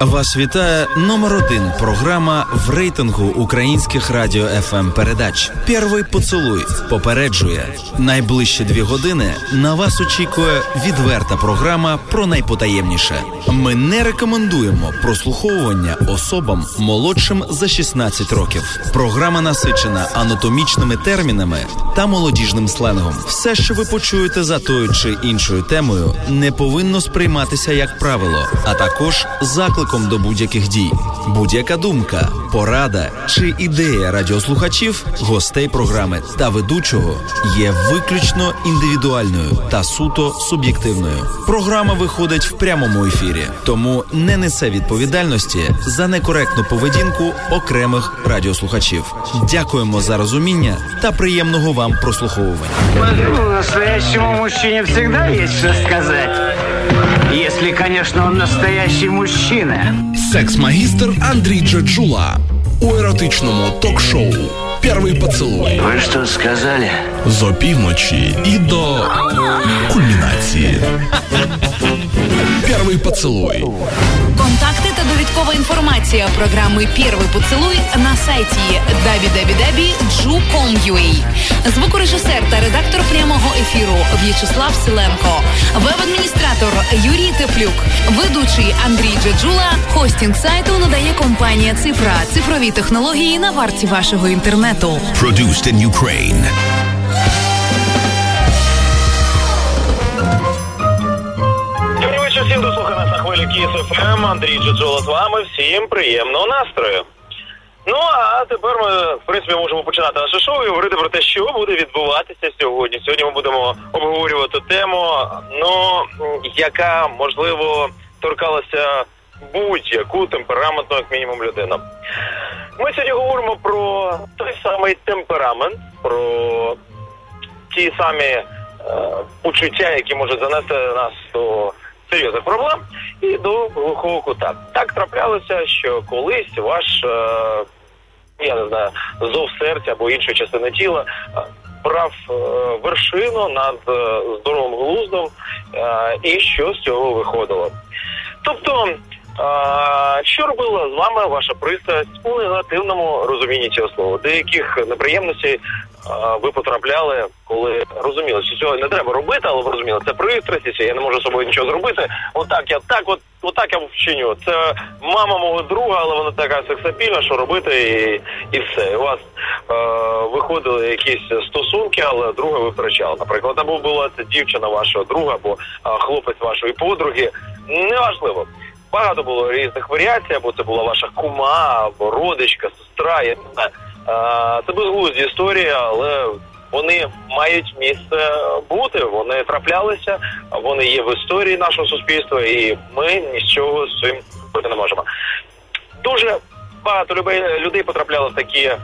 Вас вітає номер один програма в рейтингу українських радіо fm передач. Перший поцілуй попереджує найближчі дві години. На вас очікує відверта програма про найпотаємніше. Ми не рекомендуємо прослуховування особам молодшим за 16 років. Програма насичена анатомічними термінами та молодіжним сленгом. Все, що ви почуєте за тою чи іншою темою, не повинно сприйматися як правило, а також заклик закликом до будь-яких дій. Будь-яка думка, порада чи ідея радіослухачів, гостей програми та ведучого є виключно індивідуальною та суто суб'єктивною. Програма виходить в прямому ефірі, тому не несе відповідальності за некоректну поведінку окремих радіослухачів. Дякуємо за розуміння та приємного вам прослуховування. Настоящему мужчине всегда есть что сказать. Если, конечно, он настоящий мужчина. Секс-магістр Андрій Джаджула у еротичному ток-шоу Перший поцілуй. Вы что сказали? З опівночі і до кульмінації. Перший поцілуй. Контакти та довідкова інформація програми Первый поцелуй на сайті www.ju.com.ua Звукорежисер та редактор прямого ефіру В'ячеслав Силенко, веб-адміністратор Юрій Теплюк, ведучий Андрій Джаджула. Хостінг сайту надає компанія Цифра. Цифрові технології на варті вашого інтернету. Produced in Ukraine. Всім, хто слухає нас на хвилі Кіс ФМ. Андрій Джеджола з вами. Всім приємного настрою. Ну а тепер ми, в принципі, можемо починати наше шоу і говорити про те, що буде відбуватися сьогодні. Сьогодні ми будемо обговорювати тему, ну яка можливо торкалася будь-яку темпераментну, як мінімум, людину. Ми сьогодні говоримо про той самий темперамент, про ті самі е, почуття, які можуть занести нас до серйозних проблем і до глухого кута. Так траплялося, що колись ваш, е, я не знаю, зов серця або іншої частини тіла е, брав е, вершину над здоровим глуздом, і що з цього виходило. Тобто, що робила з вами ваша пристрасть у негативному розумінні цього слова? Деяких неприємностей ви потрапляли, коли розуміли, що цього не треба робити, але ви розуміли, це пристрасть, що я не можу з собою нічого зробити. Отак я так, от отак я вчиню. Це мама мого друга, але вона така сексапільна, що робити, і, і все. У вас е, виходили якісь стосунки, але друга ви втрачали. Наприклад, або була це дівчина вашого друга, або а, хлопець вашої подруги. Неважливо. Багато було різних варіацій, або це була ваша кума, або родичка, сестра. Я не знаю. А, Це безглузді історії, але вони мають місце бути. Вони траплялися, вони є в історії нашого суспільства, і ми нічого з цим робити не можемо. Дуже багато людей, потрапляли в такі е,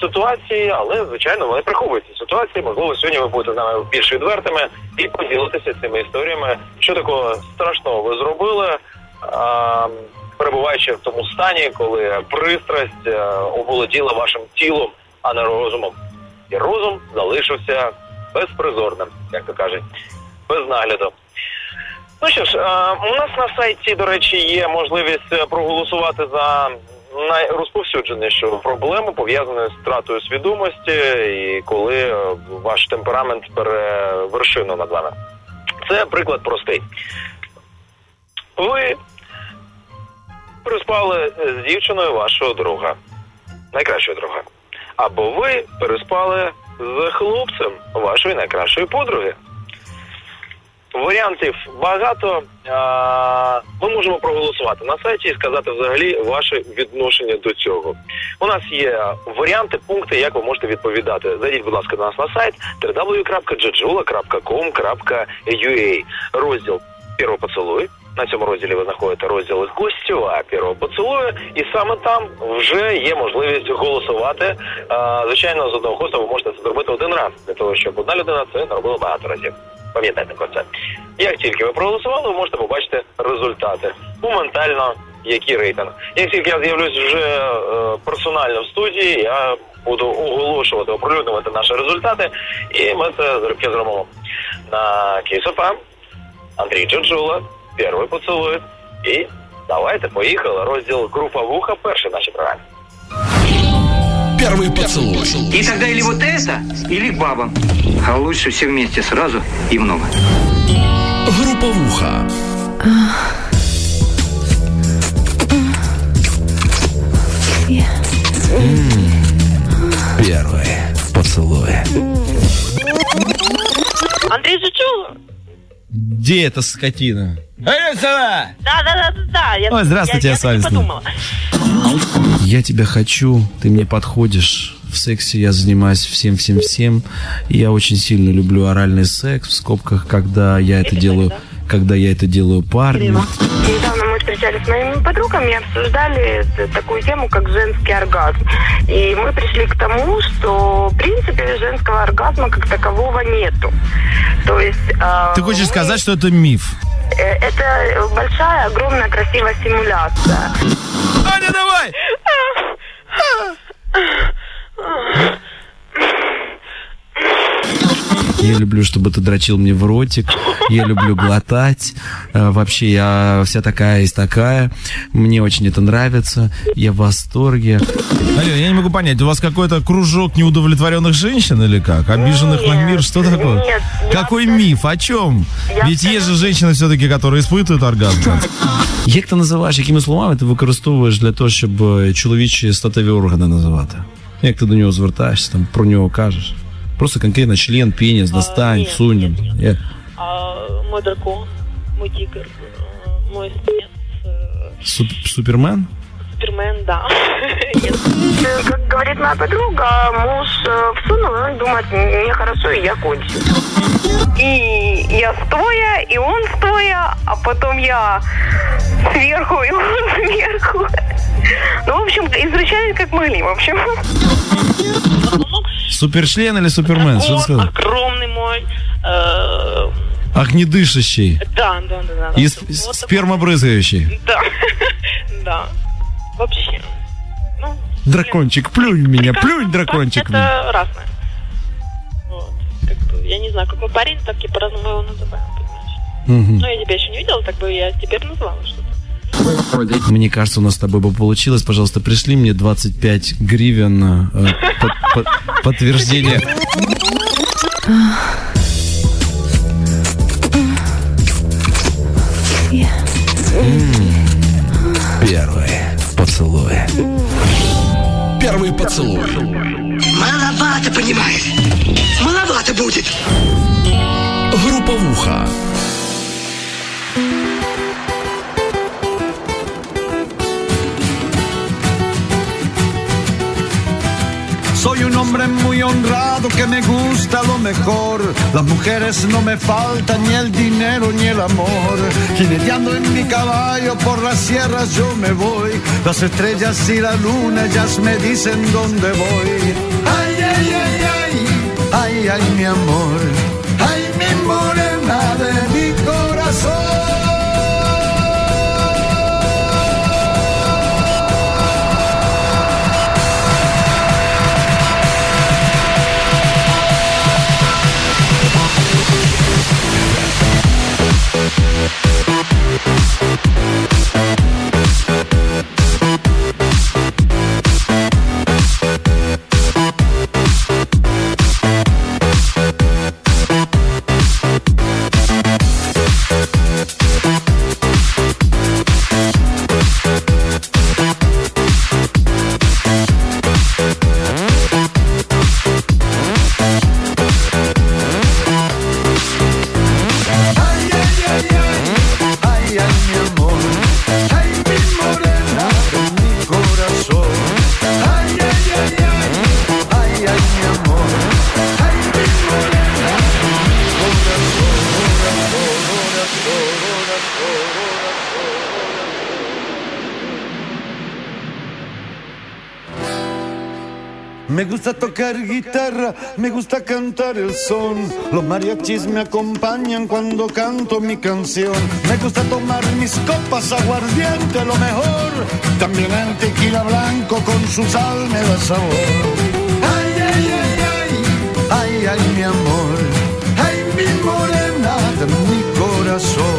ситуації, але звичайно вони приховують ці ситуації. Можливо, сьогодні ви будете з нами більш відвертими і поділитися цими історіями, що такого страшного ви зробили. А, перебуваючи в тому стані, коли пристрасть е, оволоділа вашим тілом, а не розумом. І розум залишився безпризорним, як то кажуть, без нагляду. Ну що ж, е, у нас на сайті, до речі, є можливість е, проголосувати за найрозповсюдженішу проблему, пов'язану з втратою свідомості, і коли ваш темперамент бере вершину над вами. Це приклад простий. Ви переспали з дівчиною вашого друга, найкращого друга. Або ви переспали з хлопцем вашої найкращої подруги. Варіантів багато. А, Ми можемо проголосувати на сайті і сказати взагалі ваше відношення до цього. У нас є варіанти, пункти, як ви можете відповідати. Зайдіть, будь ласка, до нас на сайт www.jajula.com.ua Розділ «Перший поцілуй». На цьому розділі ви знаходите розділ гостьова першого поцілую, і саме там вже є можливість голосувати. Звичайно, з одного хоста ви можете це зробити один раз для того, щоб одна людина це не робила багато разів. Пам'ятайте про це. Як тільки ви проголосували, ви можете побачити результати моментально, який рейтинг. Як тільки я з'явлюсь вже е, персонально в студії, я буду оголошувати, оприлюднювати наші результати, і ми це зробимо на Київ Андрій Джаджула, перший поцілуй і Давайте, поїхали. Розділ групповуха перший в нашій програмі. Первый поцелуй. И тогда или вот это, или к бабам. А лучше все вместе сразу и много. Групповуха. Первый поцелуй. Андрей Жучул? Где эта скотина? Эй, сова! Да, да, да, да, да. Я, Ой, здравствуйте, я, я я с вами подумала. Я тебя хочу, ты мне подходишь. В сексе я занимаюсь всем-всем-всем. Я очень сильно люблю оральный секс, в скобках, когда я это делаю, так, когда я это делаю парню. Недавно мы встречались с моими подругами и обсуждали такую тему, как женский оргазм. И мы пришли к тому, что, в принципе, женского оргазма как такового нету. То есть... э, Ты хочешь мы- сказать, что это миф? Э, Это большая, огромная, красивая симуляция. Аня, давай! Я люблю, чтобы ты дрочил мне в ротик. Я люблю глотать. Э, Вообще, я вся такая из такая. Мне очень это нравится. Я в восторге. Алло, я не могу понять, у вас какой-то кружок неудовлетворенных женщин или как? Обиженных на Нет, мир? Что такое? нет, я Какой абсолютно- миф? О чем? Я Ведь есть же женщины все-таки, которые испытывают оргазм. Як ти називаєш, якими словами ти використовуєш для того, щоб е, чоловічі статеві органи називати? Як ти до нього звертаєшся, там про нього кажеш? Просто конкретно член, пеніс, достань, ні, всунь. ні, ні. Як? А, мой дракон, мой тигр, э, мой самец, э, Суп- Супермен? супермен, да. Нет. Э, Как говорит моя подруга, муж э, всунул, и он думает, мне хорошо, и я кончу. И я стоя, и он стоя, а потом я сверху, и он сверху. Ну, в общем, извращались как могли, в общем. Суперчлен или супермен? Что ты сказал? огромный мой. э, Огнедышащий. да, да, да, да. И сп- Вот такой. спермобрызгающий. Да, да. Вообще. Ну, Дракончик, плюнь в меня, плюнь, дракончик. в меня. Это разное. Вот. Как бы, я не знаю, какой парень, так и по-разному его называем, понимаешь? Мгм. Но я тебя еще не видела, так бы я теперь назвала что-то. Мне кажется, у нас с тобой бы получилось. Пожалуйста, пришли мне 25 гривен э, под- под- подтверждение. Первый поцелуй. Первый поцелуй. Маловато, понимаешь? Маловато будет. Групповуха. Honrado que me gusta lo mejor. Las mujeres no me faltan ni el dinero ni el amor. Jineteando en mi caballo por las sierras yo me voy. Las estrellas y la luna ellas me dicen dónde voy. Ay, ay, ay, ay, ay, ay, mi amor. Me gusta cantar el son. Los mariachis me acompañan cuando canto mi canción. Me gusta tomar mis copas aguardiente, lo mejor. También el tequila blanco con su sal me da sabor. Ay, ay, ay, ay, ay, ay, mi amor. Ay, mi morena de mi corazón.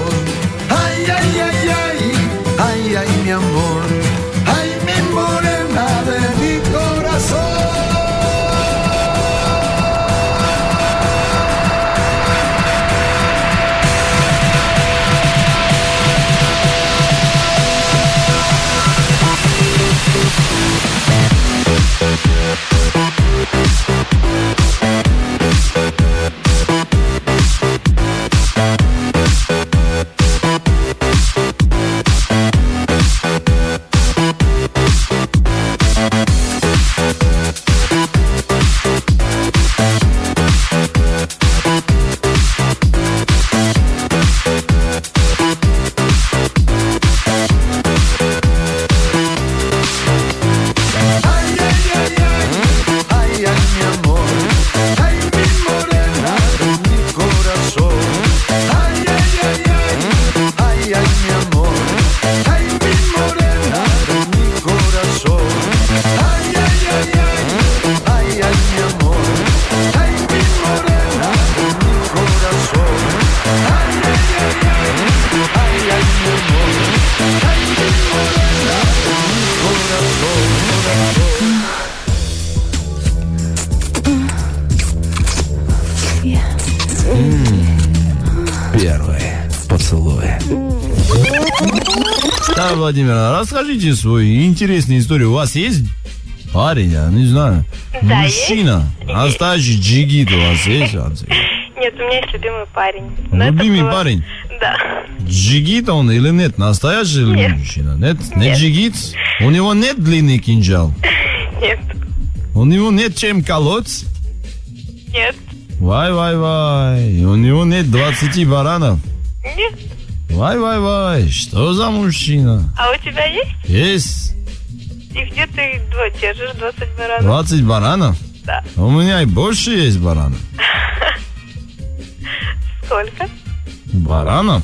Расскажите свою интересную историю. У вас есть парень, я не знаю, Да, мужчина, настоящий джигит у вас есть? Нет, у меня есть любимый парень. Но Любимый было- парень? Да. Джигит он или нет? Настоящий или Нет. мужчина? Нет? Не Нет. джигит? У него нет длинный кинжал? Нет. У него нет чем колоть? Нет. Вай, вай, вай. У него нет 20 баранов? Нет. Вай, вай, вай. Что за мужчина? А у тебя есть? Есть И где ты дво- держишь 20 баранов? 20 баранов? Да. У меня и больше есть баранов. Сколько? Баранов?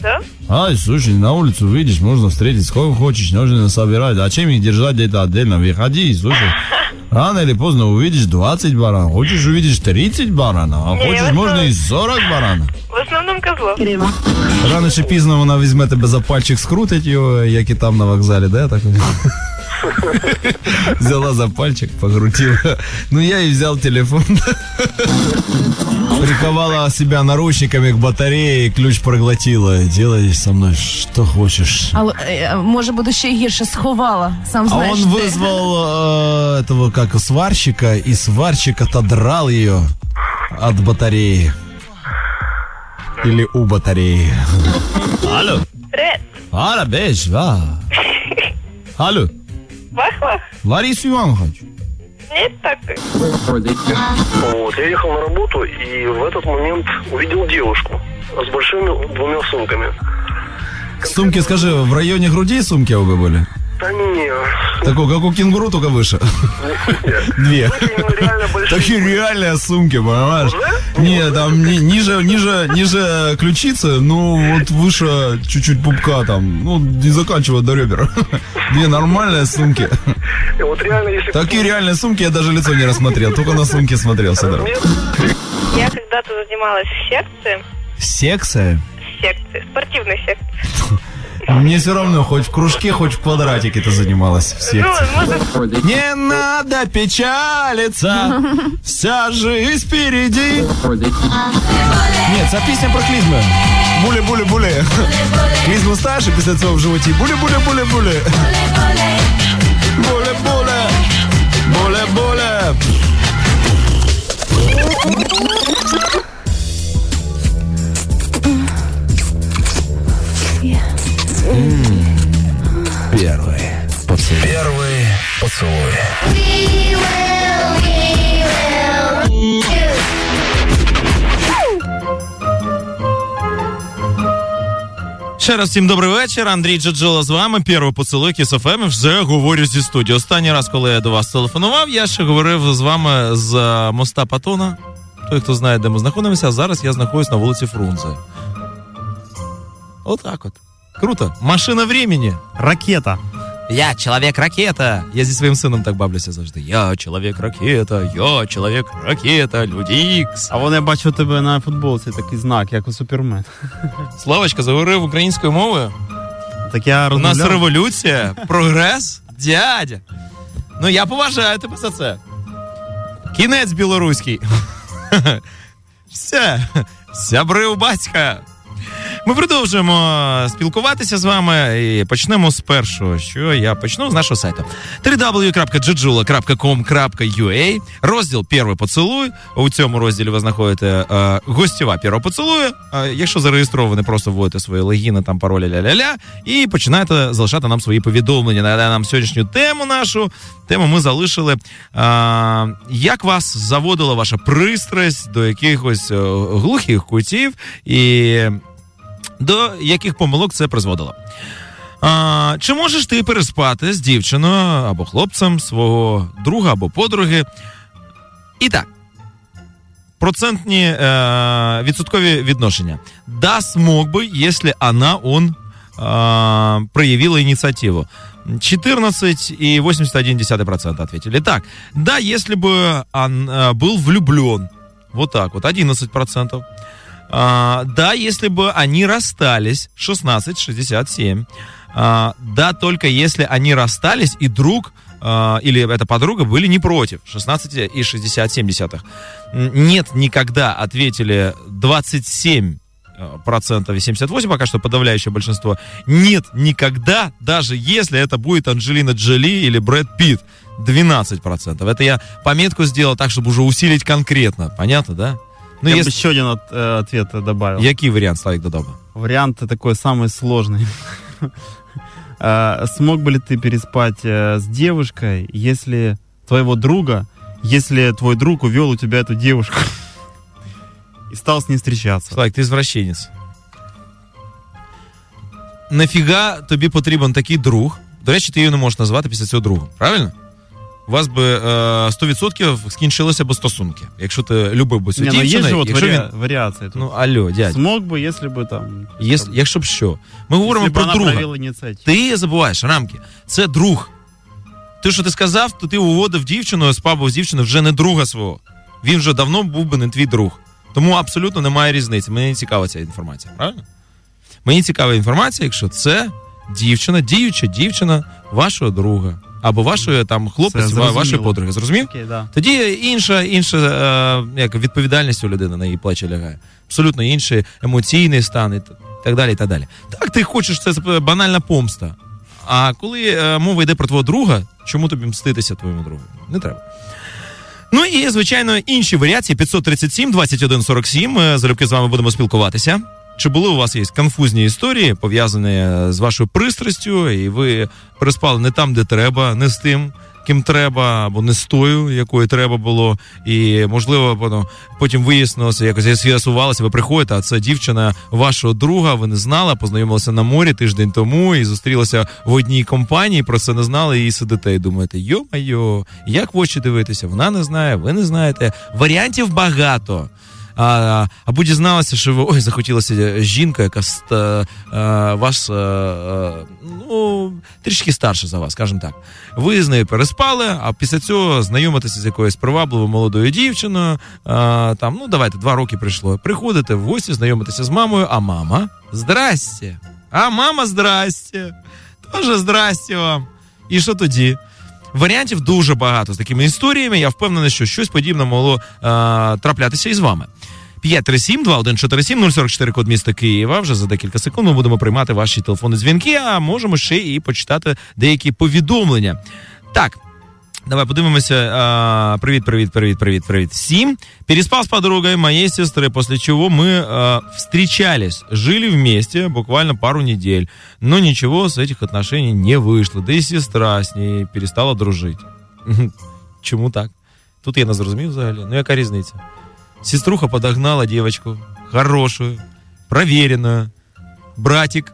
Да? Ай, слушай, на улицу выйдешь, можно встретить сколько хочешь, нужно собирать. А чем их держать где-то отдельно? Выходи, слушай. Рано или поздно увидишь 20 баранов. Хочешь увидишь 30 баранов, а Не, хочешь в можно основном- и 40 баранов. В основном козлов. Рано чи пізно вона візьме тебе за пальчик, скрутить його, як і там на вокзалі, да? Так? Взяла за пальчик, покрутила. Ну, я и взял телефон. Приковала себя наручниками к батарее, ключ проглотила. Делай со мной что хочешь. Але е, може буде ще й гірше сховала. Сам А знаєш. он ти. вызвал э, этого как сварщика, и сварщик отодрал ее от батареи. Или у батареи. Алло. Привет. Алло, беж, да. Алло, Вах-вах. Ларису Ивановну хочу. Нет, так. Вот, я ехал на работу и в этот момент увидел девушку с большими двумя сумками. Сумки, скажи, в районе груди сумки оба были? Да не, Такой, как у кенгуру, только выше. Две. Такие реальные сумки, понимаешь? Не, там ни- ниже, ниже, ниже ключицы, ну вот выше чуть-чуть пупка там, ну не заканчивая до ребер. Две нормальные сумки. Такие реальные сумки я даже лицо не рассмотрел, только на сумки смотрел. с этого. Я когда-то занималась в секции. Секция? Секции. Спортивной секции. Мне все равно, хоть в кружке, хоть в квадратике ты занималась в секции. Ну, может... Не надо печалиться, вся жизнь впереди. Нет, це пісня про клізми. Булі, булі, булі. Клізму ставиш і після цього в животі. Булі, булі, булі, Первый поцелуй. Первый поцелуй. Ще раз всім добрий вечір. Андрій Джаджола з вами. Перший поцілуй КСФМ. Вже говорю зі студії. Останній раз, коли я до вас телефонував, я ще говорив з вами з е, моста Патона. Той, хто знає, де ми знаходимося, а зараз я знаходжусь на вулиці Фрунзе. Отак от. Круто. Машина времени. Ракета. Я чоловік-ракета. Я зі своїм сином так бавлюся завжди. Я чоловік-ракета, я чоловік-ракета, люди ікс. А вони бачу у тебе на футболці такий знак, як у Супермен. Славочка заговорив українською мовою. Так я У нас розмовляв. революція, прогрес, дядя. Ну я поважаю тебе за це. Кінець білоруський. Все, сябри батька. Ми продовжуємо спілкуватися з вами і почнемо з першого, що я почну з нашого сайту. www.jjula.com.ua Розділ «Перший поцілуй». У цьому розділі ви знаходите е, гостєва «Першого поцілую». Е, якщо зареєстровані, просто вводите свої логіни, там паролі ля-ля-ля, і починаєте залишати нам свої повідомлення. Нагадаю нам сьогоднішню тему нашу. Тему ми залишили. Е, як вас заводила ваша пристрасть до якихось е, глухих кутів і до яких помилок це призводило. А, чи можеш ти переспати з дівчиною або хлопцем свого друга або подруги? І так. Процентні е, відсоткові відношення. Да, смог бы, если она, он э, проявила инициативу. 14,81% ответили. Так, да, если бы он э, был влюблен. Вот так вот, 11%. А, да, если бы они расстались, 16-67. А, да, только если они расстались, и друг а, или эта подруга были не против. 16 и 67 десятых. Нет, никогда ответили 27 э, процентов и 78 пока что подавляющее большинство. Нет, никогда, даже если это будет Анджелина Джоли или Брэд Питт. 12 процентов. Это я пометку сделал так, чтобы уже усилить конкретно. Понятно, да? Ну, Я бы если... еще один от- э, ответ добавил. Який вариант Славик додав? би? Вариант такой самый сложный. А, Смог бы ли ты переспать э, с девушкой, если твоего друга, если твой друг увел у тебя эту девушку и стал с ней встречаться? Слайк, ти извращенець. Нафіга тобі потрібен такий друг? До речі, ти її не можеш назвати після цього другом, правильно? У вас би е, 100% скінчилися б стосунки. Якщо ти любив би цю Не, ну есть дівчину, же вот якщо вари- він... вариации. тут. Ну, алло, дядь. Смог бы, если бы там... Єс- якщо б що. Ми говоримо Если бы про она друга. проявила инициативу. Ти забуваєш рамки. Це друг. Ти, що ти сказав, то ти уводив дівчину, спабив з дівчини вже не друга свого. Він вже давно був би не твій друг. Тому абсолютно немає різниці. Мені не цікава ця інформація, правильно? Мені цікава інформація, якщо це дівчина, діюча дівчина вашого друга. Або вашої там хлопець, вашої подруги. Зрозумів? Окей, да. Тоді інша, інша е, як, відповідальність у людини на її плечі лягає. Абсолютно інший емоційний стан і так далі. і Так далі. Так, ти хочеш, це банальна помста. А коли е, мова йде про твого друга, чому тобі мститися твоєму другу? Не треба. Ну і, звичайно, інші варіації 537 21 47. Е, Залюбки з вами будемо спілкуватися. Чи були у вас є конфузні історії, пов'язані е, з вашою пристрастю, і ви переспали не там, де треба, не з тим, ким треба, або не з тою, якою треба було. І можливо, потім вияснилося, якось з'ясувалося, ви приходите, а це дівчина вашого друга, ви не знали, познайомилися на морі тиждень тому і зустрілися в одній компанії, про це не знали, і сидите і думаєте, йо-майо, як в очі дивитися? Вона не знає, ви не знаєте. Варіантів багато. А, або дізналася, що ви ой, захотілася жінка, яка а, вас а, а, ну, трішки старша за вас, скажімо так. Ви з нею переспали, а після цього знайомитеся з якоюсь привабливою молодою дівчиною. А, там, ну давайте, два роки прийшло. Приходите в гості, знайомитеся з мамою, а мама здрасте. А мама здрасте. Тоже здрасте вам. І що тоді? Варіантів дуже багато з такими історіями. Я впевнений, що щось подібне могло е, траплятися і з вами. 537-2147-044 код міста Києва. Вже за декілька секунд ми будемо приймати ваші телефонні дзвінки, а можемо ще і почитати деякі повідомлення. Так. Давай подивимося. А, привіт, привіт, привіт, привіт, привіт всім. Переспал с подругой моей сестры, после чего мы а, встречались, жили вместе буквально пару недель, но ничего с этих отношений не вышло. Да и сестра с ней перестала дружить. Чому так? Тут я не зрозумів взагалі. Ну яка різниця? Сеструха подогнала дівчинку, хорошу, проверенную. Братик,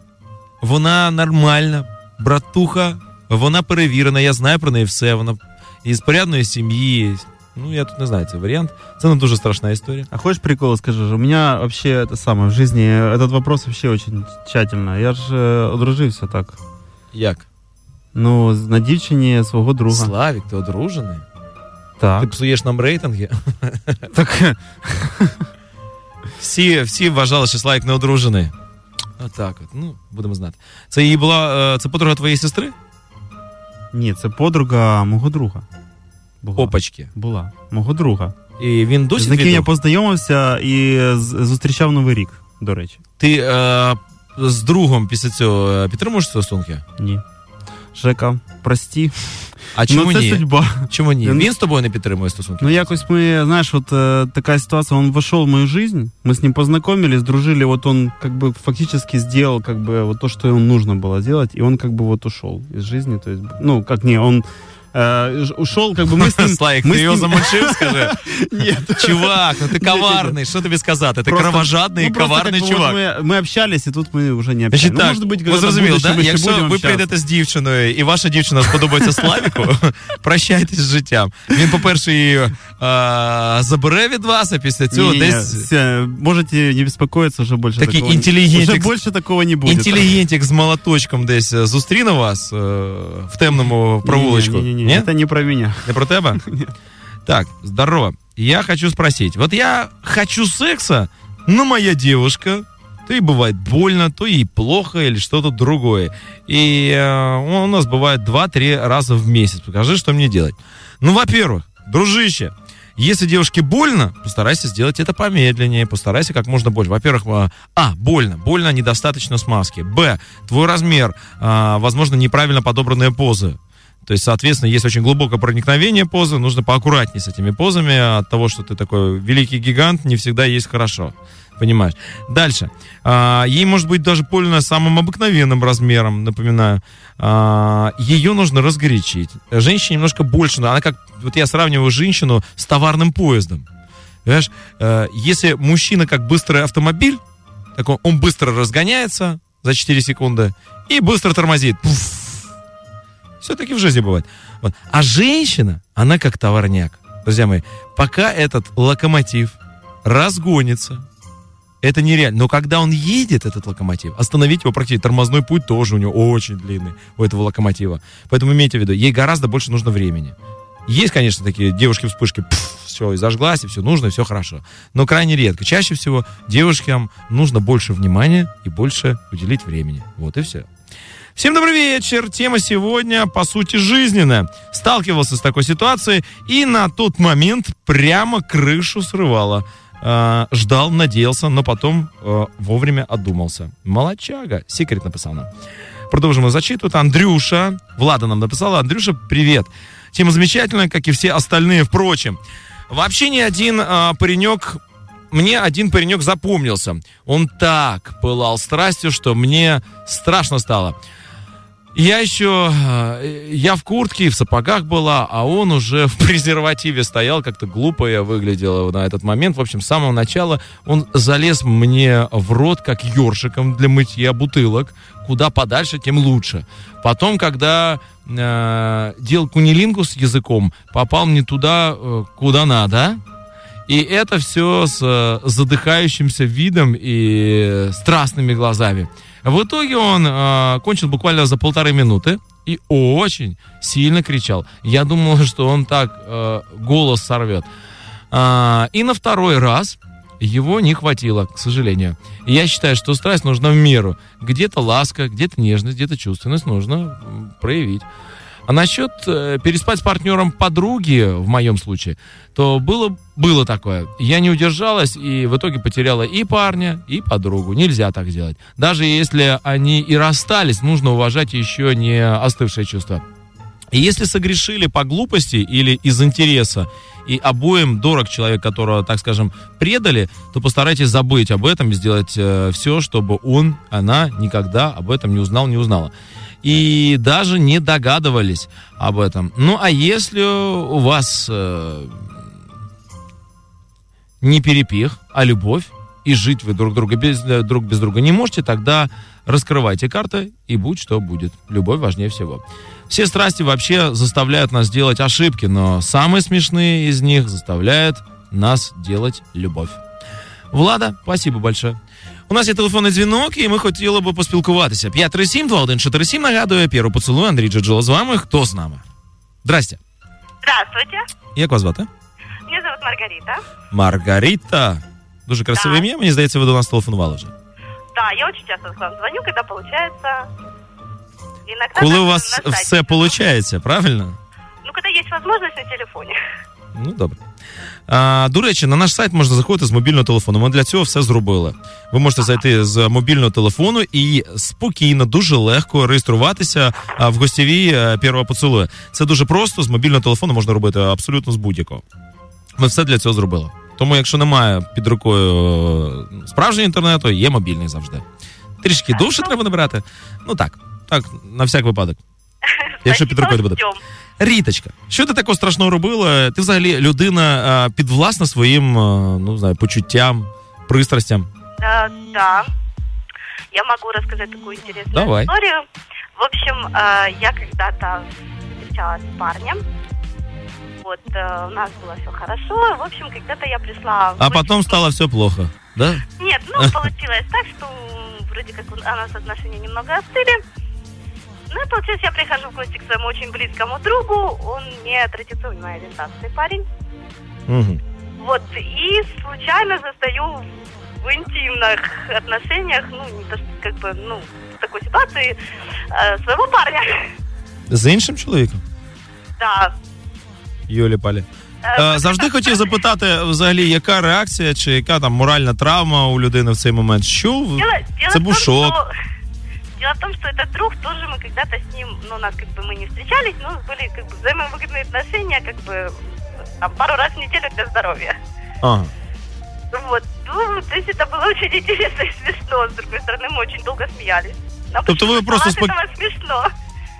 вона нормальна, братуха, вона перевірена, я знаю про неї все, вона із порядної сім'ї. Ну, я тут не знаю цей варіант. Це не дуже страшна історія. А хочешь прикол скажу? У меня вообще это самое в жизни этот вопрос вообще очень тщательно. Я ж е, одружився так. Як? Ну, з- на дівчині свого друга. Славік, ти одружений? Так. Ти псуєш нам рейтинги? Так. всі, всі вважали, що Славік не одружений. Отак от. Ну, будемо знати. Це її була. е, Це подруга твоєї сестри? Ні, це подруга мого друга. Була. Опачки. Була. Мого друга. І він досі з яким я познайомився і зустрічав Новий рік, до речі. Ти е, з другом після цього е, підтримуєш стосунки? Ні. Жека, прості. А чому ну, це ні? судьба. Чому ні? Ну, Він з тобою не підтримує стосунки? Ну, якось мы, знаешь, вот э, такая ситуация, он вошел в мою жизнь, мы с ним познакомились, дружили, вот он как бы фактически сделал как бы вот то, что ему нужно было сделать, и он как бы вот ушел из жизни, то есть, ну, как не, он э, ж- ушел, как бы мы с ним... Слайк, мы ти с його ним- замочив, скажи? Нет. Чувак, ну ти коварний, що тобі сказати? Ти Просто- кровожадний і ну, просто коварний как бы вот чувак. мы, мы общались, и тут мы уже не Значить общаемся. Ну, так, может быть, ви когда-то в зрозуміли, будущем да? еще якщо будем ви общаться. прийдете з дівчиною, і ваша дівчина сподобається Славіку, прощайтесь з життям. Він, по-перше, її а, забере від вас, а після цього Не-не-не, десь. все, можете не беспокоиться, уже больше Такий такого... інтелігентик. Уже больше такого не будет. Інтелігентик з молоточком десь е, зустріне вас е, в темному провулочку. Не-не-не, Ні? это не про меня. Не про тебе? Так, здорово. Я хочу спросить. Вот я хочу секса, но моя девушка, то ей бывает больно, то ей плохо или что-то другое. И э, у нас бывает 2-3 раза в месяц. Покажи, что мне делать. Ну, во-первых, дружище, если девушке больно, постарайся сделать это помедленнее, постарайся как можно больше. Во-первых, а, а, больно, больно, недостаточно смазки. Б, твой размер, а, возможно, неправильно подобранные позы. То есть, соответственно, есть очень глубокое проникновение позы, нужно поаккуратнее с этими позами. От того, что ты такой великий гигант, не всегда есть хорошо. Понимаешь? Дальше. А, ей может быть даже больно самым обыкновенным размером, напоминаю. А, ее нужно разгорячить. Женщине немножко больше, она как... Вот я сравниваю женщину с товарным поездом. Понимаешь? А, если мужчина как быстрый автомобиль, так он, он быстро разгоняется за 4 секунды и быстро тормозит. Пуф. Все-таки в жизни бывает. Вот. А женщина, она как товарняк. Друзья мои, пока этот локомотив разгонится, это нереально. Но когда он едет, этот локомотив, остановить его практически, тормозной путь тоже у него очень длинный, у этого локомотива. Поэтому имейте в виду, ей гораздо больше нужно времени. Есть, конечно, такие девушки-вспышки, все, и зажглась, и все нужно, и все хорошо. Но крайне редко. Чаще всего девушкам нужно больше внимания и больше уделить времени. Вот и все. Всем добрый вечер. Тема сегодня, по сути, жизненная. Сталкивался с такой ситуацией и на тот момент прямо крышу срывала. Э, ждал, надеялся, но потом э, вовремя отдумался. Молодчага. Секрет написал нам. Продолжим зачитывать. Андрюша. Влада нам написала. Андрюша, привет. Тема замечательная, как и все остальные, впрочем. Вообще ни один э, паренек мне один паренек запомнился. Он так пылал страстью, что мне страшно стало. Я еще, э, я в куртке в сапогах была, а он уже в презервативе стоял, как-то глупо я выглядела на этот момент. В общем, с самого начала он залез мне в рот, как ёршиком для мытья бутылок. Куда подальше, тем лучше. Потом, когда э, делал кунилингу с языком, попал мне туда, э, куда надо. И это все с э, задыхающимся видом и страстными глазами. В итоге он э, кончил буквально за полторы минуты и очень сильно кричал. Я думал, что он так э, голос сорвет. А, и на второй раз его не хватило, к сожалению. Я считаю, что страсть нужна в меру. Где-то ласка, где-то нежность, где-то чувственность нужно проявить. А насчет э, переспать с партнером подруги, в моем случае, то было, было такое. Я не удержалась и в итоге потеряла и парня, и подругу. Нельзя так делать. Даже если они и расстались, нужно уважать еще не остывшие чувства. И если согрешили по глупости или из интереса, и обоим дорог человек, которого, так скажем, предали, то постарайтесь забыть об этом и сделать э, все, чтобы он, она никогда об этом не узнал, не узнала и даже не догадывались об этом. Ну, а если у вас э, не перепих, а любовь, и жить вы друг друга без, э, друг без друга не можете, тогда раскрывайте карты и будь что будет. Любовь важнее всего. Все страсти вообще заставляют нас делать ошибки, но самые смешные из них заставляют нас делать любовь. Влада, спасибо большое. У нас є телефонний дзвінок, і ми хотіли би поспілкуватися. 537-2147, нагадує, Пєру поцілуй, Андрій Джаджола з вами. Хто з нами? Здрасте. Здравствуйте. Як вас звати? Меня зовут Маргарита. Маргарита. Дуже красиве Да. ім'я, мені здається, ви до нас телефонували вже. Да, я очень часто к вам звоню, когда получается. Иногда Коли у вас все виходить, правильно? Ну, когда есть возможность на телефоне. Ну, добре. А, до речі, на наш сайт можна заходити з мобільного телефону. Ми для цього все зробили. Ви можете зайти з мобільного телефону і спокійно, дуже легко реєструватися в гостєвій е, Первого. Це дуже просто. З мобільного телефону можна робити абсолютно з будь-якого. Ми все для цього зробили. Тому, якщо немає під рукою е, справжнього інтернету, є мобільний завжди. Трішки довше треба набирати. Ну так, так, на всяк випадок. Якщо під рукою не буде. Ждем. Ріточка, що ти такого страшного робила? Ти взагалі людина а, підвласна своїм а, ну, знаю, почуттям, пристрастям. Да, да. Я могу рассказать такую интересную Давай. историю. В общем, э, я когда-то встречалась с парнем. Вот, э, у нас было все хорошо. В общем, когда-то я пришла... в А гости- потом стало все плохо, да? Нет, ну, получилось так, что вроде как у нас отношения немного остыли. Ну, и получилось, я прихожу в гости к своему очень близкому другу. Он не традиционной ориентации парень. Угу. Вот, и случайно застаю в интимных отношениях, ну, не то, что, как бы, ну, в такой ситуации, э, своего парня. З іншим чоловіком? Да. Юлі Палі. Е, Завжди хотів запитати, взагалі, яка реакція чи яка там моральна травма у людини в цей момент? Що в- Дело, дело це в був том, шок? что- дело в том, что этот друг тоже мы когда-то с ним, ну, у нас как бы мы не встречались, но были как бы взаимовыгодные отношения, как бы там, пару раз в неделю для здоровья. Ага. Вот. Ну, то есть это было очень интересно и смешно. С другой стороны, мы очень долго смеялись. Нам Тобто ви почему-то просто от спок- этого смешно.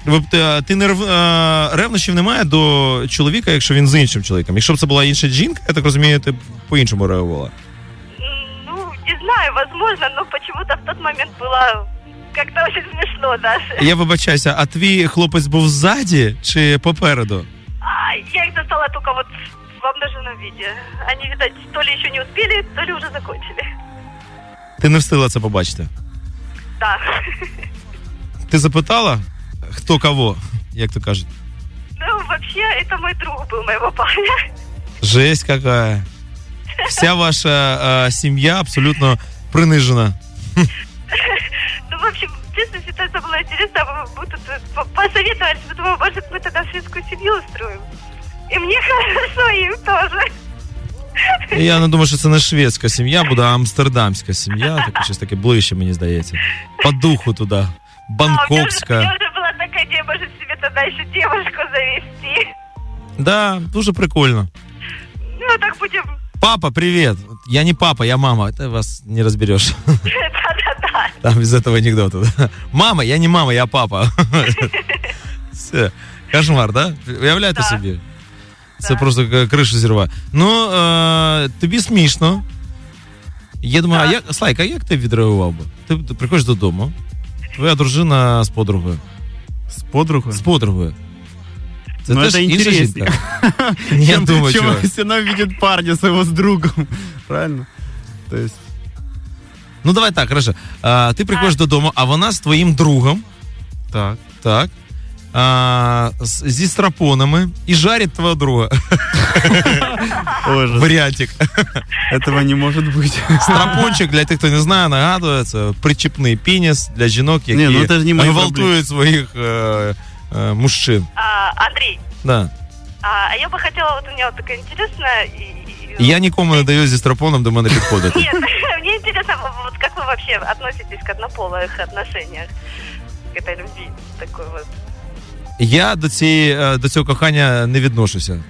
Ви, ти, ти не рев- е, ревнощів немає до чоловіка, якщо він з іншим чоловіком. Якщо б це була інша жінка, я так розумію, ти б по-іншому реагувала. Ну, не знаю, возможно, но почему-то в тот момент было как-то очень смешно даже. Я вибачаюся, а твій хлопець був ззаді чи попереду? А, я их застала только вот в обнаженном виде. Они, видать, то ли еще не успели, то ли уже закончили. Ти не встигла це побачити. Да. Ти запитала, хто кого, як то кажуть? Ну, вообще, это мой друг был моего парня. Жесть какая. Вся ваша е, сім'я абсолютно принижена. Ну, в общем, честно, ситуация была интересная. Мы тут э, по- посоветовались, мы думаем, может, мы тогда шведскую семью устроим. И мне хорошо, и им тоже. Я не думаю, що це не шведська сім'я, буде а амстердамська сім'я, таке щось таке ближче, мені здається. По духу туди. А, у меня Бангкокська. уже была такая идея, может, себе тогда еще девушку завести. Да, дуже прикольно. Ну, так будем... Папа, привет. Я не папа, я мама. Ты вас не разберешь. Да-да-да. Там без этого анекдота. да. Мама, я не мама, я папа. Все. Кошмар, да? Уявляєте собі? Це просто к- кришу зірває. Ну, е, тобі смішно. Я думаю, а як, Слайк, а як ти відреагував би? Ти, ти приходиш додому, твоя дружина з подругою. З подругою? З подругою. Це Ну, теж это інша интереснее. жінка. Я Чем- думаю, чем чувак. если она видит парня своего с другом. Правильно? То есть... Ну давай так, хорошо. А, ти приходиш додому, а вона з твоїм другом. Так. Так. А, з- зі страпонами і жарить твого друга. Варіантик. Этого не может быть. Страпончик, для тих, хто не знає, нагадує, це причепний пеніс для жінок, які Ні, ну, це ж не мої гвалтують своїх е, е, мужчин. А, Андрей, Да. а, а я бы хотела, вот у меня вот такая интересная... И, и- І я нікому не даю зі страпоном до мене підходити. Нет, мне интересно, вот как вы вообще относитесь к однополых отношениях, к этой любви такой вот? Я до цієї е, до цього кохання не відношуся.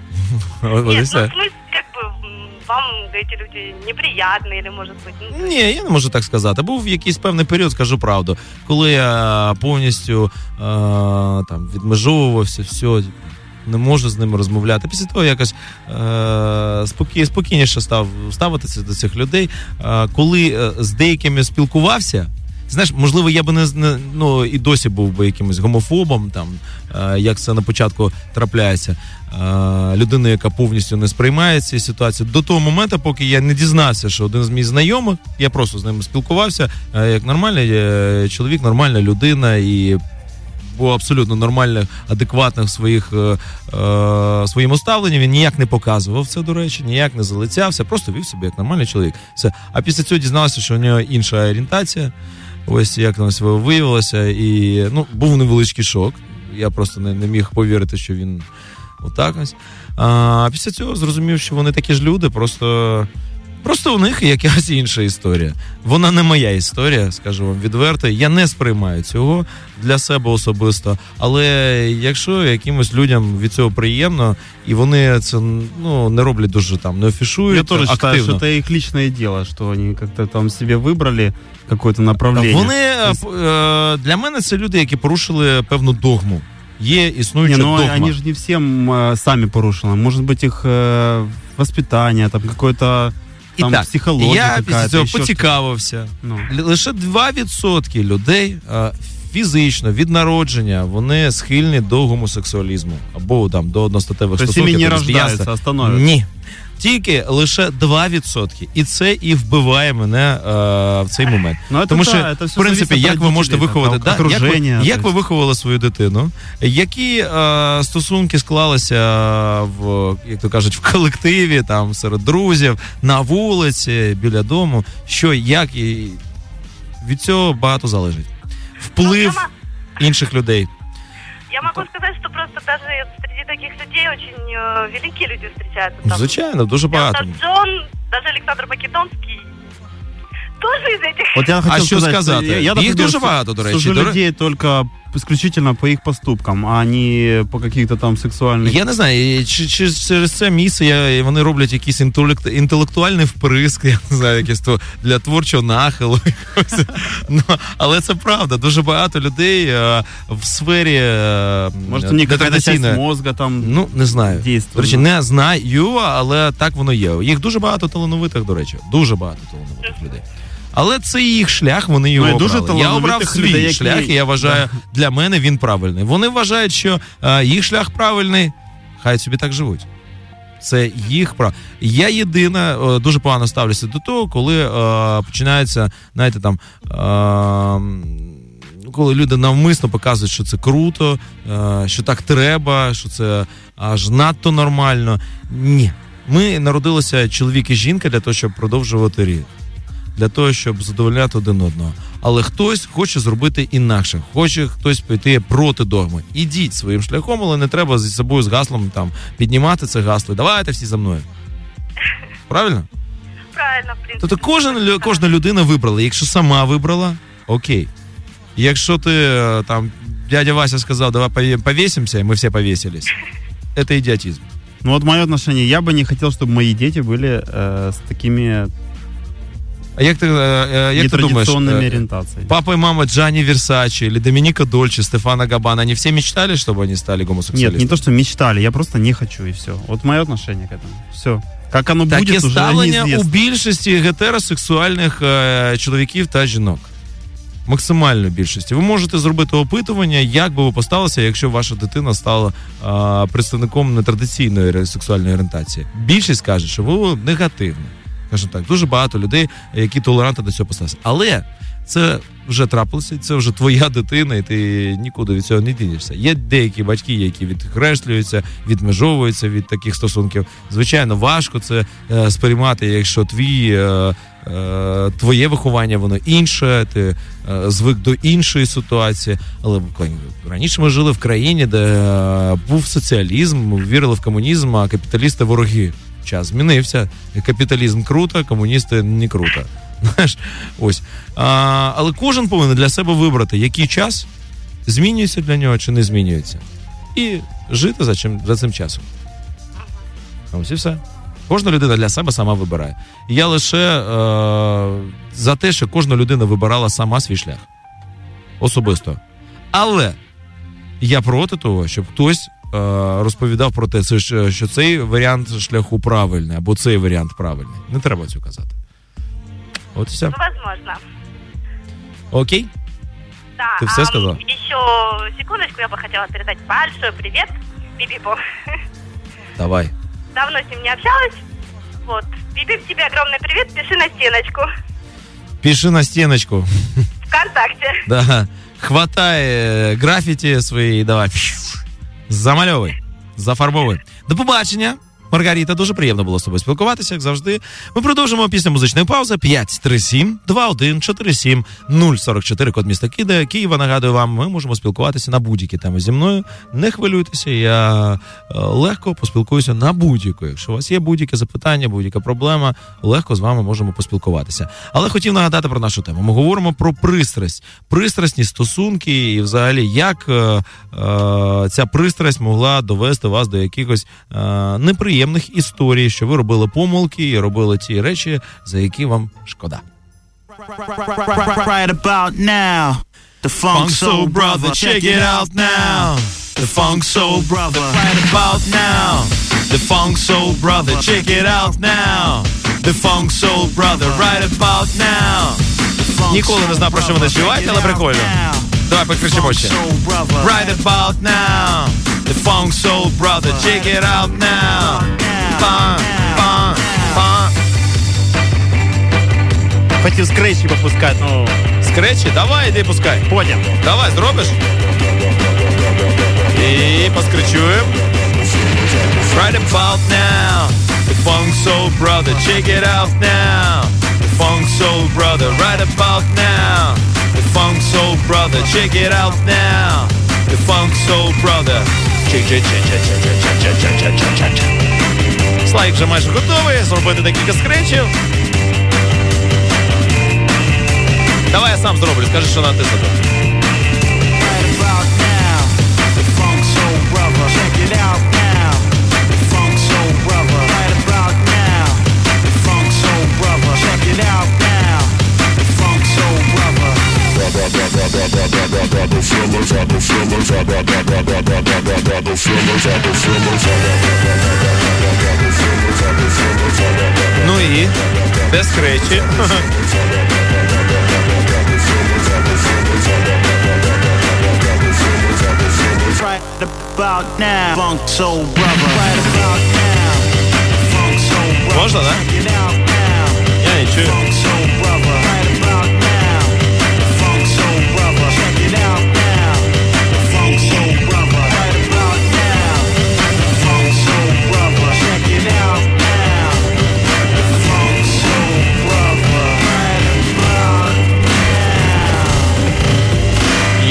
От і Нет, ну, все. в смысле, как бы, м, вам эти люди неприятны или, может быть, ну, то есть- Ні, я не можу так сказати. Був якийсь певний період, скажу правду, коли я повністю е, там відмежовувався, все. не можу з ними розмовляти. Після того якось е, спокій, спокійніше став ставитися до цих людей. Е, коли е, з деякими спілкувався, знаєш, можливо, я би не, не ну і досі був би якимось гомофобом, там е, як це на початку трапляється. Е, людина, яка повністю не сприймає ці ситуації. До того моменту, поки я не дізнався, що один з моїх знайомих, я просто з ними спілкувався, е, як нормальний е, чоловік, нормальна людина і. Був абсолютно нормальних, адекватних своїх, е, е, своєму ставленні. Він ніяк не показував це, до речі, ніяк не залицявся, просто вів себе як нормальний чоловік. Все. А після цього дізнався, що у нього інша орієнтація. Ось як там виявилося. І ну, був невеличкий шок. Я просто не, не міг повірити, що він отак ось. А після цього зрозумів, що вони такі ж люди, просто. Просто у них якась інша історія. Вона не моя історія, скажу вам відверто. Я не сприймаю цього для себе особисто. Але якщо якимось людям від цього приємно, і вони це ну не роблять дуже там, не афішують Я тоже считаю, активно. что это их личное дело, что они как-то там себе выбрали какое-то направление. Вони е, п- е, для мене це люди, які порушили певну догму. Є існуюча Не, ну догма. они же не всем э, сами порушены. Может быть, их э, воспитание, там какое-то І там так, психологія я після цього поцікавився. Ну. Лише 2% людей а, фізично від народження вони схильні до гомосексуалізму або там до одностатевих Тобто стосунків. імені до рождаються, а становляться? Ні. Тільки лише 2%. І це і вбиває мене е, в цей момент. Ну, Тому що, все в принципі, як ви можете виховати, там, да, як, ви, як ви виховали свою дитину? Які е, стосунки склалися в, як то кажуть, в колективі, там серед друзів, на вулиці, біля дому? Що, як і від цього багато залежить. Вплив інших людей. Я могу сказать, что просто даже таких людей очень э, великие люди встречаются. Там Звичайно, дуже багато. Элтон Джон, даже Александр Македонский. Тоже из этих. Вот я хотел А що сказать, сказати? Я, я, Їх например, дуже багато, до речі. До ре- людей только исключительно по их поступкам, а не по каких-то там сексуальных... Я не знаю, чи через це місце я, і вони роблять якийсь інтелект, інтелектуальний вприск, я не знаю, якесь то для творчого нахилу. ну, але це правда. Дуже багато людей е, в сфері е, Может, у них часть мозга там Ну, не знаю. До речі, не знаю, але так воно є. Їх дуже багато талановитих, до речі. Дуже багато талановитих людей. Але це їх шлях, вони його Ну, і дуже обрали. Я обрав свій людей, які- шлях, і я вважаю, для мене він правильний. Вони вважають, що е, їх шлях правильний, хай собі так живуть. Це їх право. Я єдина е, дуже погано ставлюся до того, коли е, починається, знаєте, там. Е, коли люди навмисно показують, що це круто, е, що так треба, що це аж надто нормально. Ні. Ми народилися чоловік і жінка для того, щоб продовжувати рід, для того, щоб задовольняти один одного. Але хтось хоче зробити інакше, хоче хтось піти проти догми. Ідіть своїм шляхом, але не треба зі собою з гаслом там піднімати це гасло. Давайте всі за мною. Правильно? Правильно, в принципе. Тобто кожен, лю- кожна людина вибрала. Якщо сама вибрала, окей. Якщо ти е, там дядя Вася сказав, давай пове- повесимся, і ми всі повесились. Это ідіотизм. Ну вот мое отношение, я бы не хотел, чтобы мои дети были э, с такими А як ти, е, е, як ти думаєш? нетрадиционными е, ориентациями. Папа и мама Джанни Версачи или Доминика Дольче, Стефана Габана, они все мечтали, чтобы они стали гомосексуалистами? Нет, не то, что мечтали, я просто не хочу, и все. Вот мое отношение к этому. Все. Как оно Таке будет, уже ставлення у неизвестно. більшості гетеросексуальних е, чоловіків та жінок. Максимальної більшості. Ви можете зробити опитування, як би ви поставилися, якщо ваша дитина стала е, представником нетрадиційної ре- сексуальної орієнтації. Більшість каже, що ви негативні. Скажімо так, дуже багато людей, які толерантно до цього поставилися. Але це вже трапилося, це вже твоя дитина, і ти нікуди від цього не дінешся. Є деякі батьки, які відхрещуються, відмежовуються від таких стосунків. Звичайно, важко це е, сприймати, якщо твій. Е, е, Твоє виховання воно інше, ти е, звик до іншої ситуації. Але раніше ми жили в країні, де е, був соціалізм, вірили в комунізм, а капіталісти вороги. Час змінився. Капіталізм круто, комуністи не круто. Знаєш, ось. А, але кожен повинен для себе вибрати, який час змінюється для нього чи не змінюється. І жити за, чим, за цим часом. Ось і все. Кожна людина для себе сама вибирає. Я лише е, за те, що кожна людина вибирала сама свій шлях. Особисто. Але я проти того, щоб хтось розповідав про те, це ж, що цей варіант шляху правильний, або цей варіант правильний. Не треба цього казати. От і все. Ну, возможно. Окей? Да. Ты все а, сказала? Еще секундочку, я бы хотела передать большой привет Бибипу. Давай. Давно с ним не общалась. Вот. Бибип, тебе огромный привет, пиши на стеночку. Пиши на стіночку. Вконтакте. Да. Хватай е, графіті свої і давай. Замальовуй. Зафарбовуй. До побачення. Маргарита, дуже приємно було з тобою спілкуватися, як завжди. Ми продовжимо після музичної паузи 537 2147 044 код міста Кида, Києва. Нагадую вам, ми можемо спілкуватися на будь-які теми зі мною. Не хвилюйтеся, я е, легко поспілкуюся на будь-яку. Якщо у вас є будь-яке запитання, будь-яка проблема, легко з вами можемо поспілкуватися. Але хотів нагадати про нашу тему. Ми говоримо про пристрасть, пристрасні стосунки, і взагалі, як е, е, ця пристрасть могла довести вас до якихось е, неприємних історій, що ви робили помилки і робили ті речі, за які вам шкода. Right about now, the Funk Soul Brother, check it out now. The Funk Soul Brother, right about now. The Funk Soul Brother, check it out now. The Funk Soul Brother, right about now. Ніколи не знав, про що вони співають, але прикольно. Давай покричимо ще. Right about now, the Funk Soul Brother, check it out now. Па, па, па. Хотів скречі попускати, ну. Скречі? Давай, іди пускай. Потім. Давай, зробиш? І поскричуємо. Right about now, the funk soul brother, check it out now. The funk soul brother, right about now. The Funk Soul Brother, check it out now. The Funk Soul Brother. Слайк вже майже готовий, зробити декілька скречів. Давай я сам зроблю, скажи, що натиснути. Ну і без скречі. Right about now, funk soul brother. Right about now, funk soul brother. Можна, да? Check it out now. Я не чую. Funk soul brother.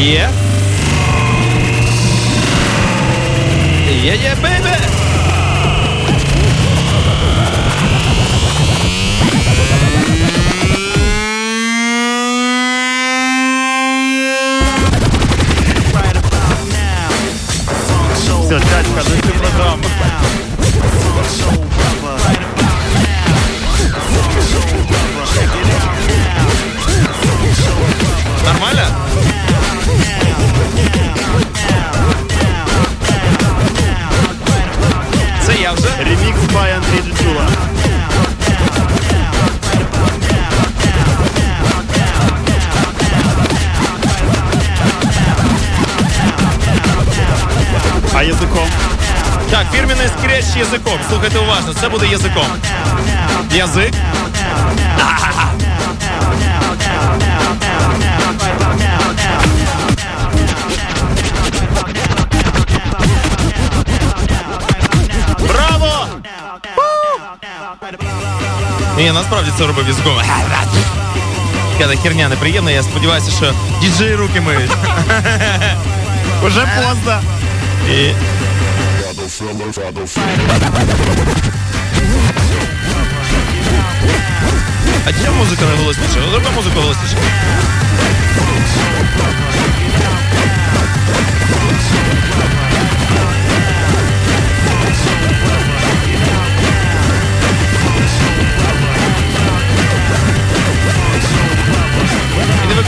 Yeah. Yeah, yeah, baby. Нормально? я вже. Ремікс by Андрій Джула. А язиком? Так, фірменний скреч язиком. Слухайте уважно, це буде язиком. Язик. Браво! Ні, насправді це робив язиком. Така херня неприємна, я сподіваюся, що діджеї руки миють. Уже поздно. І... А чому музика не голосніша? Ну, Зроби музику голосніше.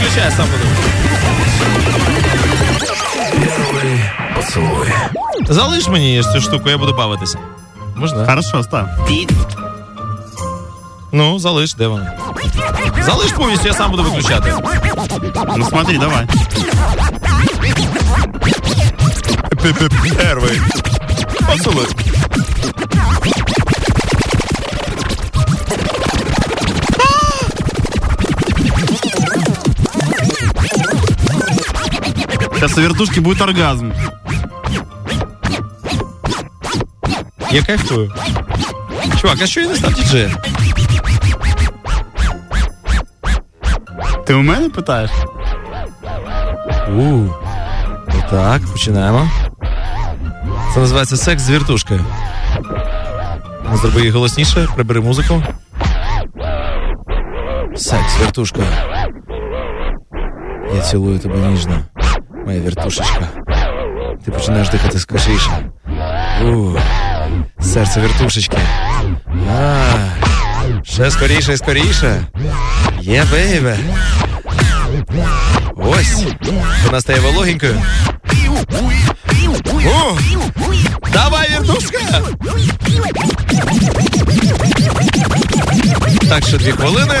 І не виключай, я сам буду. Залиш мені цю штуку, я буду бавитися. Можна? Хорошо, став. Ну, залиш, де вона? Залиш повністю, я сам буду виключати. Ну смотри, давай. Перший. Поцілуй. Сейчас у вертушки будет оргазм. Я кайфую. Чувак, а що я не став діджеєм? Ти у мене питаєш? У. Так, починаємо. Це називається секс з віртушкою. Ну, Зроби її голосніше, прибери музику. Секс з віртушкою. Я цілую тебе ніжно, моя віртушечка. Ти починаєш дихати скоріше. У, серце віртушечки. А, ще скоріше скоріше. Є, бейбе. Ось. Вона стає вологенькою. О! Давай, вертушка! Так, ще дві хвилини.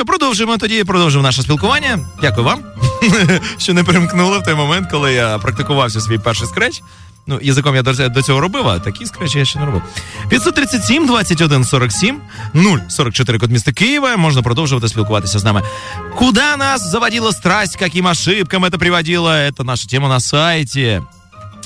Що, продовжуємо тоді, продовжуємо наше спілкування. Дякую вам, що не перемкнули в той момент, коли я практикувався свій перший скреч. Ну, язиком я до, цього робив, а такі скречі я ще не робив. 537 21 47 0 44 код міста Києва. Можна продовжувати спілкуватися з нами. Куда нас заводила страсть, каким ошибкам это приводило? Это наша тема на сайте.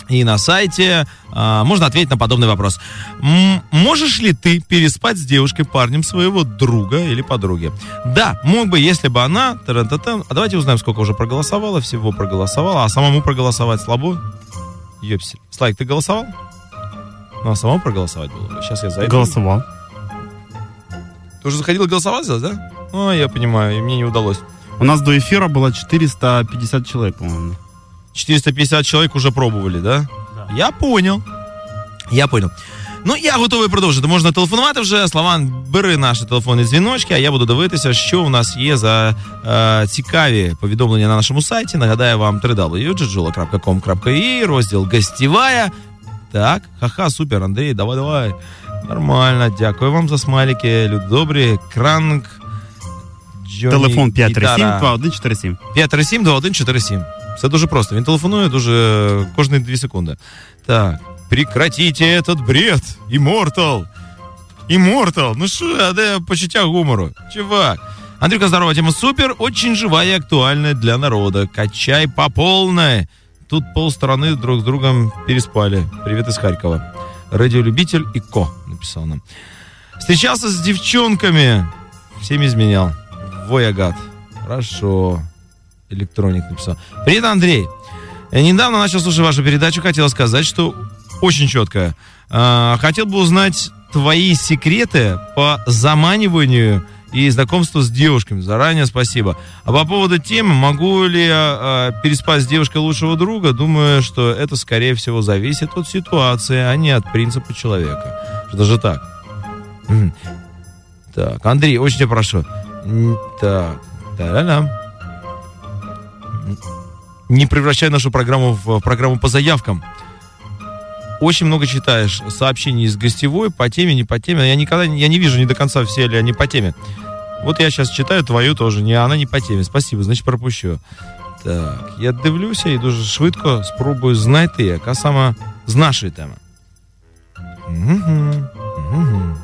И на сайте а, можно ответить на подобный вопрос. М- можешь ли ты переспать с девушкой, парнем своего друга или подруги? Да, мог бы, если бы она... та-ра-та-та. А давайте узнаем, сколько уже проголосовало. Всего проголосовало. А самому проголосовать слабо? Ёпсель. Слайк, ты голосовал? Ну, а самому проголосовать было бы. Сейчас я зайду. Голосовал. Ты уже заходил голосовать здесь, да? А, я понимаю, и мне не удалось. У нас до эфира было 450 человек, по-моему. 450 чоловік уже пробували, да? Я понял. Я понял. Ну, я готовий продовжити. Можна телефонувати вже. Славан, бери наші телефонні дзвіночки, а я буду дивитися, що у нас є за е, цікаві повідомлення на нашому сайті. Нагадаю вам www.jjula.com.ua, розділ «Гостєвая». Так, ха-ха, супер, Андрій, давай, давай. Нормально, дякую вам за смайлики, люди добрі. Кранк, Джонні, Телефон 537 гітара. 2147. 537 2147. Все дуже просто. Він телефонує дуже кожні 2 секунди. Так. Прекратите этот бред. Immortal. Immortal. Ну що, а де почуття гумору? Чувак. Андрюка, здорово, тема супер, очень живая и актуальная для народа. Качай по полной. Тут полстраны друг с другом переспали. Привет из Харькова. Радиолюбитель и Ко написал нам. Встречался с девчонками. Всем изменял. Воягат. Хорошо. Электроник написал. Привет, Андрей. Я недавно начал слушать вашу передачу. Хотел сказать, что очень четко. А, хотел бы узнать твои секреты по заманиванию и знакомству с девушками. Заранее спасибо. А по поводу темы, могу ли я а, переспать с девушкой лучшего друга, думаю, что это, скорее всего, зависит от ситуации, а не от принципа человека. Что даже так. Так, Андрей, очень тебя прошу. Так, та-да-дам М, Не превращай нашу программу в программу по заявкам. Очень много читаешь сообщений из гостевой по теме, не по теме. Я никогда не- я не вижу ни до конца, все ли они по теме. Вот я сейчас читаю твою тоже, не, она не по теме. Спасибо, значит пропущу. Так, я дивлюся і дуже швидко спробую знайти, яка саме з нашої теми. Мгм, мгм.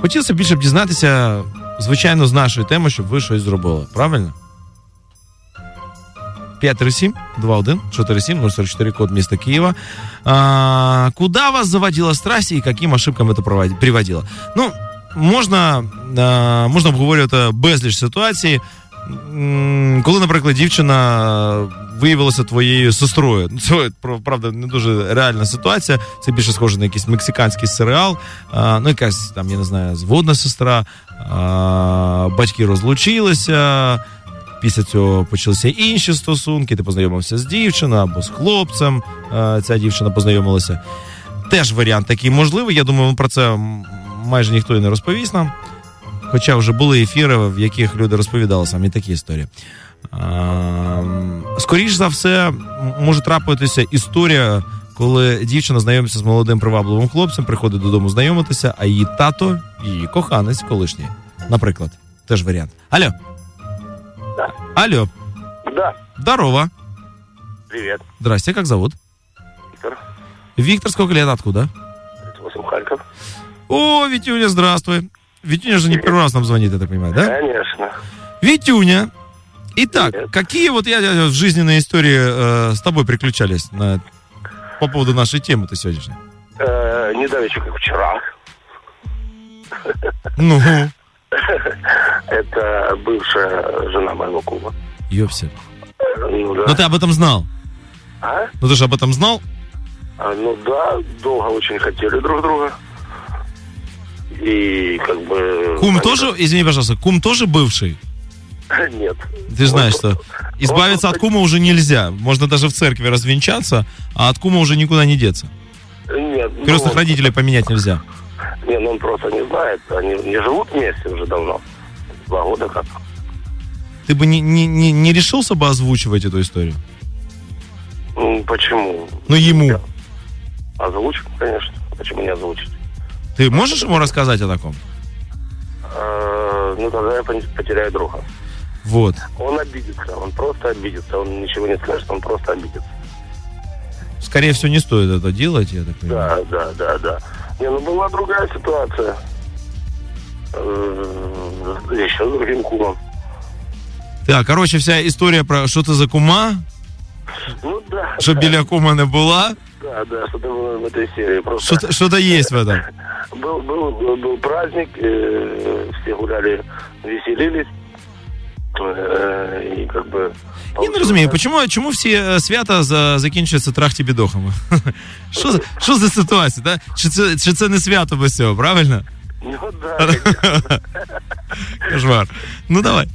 Хотілося б більше б дізнатися, звичайно, з нашої теми, щоб ви щось зробили. Правильно? 537 21 47 044 код міста Києва. А, куда вас заводила страсть і яким ошибкам це проводи- приводило? Ну, можна, а, можна обговорювати безліч ситуацій. М, Коли, наприклад, дівчина виявилася твоєю сестрою. Ну, Це правда не дуже реальна ситуація. Це більше схоже на якийсь мексиканський серіал. Ну, якась там, я не знаю, зводна сестра, батьки розлучилися. Після цього почалися інші стосунки. Ти познайомився з дівчиною або з хлопцем. Ця дівчина познайомилася. Теж варіант такий можливий. Я думаю, про це майже ніхто і не розповість нам. Хоча вже були ефіри, в яких люди розповідали саме такі історії. А, Скоріш за все, м- може трапитися історія, коли дівчина знайомиться з молодим привабливим хлопцем, приходить додому знайомитися, а її тато, її коханець колишній. Наприклад, теж варіант. Алло. Алло. Да. Здорово. Привет. Здрасте, как зовут? Виктор. Виктор, сколько лет, откуда? 38 Харьков. О, Витюня, здравствуй. Витюня же не первый раз нам звонит, я так понимаю, да? Конечно. Витюня. Итак, какие вот я, я в жизненной истории э, с тобой приключались на, по поводу нашей темы-то сегодняшней? Э, не давеча, как вчера. Ну, Это бывшая жена моего кума. ёпсель. Ну да. Но ты об этом знал. А? Ну ты же об этом знал? А, Ну да, долго очень хотели друг друга. И как бы... Кум они- тоже, извини, пожалуйста, кум тоже бывший? Нет. Ты же знаешь, что избавиться от кума уже нельзя. Можно даже в церкви развенчаться, а от кума уже никуда не деться. Нет. ну, Крестных родителей поменять нельзя. Не, ну он просто не знает. Они не живут вместе уже давно. Два года как. Ты бы не, не, не, не решился бы озвучивать эту историю? Ну, почему? Ну, ему. Озвучим, конечно. Почему не озвучить? Ты можешь ему рассказать о таком? э, ну тогда я потеряю друга. Вот. Он обидится, он просто обидится, он ничего не скажет, он просто обидится. Скорее всего, не стоит это делать, я так понимаю. Да, да, да, да. Не, ну была другая ситуация. Э, Еще с другим кумом. Так, короче, вся історія про що це за кума, Ну да. що біля кума не була. Да, да, что-то было в этой серии. Просто Що-то, що-то є в этом. был, был, был, был праздник, э, все гуляли, веселились. Э, и как бы... Я не розумію, чому, чому всі е, свята за, закінчуються трахті-бідохами? Що, за- що за ситуація, да? Чи це, чи це не свято без цього, правильно? Ну да, Кошмар. Ну давай.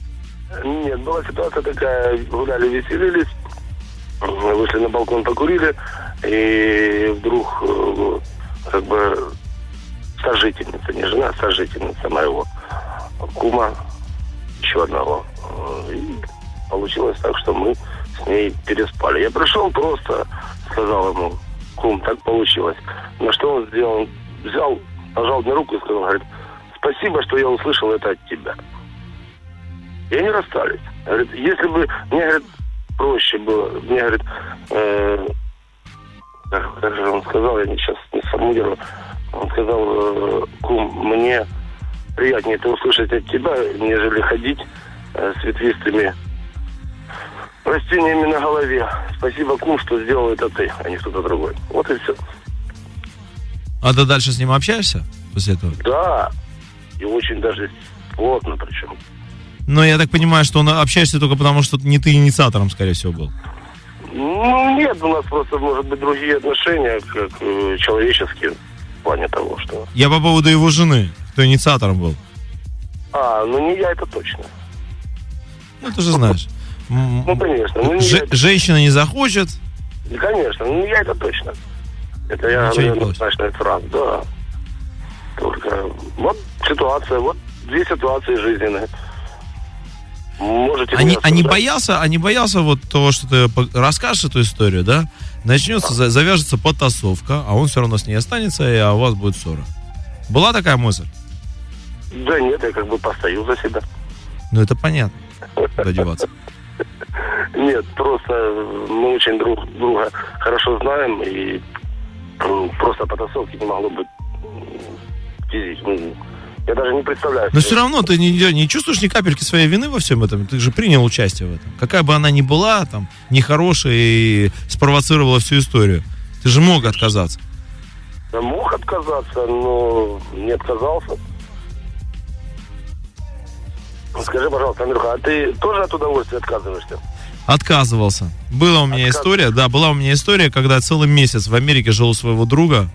Нет, была ситуация такая, гуляли, веселились, э, вышли на балкон, покурили, и вдруг э, как бы сожительница, не жена, а сожительница моего кума, еще одного. И получилось так, что мы с ней переспали. Я пришел просто, сказал ему, кум, так получилось. На что он сделал? Взял, пожал мне руку и сказал, говорит, спасибо, что я услышал это от тебя. И они расстались. Говорит, если бы мне, говорит, проще было, мне, говорит, э, как, как же он сказал, я сейчас не сформулирую, он сказал, э, кум, мне приятнее это услышать от тебя, нежели ходить э, с ветвистыми растениями на голове. Спасибо, кум, что сделал это ты, а не кто-то другой. Вот и все. А ты дальше с ним общаешься после этого? Да, и очень даже плотно причем. Но я так понимаю, что он общаешься только потому, что не ты инициатором, скорее всего, был. Ну, нет, у нас просто, может быть, другие отношения, как э, человеческие, в плане того, что... Я по поводу его жены, кто инициатором был. А, ну не я, это точно. Ну, ты же знаешь. Ну, конечно. Ну, не же- я, женщина не захочет, это- конечно, ну не я, это точно. Это я Ничего однозначно, это раз, да. Только вот ситуация, вот две ситуации жизненные. Можете а не, а не боялся, а не боялся вот того, что ты расскажешь эту историю, да? Начнется, за- завяжется потасовка, а он все равно с ней останется, и а у вас будет ссора. Была такая мысль? Да нет, я как бы постою за себя. Ну, это понятно. Куда деваться. Нет, просто мы очень друг друга хорошо знаем, и просто потасовки не могло быть физически. Ну, Я даже не представляю. Но все равно ты не, не чувствуешь ни капельки своей вины во всем этом. Ты же принял участие в этом. Какая бы она ни была, там, нехорошая и спровоцировала всю историю. Ты же мог отказаться. Я мог отказаться, но не отказался. Скажи, пожалуйста, Андрюха, а ты тоже от удовольствия отказываешься? Отказывался. Была у меня история, да, была у меня история, когда целый месяц в Америке жил у своего друга.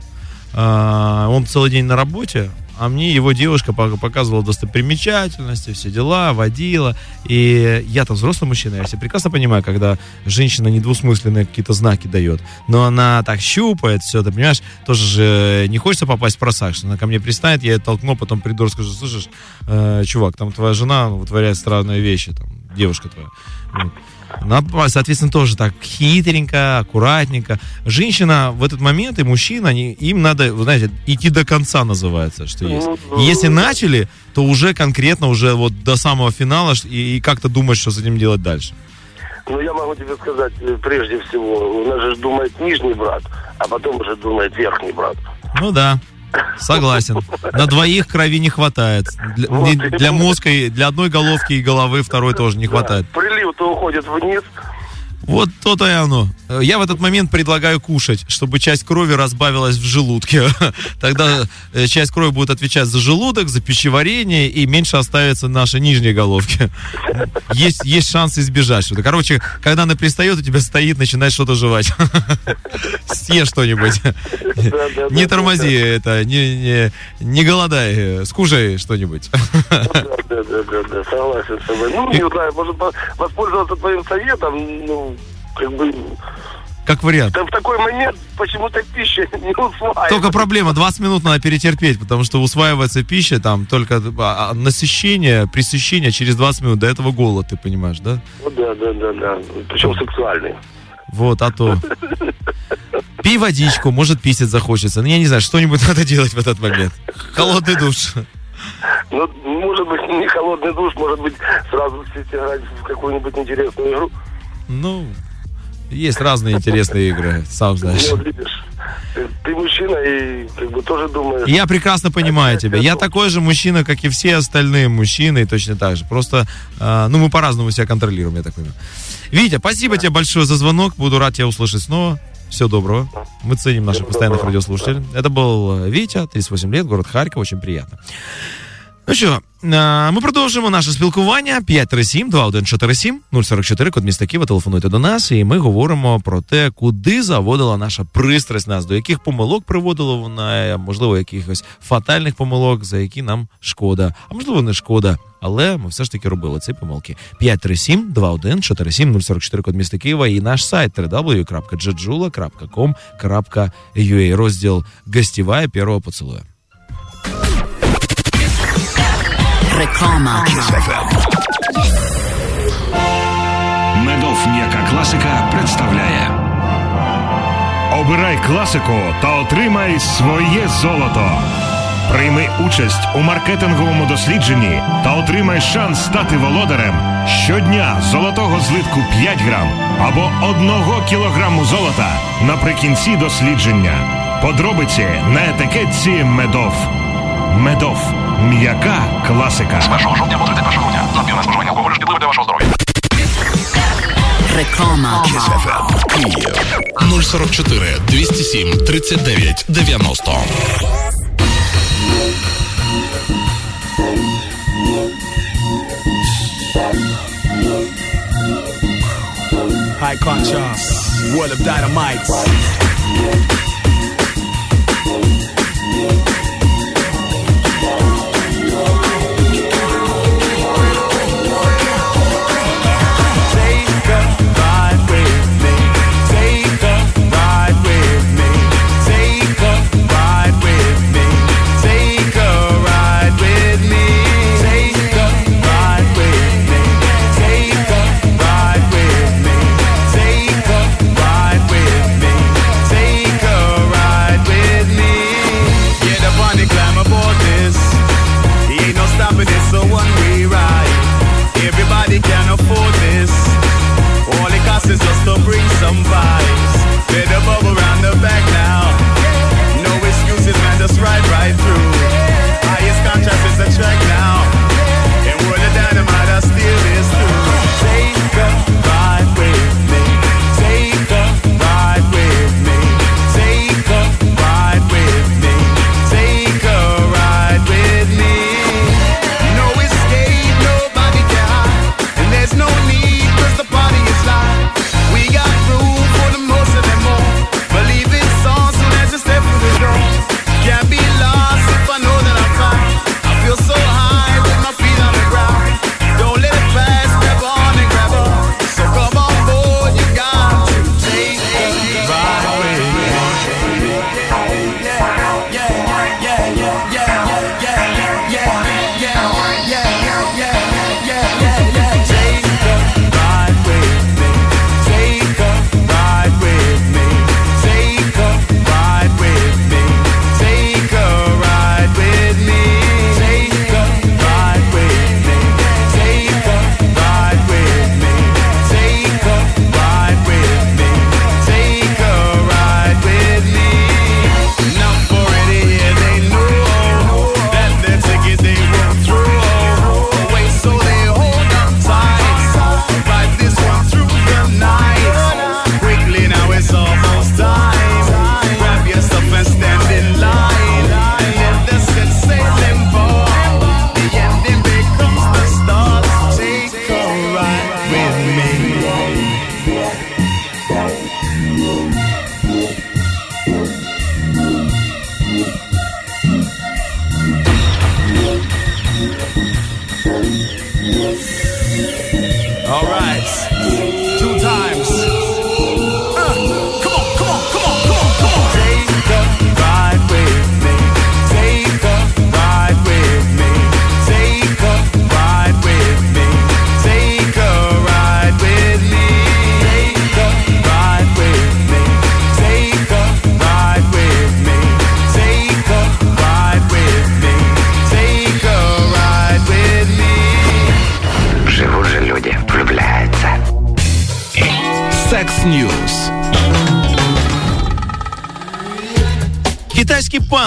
А, он целый день на работе, а мне его девушка пок- показывала достопримечательности, все дела, водила. И я там взрослый мужчина, я себе прекрасно понимаю, когда женщина недвусмысленные какие-то знаки дает. Но она так щупает все, ты понимаешь, тоже же не хочется попасть в просак, что она ко мне пристанет, я ее толкну, потом приду, скажу, слышишь, э, чувак, там твоя жена вытворяет странные вещи, там, девушка твоя. Вот. Она, соответственно, тоже так хитренько, аккуратненько. Женщина в этот момент и мужчина, они, им надо, вы знаете, идти до конца называется, что есть. И если начали, то уже конкретно, уже вот до самого финала и, и как-то думать, что с этим делать дальше. Ну, я могу тебе сказать, э, прежде всего, у нас же думает нижний брат, а потом уже думает верхний брат. Ну да, согласен. На двоих крови не хватает. Для, не- для мозга, для одной головки и головы второй тоже не хватает. Прилив-то уходит вниз, Вот то-то и оно. Я в этот момент предлагаю кушать, чтобы часть крови разбавилась в желудке. Тогда э, часть крови будет отвечать за желудок, за пищеварение, и меньше оставится нашей нижней головки. Есть, есть шанс избежать что-то. Короче, когда она пристает, у тебя стоит, начинает что-то жевать. Съешь что-нибудь. Не тормози это, не, не, не голодай, э, скушай что-нибудь. да, да, да, да, согласен с тобой. Ну, не знаю, может по- воспользоваться твоим советом, ну, как бы... Как вариант. да в такой момент почему-то пища не усваивается. Только проблема, 20 минут надо перетерпеть, потому что усваивается пища, там только а, а, насыщение, пресыщение через 20 минут, до этого голод, ты понимаешь, да? Ну, да, да, да, да. Причем сексуальный. Вот, а то. Пей водичку, может писать захочется. Ну, я не знаю, что-нибудь надо делать в этот момент. Холодный душ. Ну, может быть, не холодный душ, может быть, сразу сесть играть в какую-нибудь интересную игру. Ну, есть разные интересные игры, сам знаешь. Ну, видишь, ты, мужчина и как бы тоже думаешь... Я прекрасно понимаю тебя. Я такой же мужчина, как и все остальные мужчины, и точно так же. Просто, э, ну, мы по-разному себя контролируем, я так понимаю. Витя, спасибо тебе большое за звонок. Буду рад тебя услышать снова. Всего доброго. Мы ценим наших постоянных радиослушателей. Это был э, Витя, 38 лет, город Харьков. Очень приятно. Ну що, ми продовжуємо наше спілкування 537 2147 044 код міста Києва. Телефонуйте до нас, і ми говоримо про те, куди заводила наша пристрасть нас, до яких помилок приводила вона, можливо, якихось фатальних помилок, за які нам шкода, а можливо, не шкода. Але ми все ж таки робили ці помилки. 537 2147 044 код міста Києва і наш сайт www.jejula.com.ua розділ «Гостевая первого поцелуя». Реклама. Медов м'яка класика представляє. Обирай класику та отримай своє золото. Прийми участь у маркетинговому дослідженні та отримай шанс стати володарем щодня золотого злитку 5 грам або 1 кілограму золота наприкінці дослідження. Подробиці на етикетці медов. Медов. М'яка класика. З 1 жовтня по 31 грудня. Надмірне споживання алкоголю шкідливе для вашого здоров'я. Реклама. Київ 044 207 39 90. High conscious, world of dynamite.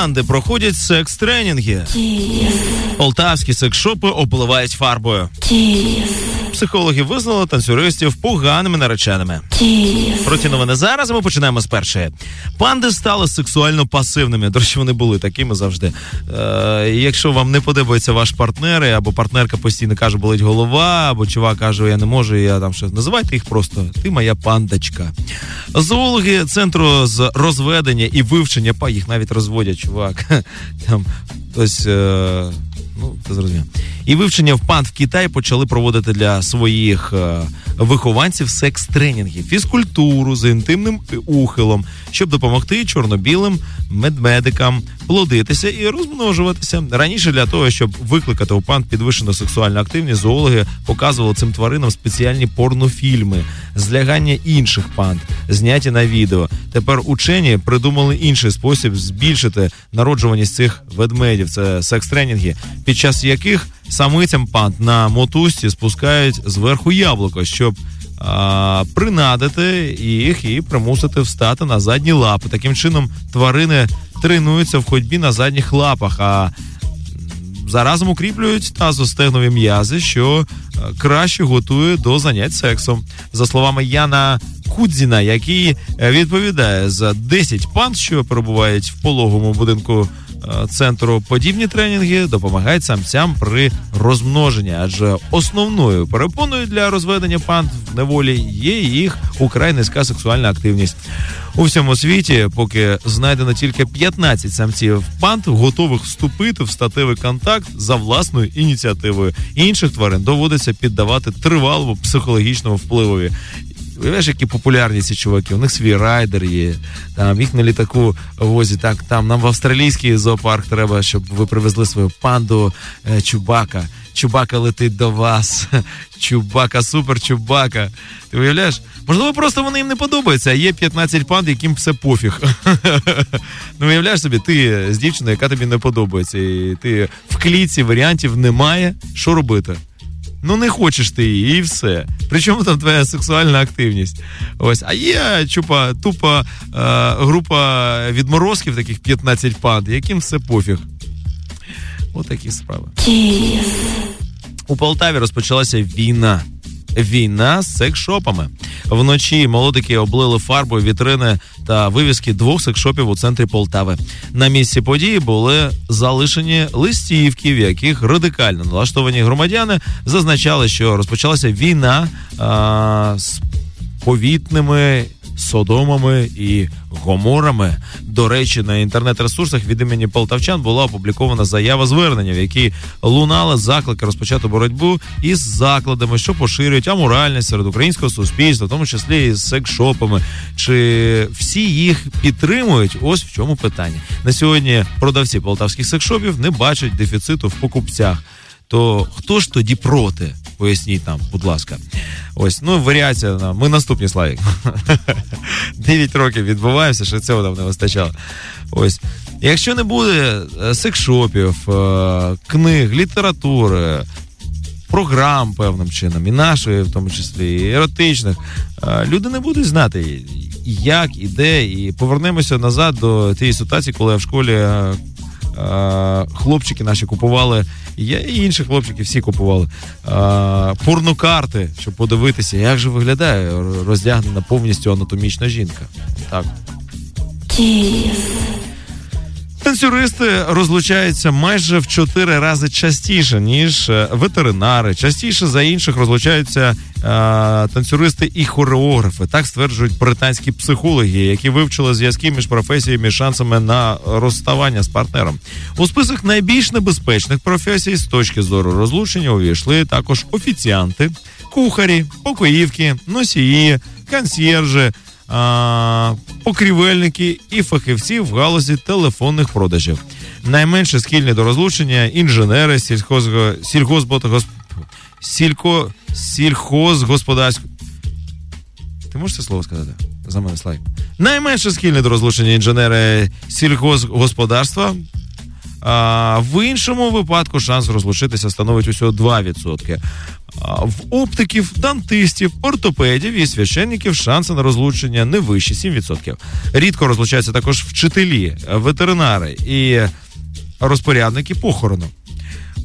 Китайські проходять секс-тренінги. Полтавські секс-шопи обливають фарбою. Психологи визнали танцюристів поганими нареченими. Про ці новини зараз ми починаємо з першої. Панди стали сексуально пасивними. До речі, вони були такими завжди. Е, якщо вам не подобається ваш партнер, або партнерка постійно каже, болить голова, або чувак каже, я не можу, я там щось. Називайте їх просто ти моя пандочка. Зоологи центру з розведення і вивчення па їх навіть розводять, чувак. Там ось. Е, Ну, ти зрозумів. І вивчення в панд в Китаї почали проводити для своїх е, вихованців секс-тренінги, фізкультуру з інтимним ухилом, щоб допомогти чорно-білим медмедикам плодитися і розмножуватися. Раніше для того, щоб викликати у панд підвищену сексуальну активність, зоологи показували цим тваринам спеціальні порнофільми, злягання інших панд, зняті на відео. Тепер учені придумали інший спосіб збільшити народжуваність цих ведмедів. Це секс-тренінги, під час яких самицям панд на мотузці спускають зверху яблуко, щоб принадити їх і примусити встати на задні лапи. Таким чином тварини тренуються в ходьбі на задніх лапах. а Заразом укріплюють тазостегнові м'язи, що е, краще готує до занять сексом. За словами Яна Кудзіна, який е, відповідає за 10 панд, що перебувають в пологовому будинку центру, подібні тренінги допомагають самцям при розмноженні, адже основною перепоною для розведення панд в неволі є їх украй низька сексуальна активність. У всьому світі, поки знайдено тільки 15 самців панд, готових вступити в статевий контакт за власною ініціативою. Інших тварин доводиться піддавати тривалому психологічному впливові. Уявляєш, які популярні ці чуваки, у них свій райдер є, там їх на літаку возять. Так, там нам в австралійський зоопарк треба, щоб ви привезли свою панду е, Чубака. Чубака летить до вас. Чубака, супер Чубака. Ти уявляєш? Можливо, просто вони їм не подобаються, а є 15 панд, яким все пофіг. ну, уявляєш собі, ти з дівчиною, яка тобі не подобається, і ти в кліці варіантів немає. Що робити? Ну не хочеш ти її, і все. Причому там твоя сексуальна активність. Ось, а є чупа, тупа е, група відморозків, таких 15 панд, яким все пофіг. Отакі справи. У Полтаві розпочалася війна. Війна з секшопами. Вночі молодики облили фарбою вітрини та вивіски двох секшопів у центрі Полтави. На місці події були залишені листівки, в яких радикально налаштовані громадяни зазначали, що розпочалася війна а, з повітними содомами і гоморами. До речі, на інтернет-ресурсах від імені полтавчан була опублікована заява звернення, в якій лунали заклики розпочати боротьбу із закладами, що поширюють аморальність серед українського суспільства, в тому числі і з секшопами. Чи всі їх підтримують? Ось в чому питання. На сьогодні продавці полтавських секшопів не бачать дефіциту в покупцях. То хто ж тоді проти? Поясніть нам, будь ласка. Ось, ну, варіація. Ми наступні Славік. 9 років відбуваємося, що цього нам не вистачало. Ось. Якщо не буде е, секшопів, е, книг, літератури, програм певним чином, і нашої, в тому числі, і еротичних, е, люди не будуть знати, як і де, і повернемося назад до тієї ситуації, коли я в школі хлопчики наші купували, я і інші хлопчики всі купували порнокарти, щоб подивитися, як же виглядає роздягнена повністю анатомічна жінка. Так. Танцюристи розлучаються майже в чотири рази частіше, ніж е, ветеринари. Частіше за інших розлучаються е, танцюристи і хореографи. Так стверджують британські психологи, які вивчили зв'язки між професіями і шансами на розставання з партнером. У список найбільш небезпечних професій з точки зору розлучення увійшли також офіціанти, кухарі, покоївки, носії, консьєржи, а, покрівельники і фахівці в галузі телефонних продажів. Найменше схильні до розлучення інженери сільхозго, сільгоспотгосп... сілько, сільхозгосподарського. Ти можеш це слово сказати? За мене слайк. Найменше схильні до розлучення інженери сільхозгосподарства. А, в іншому випадку шанс розлучитися становить усього 2%. В оптиків, дантистів, ортопедів і священників шанси на розлучення не вищі 7%. Рідко розлучаються також вчителі, ветеринари і розпорядники похорону.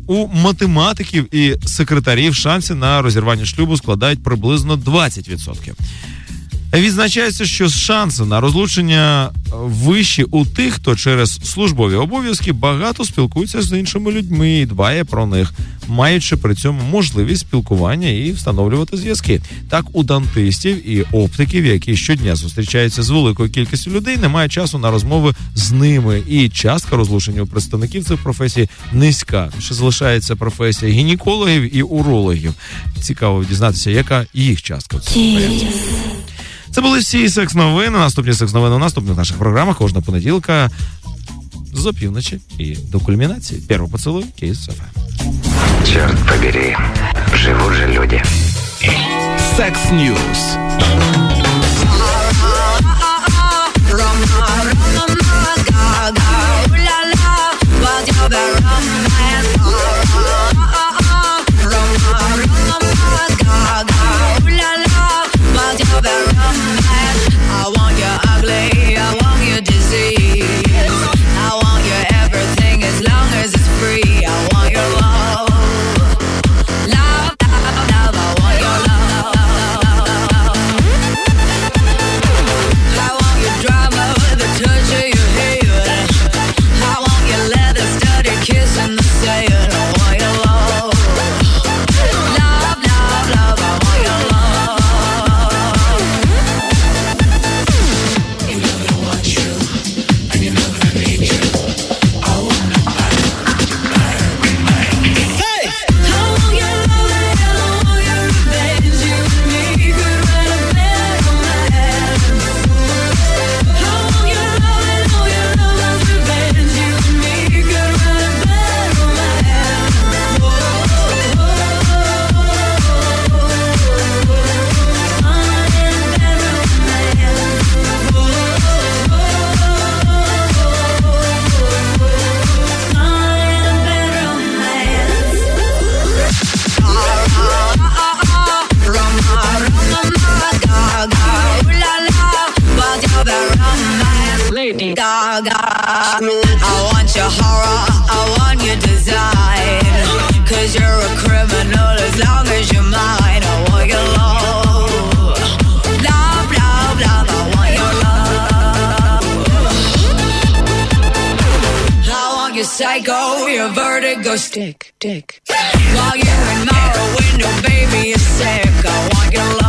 У математиків і секретарів шанси на розірвання шлюбу складають приблизно 20%. Відзначається, що шанси на розлучення вищі у тих, хто через службові обов'язки багато спілкується з іншими людьми і дбає про них, маючи при цьому можливість спілкування і встановлювати зв'язки. Так, у дантистів і оптиків, які щодня зустрічаються з великою кількістю людей, немає часу на розмови з ними. І частка розлучення у представників цих професій низька. Ще залишається професія гінекологів і урологів. Цікаво дізнатися, яка їх частка в цьому. Це були всі секс новини. Наступні секс новини у наступних наших програмах кожного понеділка з опівночі і до кульмінації. Перший поцілуй Кейс ФМ. Черт побери, живут же люди. Секс Ньюс. I vertigo stick, dick. While you're in my window, baby, you're sick. I want your. Love,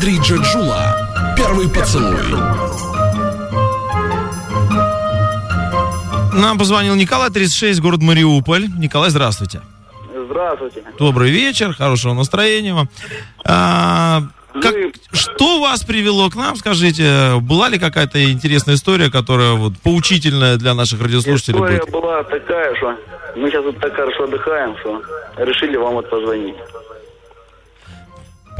Андрей Джаджула. Первый поцелуй. Нам позвонил Николай, 36, город Мариуполь. Николай, здравствуйте. Здравствуйте. Добрый вечер, хорошего настроения вам. А, Как, что вас привело к нам, скажите? Была ли какая-то интересная история, которая вот поучительная для наших радиослушателей История будет? была такая, что мы сейчас вот так хорошо отдыхаем, что решили вам вот позвонить.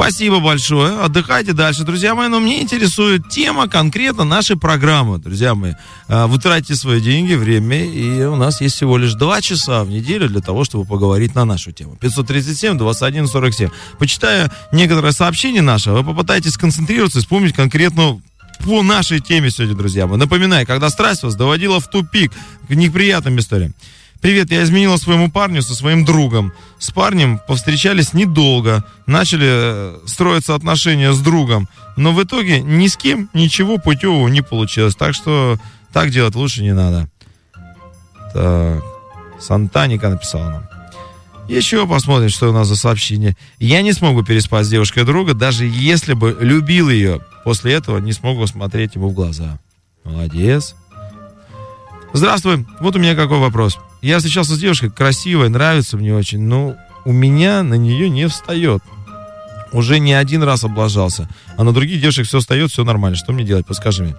Спасибо большое. Отдыхайте дальше, друзья мои. Но мне интересует тема конкретно нашей программы, друзья мои. А, Вы тратите свои деньги, время, и у нас есть всего лишь два часа в неделю для того, чтобы поговорить на нашу тему. 537 21 47. Почитая некоторые сообщения наши, вы попытаетесь сконцентрироваться и вспомнить конкретно по нашей теме сегодня, друзья мои. Напоминаю, когда страсть вас доводила в тупик к неприятным историям. Привет, я изменила своему парню со своим другом. С парнем повстречались недолго, начали э, строиться отношения с другом, но в итоге ни с кем ничего путевого не получилось. Так что так делать лучше не надо. Так, Сантаника написала нам. Еще посмотрим, что у нас за сообщение. Я не смогу переспать с девушкой друга, даже если бы любил ее. После этого не смогу смотреть ему в глаза. Молодец. Здравствуй. Вот у меня какой вопрос. Я встречался с девушкой, красивая, нравится мне очень, но у меня на нее не встает. Уже не один раз облажался. А на других девушек все встает, все нормально. Что мне делать? Подскажи мне.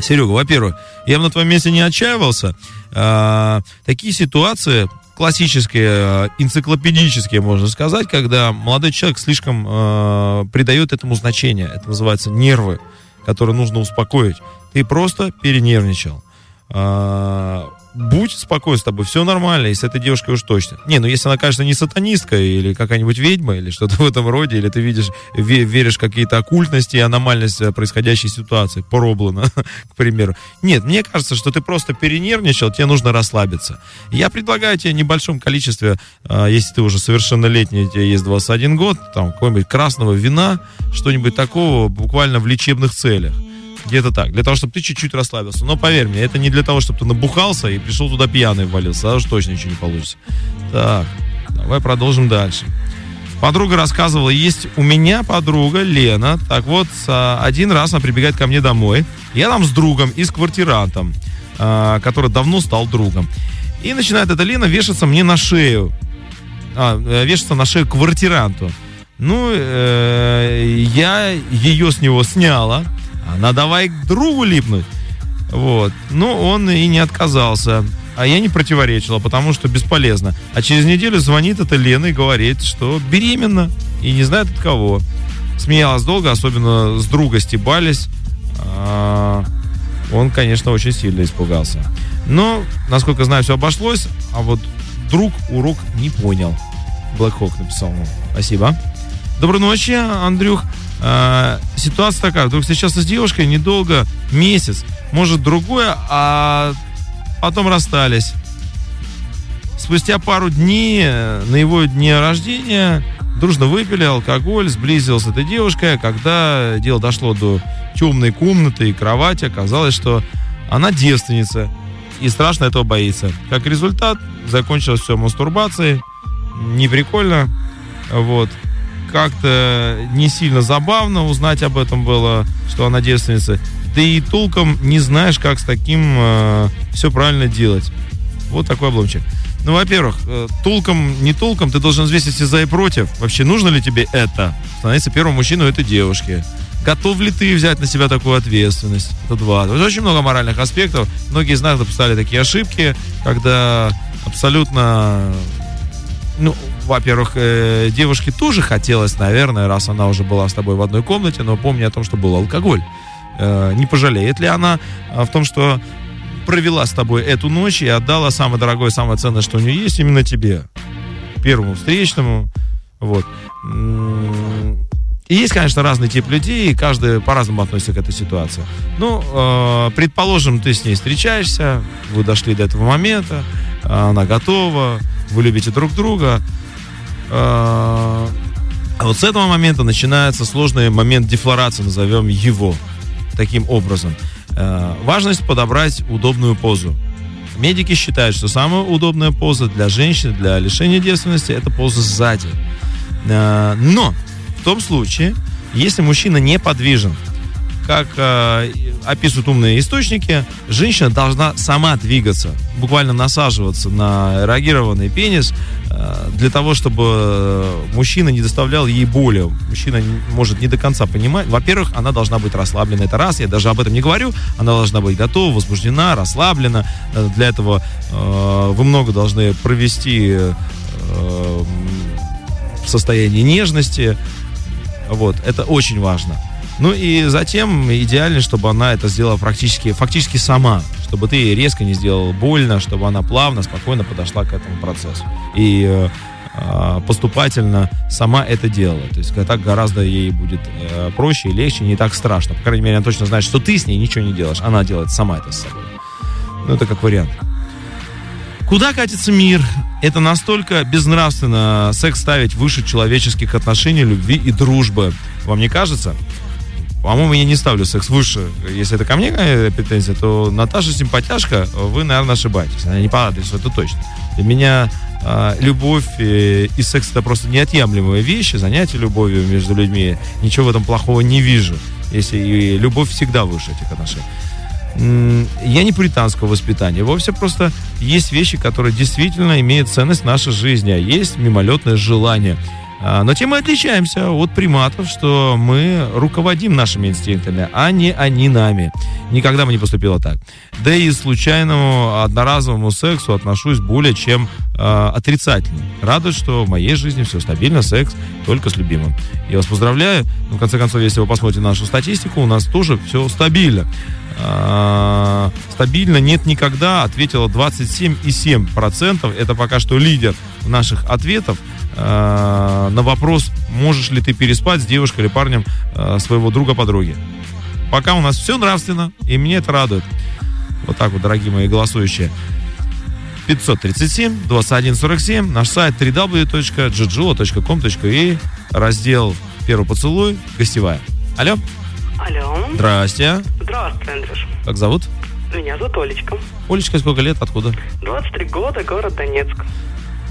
Серега, во-первых, я бы на твоем месте не отчаивался. А, такие ситуации классические, э, энциклопедические, можно сказать, когда молодой человек слишком э, придает этому значение. Это называется нервы, которые нужно успокоить. Ты просто перенервничал. А, будь спокоен с тобой, все нормально, и с этой девушкой уж точно. Не, ну если она, конечно, не сатанистка или какая-нибудь ведьма или что-то в этом роде, или ты видишь, ве- веришь какие-то оккультности и аномальность э, происходящей ситуации, пороблено, к примеру. Нет, мне кажется, что ты просто перенервничал, тебе нужно расслабиться. Я предлагаю тебе в небольшом количестве, а, если ты уже совершеннолетний, тебе есть 21 год, там, какого-нибудь красного вина, что-нибудь такого, буквально в лечебных целях. Где-то так, для того, чтобы ты чуть-чуть расслабился. Но поверь мне, это не для того, чтобы ты набухался и пришел туда пьяный ввалился. Тогда уж точно ничего не получится. Так, давай продолжим дальше. Подруга рассказывала, есть у меня подруга Лена. Так вот, с- один раз она прибегает ко мне домой. Я там с другом и с квартирантом, а, который давно стал другом. И начинает эта Лена вешаться мне на шею. А, э, вешаться на шею квартиранту. Ну, э, я ее с него сняла. Она давай к другу липнуть. Вот. Ну, он и не отказался. А я не противоречила, потому что бесполезно. А через неделю звонит эта Лена и говорит, что беременна и не знает от кого. Смеялась долго, особенно с друга стебались. А, он, конечно, очень сильно испугался. Но, насколько знаю, все обошлось, а вот друг урок не понял. Black Hawk написал. Спасибо. Доброй ночи, Андрюх. А, ситуация такая. Вдруг встречался с девушкой недолго, месяц, может другое, а потом расстались. Спустя пару дней э, на его дне рождения дружно выпили алкоголь, сблизился с этой девушкой. Когда дело дошло до темной комнаты и кровати, оказалось, что она девственница и страшно этого боится. Как результат, закончилось все мастурбацией. Не прикольно. Вот. Как-то не сильно забавно узнать об этом было, что она девственница. Да и толком не знаешь, как с таким все правильно делать. Вот такой обломчик. Ну, во-первых, э, толком, не толком, ты должен взвесить все за и против. Вообще, нужно ли тебе это? Становиться первым мужчиной этой девушки. Готов ли ты взять на себя такую ответственность? Это два. То есть очень много моральных аспектов. Многие из нас допускали такие ошибки, когда абсолютно ну, во-первых, э, девушке тоже хотелось, наверное, раз она уже была с тобой в одной комнате, но помни о том, что был алкоголь. Э, не пожалеет ли она а, в том, что провела с тобой эту ночь и отдала самое дорогое, самое ценное, что у нее есть, именно тебе, первому встречному. Вот. И есть, конечно, разный тип людей, и каждый по-разному относится к этой ситуации. Ну, э, предположим, ты с ней встречаешься, вы дошли до этого момента, она готова, вы любите друг друга. А вот с этого момента начинается сложный момент дефлорации, назовем его таким образом. Э, Важность подобрать удобную позу. Медики считают, что самая удобная поза для женщины, для лишения девственности, это поза сзади. Э, Но в том случае, если мужчина неподвижен, как э, описывают умные источники, женщина должна сама двигаться, буквально насаживаться на эрогированный пенис э, для того, чтобы мужчина не доставлял ей боли. Мужчина может не до конца понимать. Во-первых, она должна быть расслаблена. Это раз, я даже об этом не говорю. Она должна быть готова, возбуждена, расслаблена. Э, Для этого э, вы много должны провести э, в состоянии нежности. Вот, это очень важно. Ну и затем идеально, чтобы она это сделала практически, фактически сама, чтобы ты ей резко не сделал больно, чтобы она плавно, спокойно подошла к этому процессу. И э, а, поступательно сама это делала. То есть так гораздо ей будет э, проще и легче, не так страшно. По крайней мере, она точно знает, что ты с ней ничего не делаешь. Она делает сама это с собой. Ну, это как вариант. Куда катится мир? Это настолько безнравственно секс ставить выше человеческих отношений, любви и дружбы. Вам не кажется? По-моему, я не ставлю секс выше. Если это ко мне э, претензия, то Наташа симпатяшка, вы, наверное, ошибаетесь. Она не по адресу, это точно. Для меня а, любовь э, и секс это просто неотъемлемые вещи, занятия любовью между людьми. Ничего в этом плохого не вижу. Если и любовь всегда выше этих отношений. Я не пуританского воспитания. Вовсе просто есть вещи, которые действительно имеют ценность в нашей жизни, а есть мимолетное желание. А, Но тем мы отличаемся от приматов, что мы руководим нашими инстинктами, а не они нами. Никогда бы не поступила так. Да и случайному одноразовому сексу отношусь более чем э, отрицательно. Радует, что в моей жизни все стабильно, секс только с любимым. Я вас поздравляю. Ну, в конце концов, если вы посмотрите нашу статистику, у нас тоже все стабильно. А, стабильно нет никогда, ответило 27,7%. Это пока что лидер наших ответов а, на вопрос, можешь ли ты переспать с девушкой или парнем а, своего друга-подруги. Пока у нас все нравственно, и мне это радует. Вот так вот, дорогие мои голосующие. 537 2147, наш сайт www.jujula.com.ua, раздел «Первый поцелуй», гостевая. Алло, Алло. здрасте. Здравствуй, Андрюш. Как зовут? Меня зовут Олечка. Олечка, сколько лет, откуда? 23 года, город Донецк.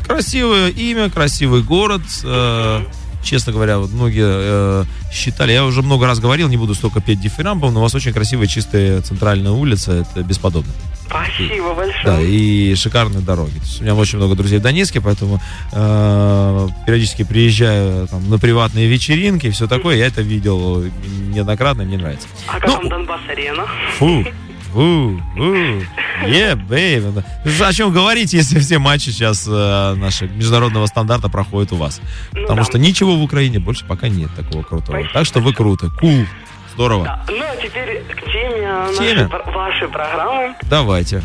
Красивое имя, красивый город. Э, честно говоря, вот многие э, считали, я уже много раз говорил, не буду столько петь дифирамбов, но у вас очень красивая, чистая центральная улица, это бесподобно. Спасибо большое. Да, и шикарные дороги. У меня очень много друзей в Донецке, поэтому э, периодически приезжаю там, на приватные вечеринки, все такое, я это видел неоднократно, мне нравится. А как вам Донбасс-арена? Фу, е, бэйби. О чем говорить, если все матчи сейчас э, наши международного стандарта проходят у вас? Потому что ничего в Украине больше пока нет такого крутого. Так что вы круто, кул, здорово. Ну, а теперь к теме, вашей программы. Давайте.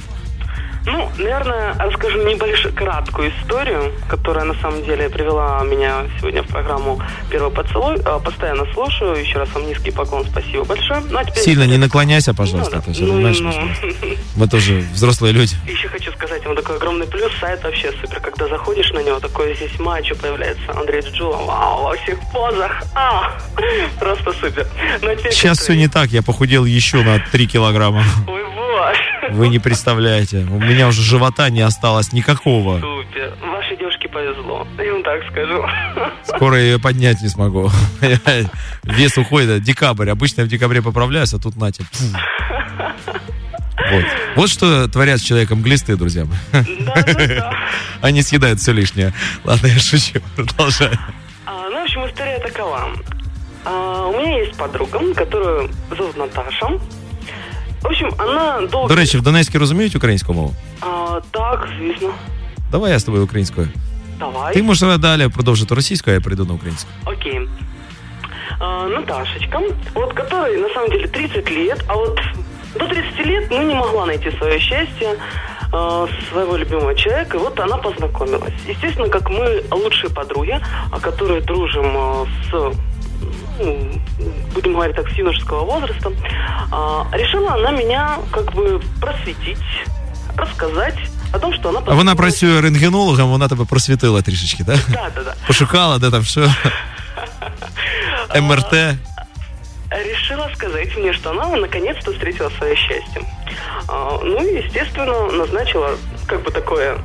Ну, наверное, расскажу небольшую, краткую историю, которая на самом деле привела меня сегодня в программу «Первый поцелуй». Э, Постоянно слушаю. Еще раз вам низкий поклон, спасибо большое. Ну, а теперь... Сильно не наклоняйся, пожалуйста, а то всё, Ну, знаешь, ну. мы тоже взрослые люди. Еще хочу сказать вам такой огромный плюс. Сайт вообще супер. Когда заходишь на него, такой здесь матч появляется. Андрей Джула. Вау, во всех позах. А, просто супер. Ну, а теперь Сейчас все не так, я похудел еще на 3 килограмма. Ой, боже. Вы не представляете. У меня уже живота не осталось никакого. Супер. Вашей девушке повезло. Я вам так скажу. Скоро ее поднять не смогу. Вес уходит, декабрь. Обычно я в декабре поправляюсь, а тут нате. Вот. вот что творят с человеком глисты, друзья мои. Они съедают все лишнее. Ладно, я шучу. Продолжай. А, ну, в общем, история такова. А, у меня есть подруга, которую зовут Наташа. В общем, она долго... До речі, в Донецьку розуміють українську мову? А, так, звісно. Давай я з тобою українською. Давай. Ти можеш далі продовжити російською, а я перейду на українську. Окей. А, Наташечка, вот которой на самом деле 30 лет, а вот до 30 лет ну, не могла найти свое счастье, а, своего любимого человека, и вот она познакомилась. Естественно, как мы лучшие подруги, а которые дружим а, с ну, будем говорить так, с юношеского возраста, а, решила она меня как бы просветить, рассказать о том, что она А вона працює рентгенологом, вона тебе просвітила трішечки, так? Да, да, да. Пошукала, де там що. МРТ. решила сказать мне, что она наконец-то встретила свое счастье. А, ну и, естественно, назначила как бы такое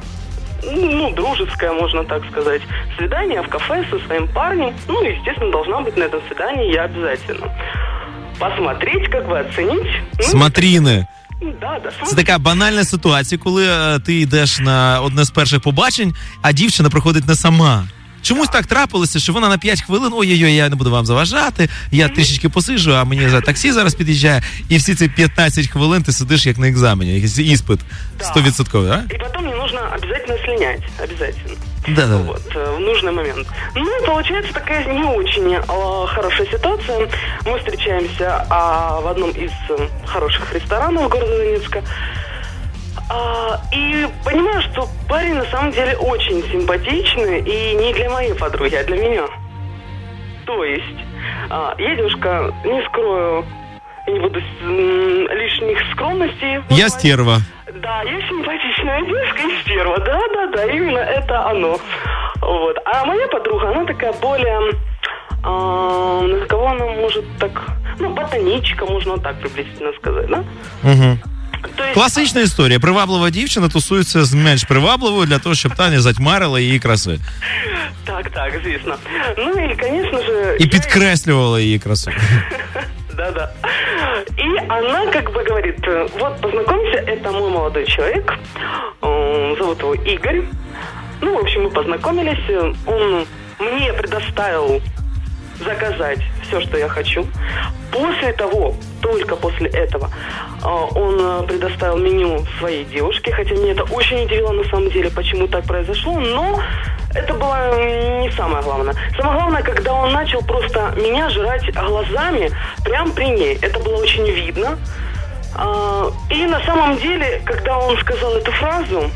ну, дружеское, можно так сказать, свидание в кафе со своим парнем. Ну, естественно, должна быть на этом свидании я обязательно. посмотреть, как бы оценить. Ну, Смотріни. Да, да, Це така банальна ситуація, коли е, ти йдеш на одне з перших побачень, а дівчина приходить не сама. Чомусь так трапилося, що вона на 5 хвилин, ой-ой-ой, я не буду вам заважати, я трішечки посижу, а мені за таксі зараз під'їжджає, і всі ці 15 хвилин ти сидиш як на екзамені, якийсь іспит 100%, да? И потом мне нужно обязательно слинять, обязательно. Да, да. Вот, э, в нужный момент. Ну, получается такая не очень э, хорошая ситуация. Мы встречаемся а, в одном из э, хороших ресторанов города Донецка. А, и понимаю, что парень на самом деле очень симпатичный и не для моей подруги, а для меня. То есть, а, я девушка, не скрою, не буду с- м, лишних скромностей. Я стерва. Да, я симпатичная девушка и стерва. Да, да, да, именно это оно. Вот. А моя подруга, она такая более... а, на кого она может так... Ну, ботаничка, можно вот так приблизительно сказать, да? Угу. Класична історія. Приваблива дівчина тусується з менш привабливою для того, щоб та не затьмарила її краси. Так, так, звісно. Ну и, конечно же... І підкреслювала її красу. Да-да. И она как бы говорит, э, вот познакомься, это мой молодой человек, э, зовут его Игорь. Ну, в общем, мы познакомились, э, он мне предоставил заказать все, что я хочу. После того, только после этого, э, он э, предоставил меню своей девушке, хотя меня это очень удивило на самом деле, почему так произошло, но это было не самое главное. Самое главное, когда он начал просто меня жрать глазами прямо при ней. Это было очень видно. А, И на самом деле, когда он сказал эту фразу,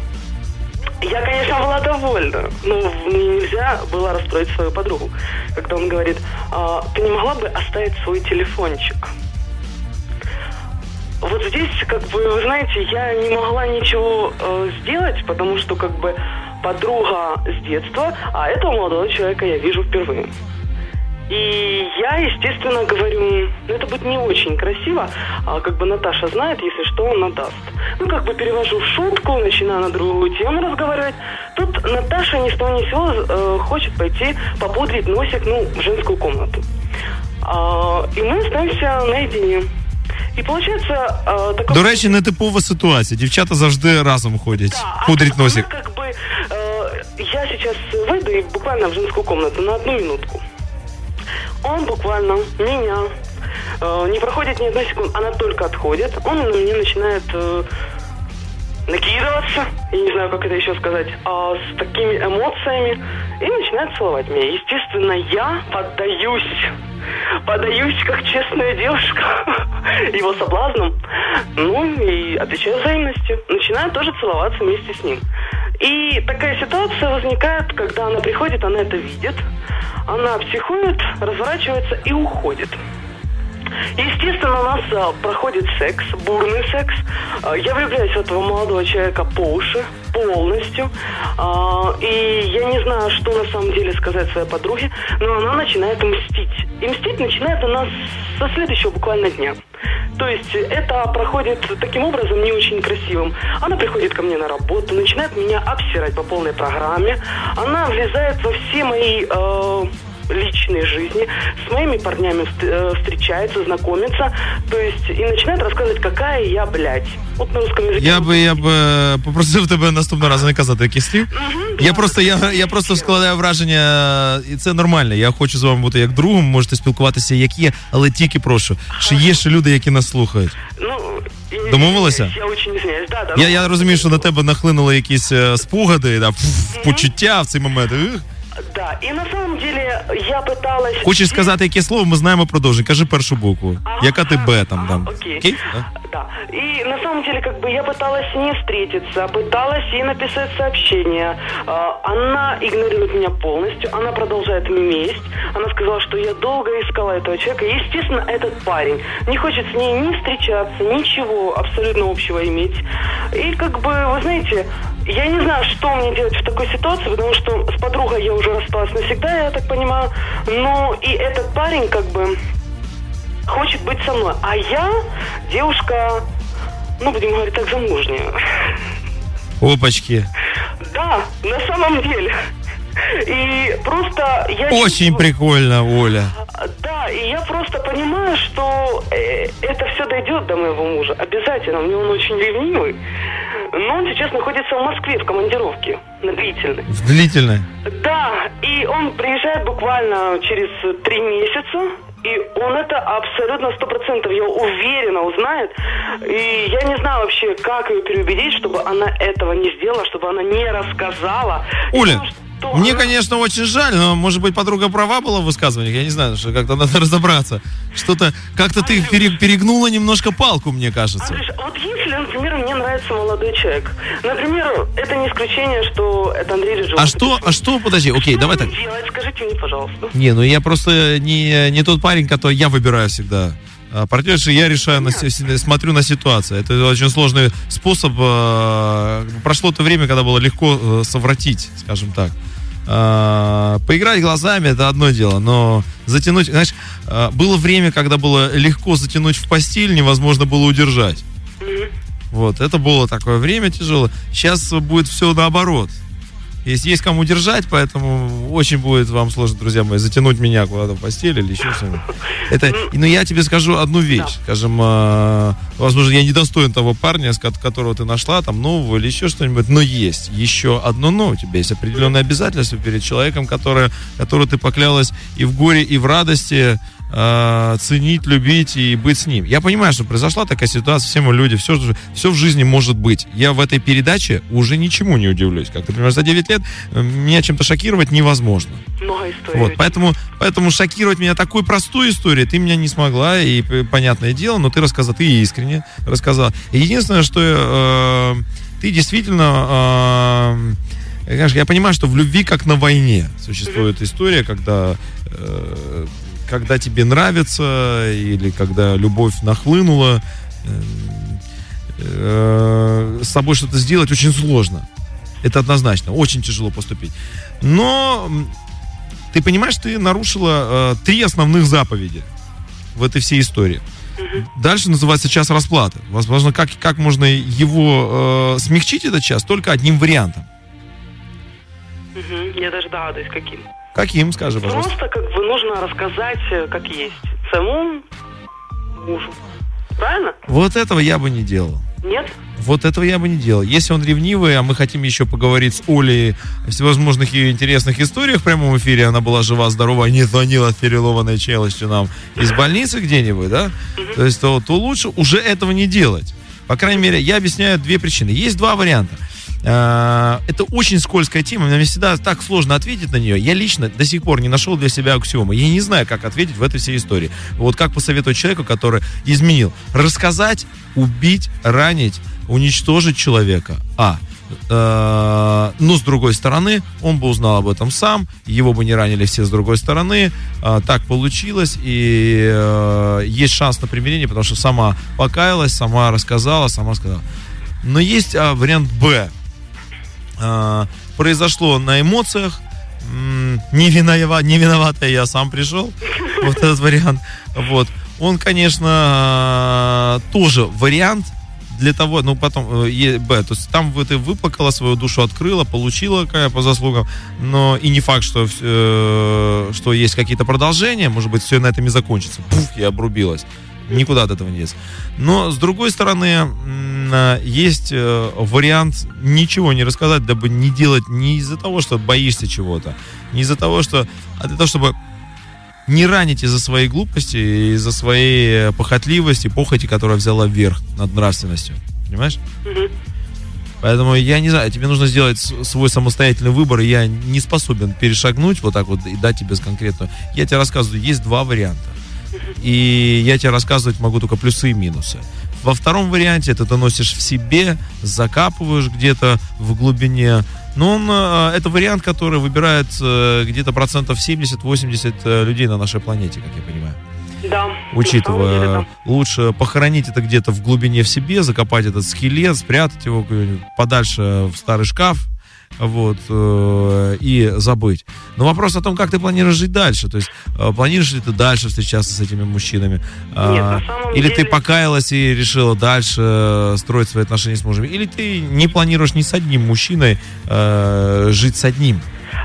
я, конечно, была довольна, но мне нельзя было расстроить свою подругу. Когда он говорит, «А, ты не могла бы оставить свой телефончик? Вот здесь, как бы, вы знаете, я не могла ничего э, сделать, потому что, как бы, подруга с детства, а этого молодого человека я вижу впервые. И я, естественно, говорю, ну это будет не очень красиво, а как бы Наташа знает, если что, она даст. Ну, как бы перевожу в шутку, начинаю на другую тему разговаривать. Тут Наташа ни с того ни с сего э, хочет пойти попудрить носик, ну, в женскую комнату. А, и мы остаемся наедине. И получается э, такой... До речі, нетипова ситуація. Дівчата завжди разом ходять, пудрять носик. Как бы э, я сейчас выйду и буквально в женскую комнату на одну минутку. Он буквально меня э, не проходит ни одной секунды, она только отходит. Он на меня начинает э, накидываться, я не знаю, как это еще сказать, а, с такими эмоциями и начинает целовать меня. Естественно, я поддаюсь, поддаюсь как честная девушка его соблазнам. Ну и отвечаю взаимностью. Начинаю тоже целоваться вместе с ним. И такая ситуация возникает, когда она приходит, она это видит, она психует, разворачивается и уходит. Естественно, у нас а, проходит секс, бурный секс. А, я влюбляюсь в этого молодого человека по уши, полностью. А, и я не знаю, что на самом деле сказать своей подруге, но она начинает мстить. И мстить начинает она со следующего буквально дня. То есть это проходит таким образом не очень красивым. Она приходит ко мне на работу, начинает меня обсирать по полной программе. Она влезает во все мои э, личной жизни, с моими парнями вст- э, встречается, знакомится, то есть и начинает рассказывать, какая я, блядь. Вот на русском языке. Я би я б е, попросив тебе наступного разу не казати якісь слів. Я просто я, я просто складаю враження, і це нормально. Я хочу з вами бути як другом, можете спілкуватися, як є, але тільки прошу. Чи є ще люди, які нас слухають? Ну, и- Домовилися? Я очень извиняюсь, да, да. Я, ну, я розумію, що на тебе нахлинули якісь е, спогади, да, фу, почуття в цей момент. Ех. Да, и на самом деле я пыталась... Хочеш сказати яке слово, ми знаємо продовження. Кажи першу букву. Яка ти Б там там? Окей. Да? Да. И на самом деле, как бы я пыталась с ней встретиться, пыталась ей написать сообщение. А, Она игнорирует меня полностью, она продолжает месть. Она сказала, что я долго искала этого человека. Естественно, этот парень не хочет с ней ни встречаться, ничего абсолютно общего иметь. И как бы, вы знаете, я не знаю, что мне делать в такой ситуации, потому что с подругой я уже рассталась навсегда, я так понимаю. Но и этот парень как бы хочет быть со мной. А я девушка, ну, будем говорить так, замужняя. Опачки. Да, на самом деле. И просто я... Очень прикольно, Оля. Да, и я просто понимаю, что э, это все дойдет до моего мужа. Обязательно. Мне он очень ревнивый. Но он сейчас находится в Москве в командировке. На длительной. Длительно. Да, и он приезжает буквально через три месяца. И он это абсолютно сто процентов, я уверена, узнает. И я не знаю вообще, как ее переубедить, чтобы она этого не сделала, чтобы она не рассказала. Оля, мне, конечно, очень жаль, но, может быть, подруга права была в высказываниях, я не знаю, что как-то надо разобраться. Что-то, как-то ты пере- перегнула немножко палку, мне кажется. Андрюш, а вот если, например, мне нравится молодой человек, например, это не исключение, что это Андрей Рыжов. А что, а что, подожди, окей, давай так. делать? Скажите мне, пожалуйста. Не, ну я просто не, не тот парень, который я выбираю всегда. А партнерши я решаю, на, смотрю на ситуацию. Это очень сложный способ. э, Прошло то время, когда было легко э, совратить, скажем так. А, Поиграть глазами это одно дело, но затянуть, знаешь, было время, когда было легко затянуть в постель, невозможно было удержать. Вот, это было такое время тяжелое. Сейчас будет все наоборот. Есть, есть кому держать, поэтому очень будет вам сложно, друзья мои, затянуть меня куда-то в постель или еще что-нибудь. Это, но я тебе скажу одну вещь. Скажем, э, возможно, я недостоин того парня, с ко- которого ты нашла, там, нового или еще что-нибудь, но есть еще одно но. У тебя есть определенные обязательства перед человеком, который, который ты поклялась и в горе, и в радости э, ценить, любить и быть с ним. Я понимаю, что произошла такая ситуация, все мы люди, все, все в жизни может быть. Я в этой передаче уже ничему не удивлюсь. Как, например, за 9 лет э, меня чем-то шокировать невозможно. Много историй. Вот, поэтому, поэтому шокировать меня такой простой историей ты меня не смогла, и п- понятное дело, но ты рассказала, ты искренне рассказала. Единственное, что э, ты действительно, э, знаешь, я понимаю, что в любви как на войне существует история, когда э, когда тебе нравится или когда любовь нахлынула, э, э, с собой что-то сделать очень сложно. Это однозначно, очень тяжело поступить. Но ты понимаешь, ты нарушила э, три основных заповеди в этой всей истории. Дальше называется час расплаты. Возможно, как, как можно его э, смягчить этот час только одним вариантом. Мгм, Я даже догадываюсь, каким. Каким, скажи, пожалуйста. Просто как бы нужно рассказать, э, как есть. Самому мужу. Правильно? Вот этого я бы не делал. Нет? Вот этого я бы не делал. Если он ревнивый, а мы хотим еще поговорить с Олей о всевозможных ее интересных историях в прямом эфире, она была жива, здорова, не звонила с переломанной челюстью нам из больницы где-нибудь, да, то есть то, то лучше уже этого не делать. По крайней мере, я объясняю две причины. Есть два варианта. А, Это очень скользкая тема, мне всегда так сложно ответить на нее. Я лично до сих пор не нашел для себя аксиомы. Я не знаю, как ответить в этой всей истории. Вот как посоветовать человеку, который изменил. Рассказать, убить, ранить, уничтожить человека. А. Э, Но с другой стороны, он бы узнал об этом сам, его бы не ранили все с другой стороны. А, Так получилось, и э, есть шанс на примирение, потому что сама покаялась, сама рассказала, сама сказала. Но есть а, вариант Б. А, произошло на эмоциях. Не, винова, не виноватая я сам пришел. Вот этот вариант. Вот. Он, конечно, а, тоже вариант для того, ну потом, э, е- Б, то есть там вы- ты выплакала свою душу, открыла, получила какая по заслугам, но и не факт, что, э, что есть какие-то продолжения, может быть, все на этом и закончится. Пуф, я обрубилась. Никуда от этого не деться. Но, с другой стороны, а, есть э, вариант ничего не рассказать, дабы не делать не из-за того, что боишься чего-то, не из-за того, что... А для того, чтобы не ранить из-за своей глупости, из-за своей э, похотливости, похоти, которая взяла верх над нравственностью. Понимаешь? Поэтому я не знаю, тебе нужно сделать свой самостоятельный выбор, и я не способен перешагнуть вот так вот и дать тебе конкретно. Я тебе рассказываю, есть два варианта. И я тебе рассказывать могу только плюсы и минусы. Во втором варианте это ты носишь в себе, закапываешь где-то в глубине. Но он, э, это вариант, который выбирает э, где-то процентов 70-80 э, людей на нашей планете, как я понимаю. Да. Учитывая, лучше похоронить это где-то в глубине в себе, закопать этот скелет, спрятать его подальше в старый шкаф, вот, э, и забыть. Но вопрос о том, как ты планируешь жить дальше. То есть, э, планируешь ли ты дальше встречаться с этими мужчинами? А, на самом или ты деле- покаялась и решила дальше э, строить свои отношения с мужем? Или ты не планируешь ни с одним мужчиной жить с одним?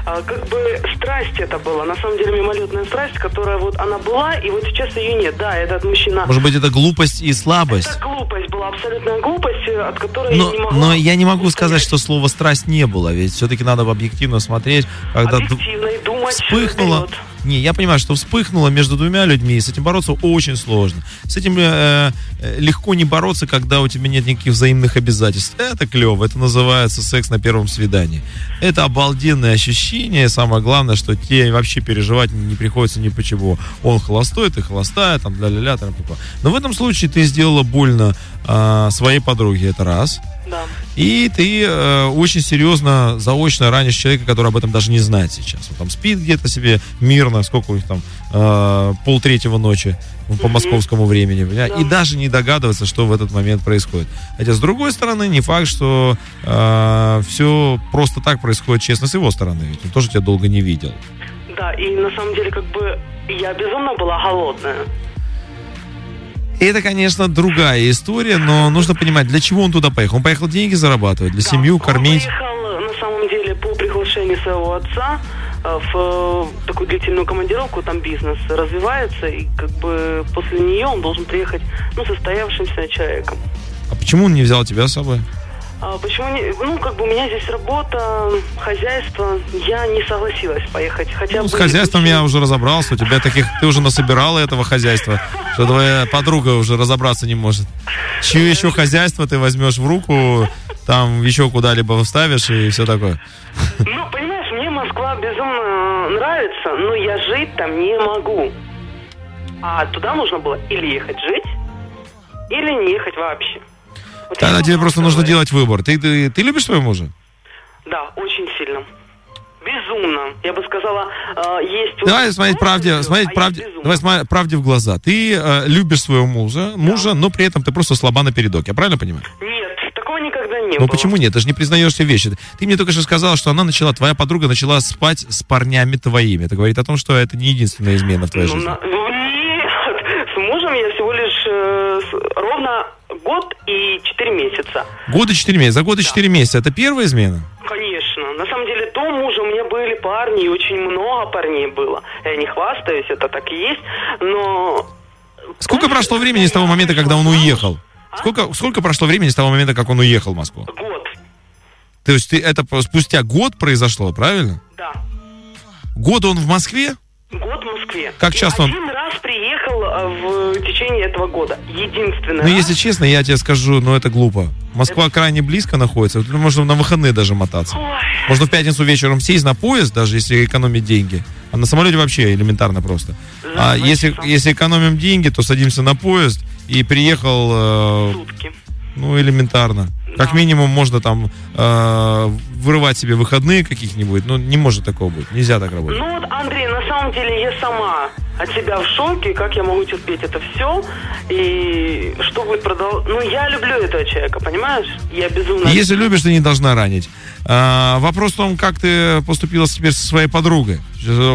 А, Как бы страсть это была, на самом деле мимолетная страсть, которая вот она была, и вот сейчас ее нет. Да, этот мужчина... Может быть, это глупость и слабость? Это глупость была, абсолютная глупость, э, от которой Но, я не могла... но я не могу сказать, что слова страсть не было, ведь все-таки надо объективно смотреть, когда Объективно и думать вспыхнуло. вперед. Не, я понимаю, что вспыхнуло между двумя людьми, и с этим бороться очень сложно. С этим э, э, легко не бороться, когда у тебя нет никаких взаимных обязательств. Это клево, это называется секс на первом свидании. Это обалденное ощущение, самое главное, что тебе вообще переживать не приходится ни почему. Он холостой, ты холостая, там, ля-ля-ля, папа. Но в этом случае ты сделала больно э, своей подруге, это раз. Да. И ты э, очень серьезно, заочно ранишь человека, который об этом даже не знает сейчас. Он там спит где-то себе мирно, сколько у них там, э, полтретьего ночи по московскому времени, понимаешь? и даже не догадывается, что в этот момент происходит. Хотя, с другой стороны, не факт, что все просто так происходит честно с его стороны, ведь он тоже тебя долго не видел. Да, и на самом деле как бы я безумно была голодная. И это, конечно, другая история, но нужно понимать, для чего он туда поехал. Он поехал деньги зарабатывать, для семью кормить. Приехал на самом деле по приглашению своего отца э, в э, такую длительную командировку, там бизнес развивается, и как бы после нее он должен приехать, ну, состоявшимся человеком. А почему он не взял тебя с собой? А почему не, ну, как бы у меня здесь работа, хозяйство, я не согласилась поехать, хотя Ну, с бы... хозяйством я уже разобрался. У тебя таких, ты уже насобирала этого хозяйства, что твоя подруга уже разобраться не может. Чье еще хозяйство ты возьмешь в руку, там еще куда-либо вставишь и все такое. Ну, понимаешь, мне Москва безумно нравится, но я жить там не могу. А туда нужно было или ехать жить, или не ехать вообще. Тогда тебе просто нужно делать выбор. Ты, ты, ты любишь своего мужа? Да, очень сильно. Безумно. Я бы сказала, э, есть... Давай смотреть правде, смотреть а правде, давай смотреть правде в глаза. Ты э, любишь своего мужа, мужа, но при этом ты просто слаба на передок. Я правильно понимаю? Нет, такого никогда не Ну было. почему нет? Ты же не признаешь все вещи. Ты мне только что сказала, что она начала, твоя подруга начала спать с парнями твоими. Это говорит о том, что это не единственная измена в твоей Ну, жизни. на- ну, с мужем я всего лишь э, ровно год и четыре месяца. Года четыре месяца. За года четыре месяца. Это первая измена? Конечно. На самом деле, до мужа у меня были парни, и очень много парней было. Я не хвастаюсь, это так и есть, но... Сколько прошло времени с того момента, когда он уехал? Сколько, сколько прошло времени с того момента, как он уехал в Москву? Год. То есть ты, это спустя год произошло, правильно? Да. Год он в Москве? Год в Москве. Как часто он- один раз приехал в течение этого года. Единственный Ну, если честно, я тебе скажу, ну это глупо. Москва крайне близко находится. Тут можно на выходные даже мотаться. Можно в пятницу вечером сесть на поезд, даже если экономить деньги. А на самолете вообще элементарно просто. А если, если экономим деньги, то садимся на поезд и приехал... э, ну, элементарно. Как минимум можно там э, вырывать себе выходные каких-нибудь. Ну, не может такого быть. Нельзя так работать. Ну вот, Андрей, на самом деле я сама от себя в шоке, как я могу терпеть это все, и что будет продолжаться. Ну, я люблю этого человека, понимаешь? Я безумно... Если любишь, ты не должна ранить. А, вопрос в том, как ты поступила теперь со своей подругой.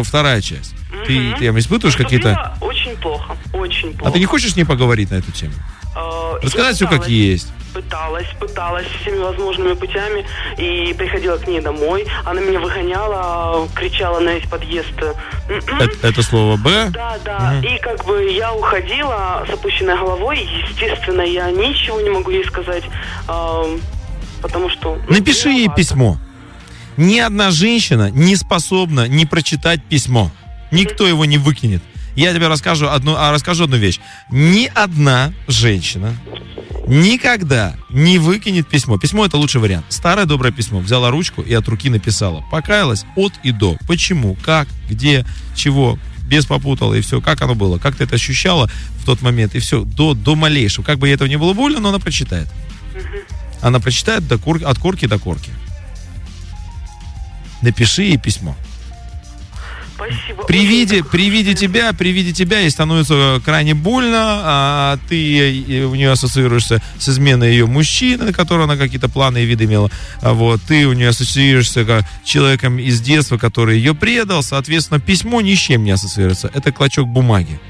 Вторая часть. Ты, ты испытываешь какие-то... Очень плохо, очень плохо. А ты не хочешь с ней поговорить на эту тему? Э, Рассказать все как есть. Пыталась, пыталась всеми возможными путями и приходила к ней домой. Она меня выгоняла, кричала на весь подъезд. Это, это слово Б. Да, да. И как бы я уходила с опущенной головой. Естественно, я ничего не могу ей сказать, эм, потому что... ну, Напиши ей письмо. Ни одна женщина не способна не прочитать письмо. Никто его не выкинет. Я тебе расскажу одну, а, расскажу одну вещь. Ни одна женщина никогда не выкинет письмо. Письмо это лучший вариант. Старое доброе письмо. Взяла ручку и от руки написала. Покаялась от и до. Почему, как, где, чего, без попутала и все. Как оно было, как ты это ощущала в тот момент и все. До, до малейшего. Как бы ей этого не было больно, но она прочитает. Она прочитает до кор- от корки до корки. Напиши ей письмо. Спасибо. При виде, при виде тебя, при виде тебя ей становится крайне больно, а ты у нее ассоциируешься с изменой ее мужчины, на которого она какие-то планы и виды имела. А вот ты у нее ассоциируешься как человеком из детства, который ее предал, соответственно, письмо ни с чем не ассоциируется. Это клочок бумаги.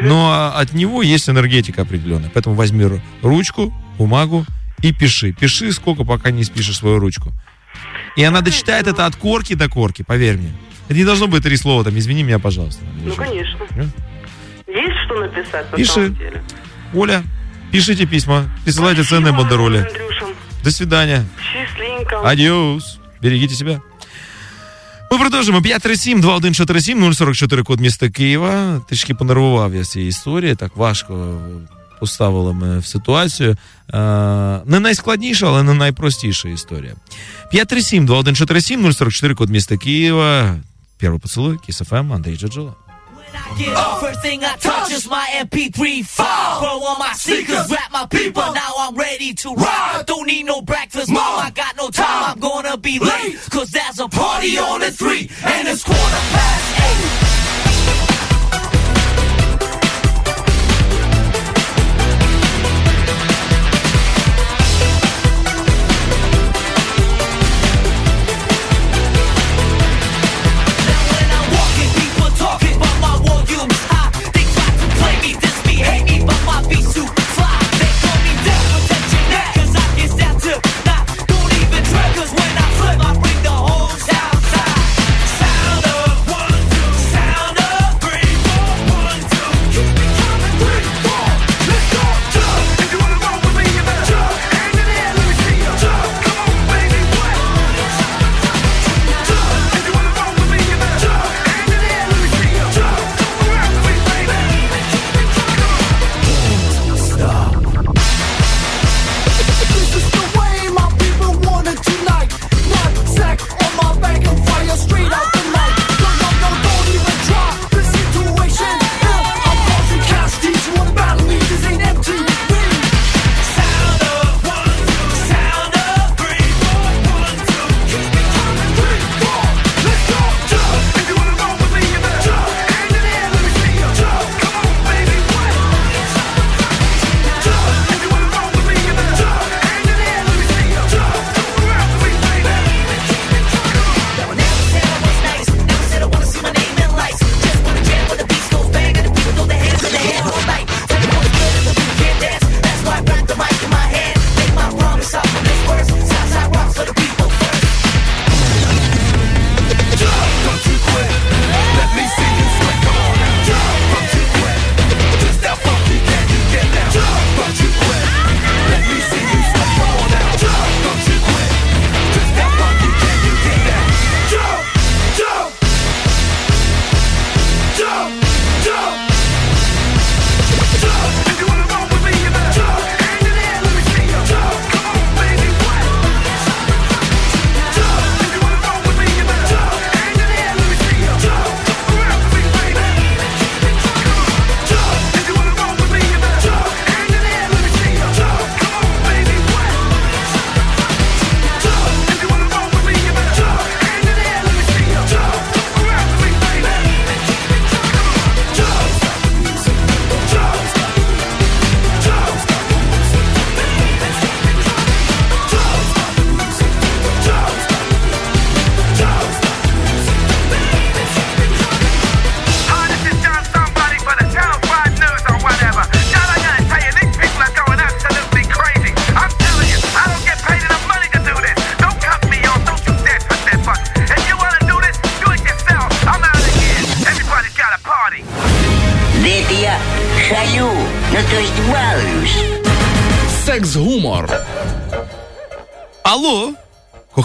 Но от него есть энергетика определенная. Поэтому возьми ру- ручку, бумагу и пиши. Пиши сколько, пока не спишешь свою ручку. И она дочитает это от корки до корки, поверь мне. Это не должно быть три слова, там, извини меня, пожалуйста. Ну, конечно. Есть что написать на Пиши. самом деле. Оля, пишите письма, присылайте ценные бандероли. Андрюша. До свидания. Счастливенько. Адіос. Берегіть себе. Ми продовжимо 537-2147, 044 код міста Києва. Трішки понервував я з цієї історії, так важко поставили мене в ситуацію. Е, не найскладніша, але не найпростіша історія. 537-2147, 044 код міста Києва. Перший поцілуй, Kiss FM, Андрій Джаджола. Get up. First thing I touch is my MP3 file. Throw on my sneakers, rap my people. Now I'm ready to ride. Don't need no breakfast, mom. I got no time. I'm gonna be late. Cause there's a party on at three. And it's quarter past eight.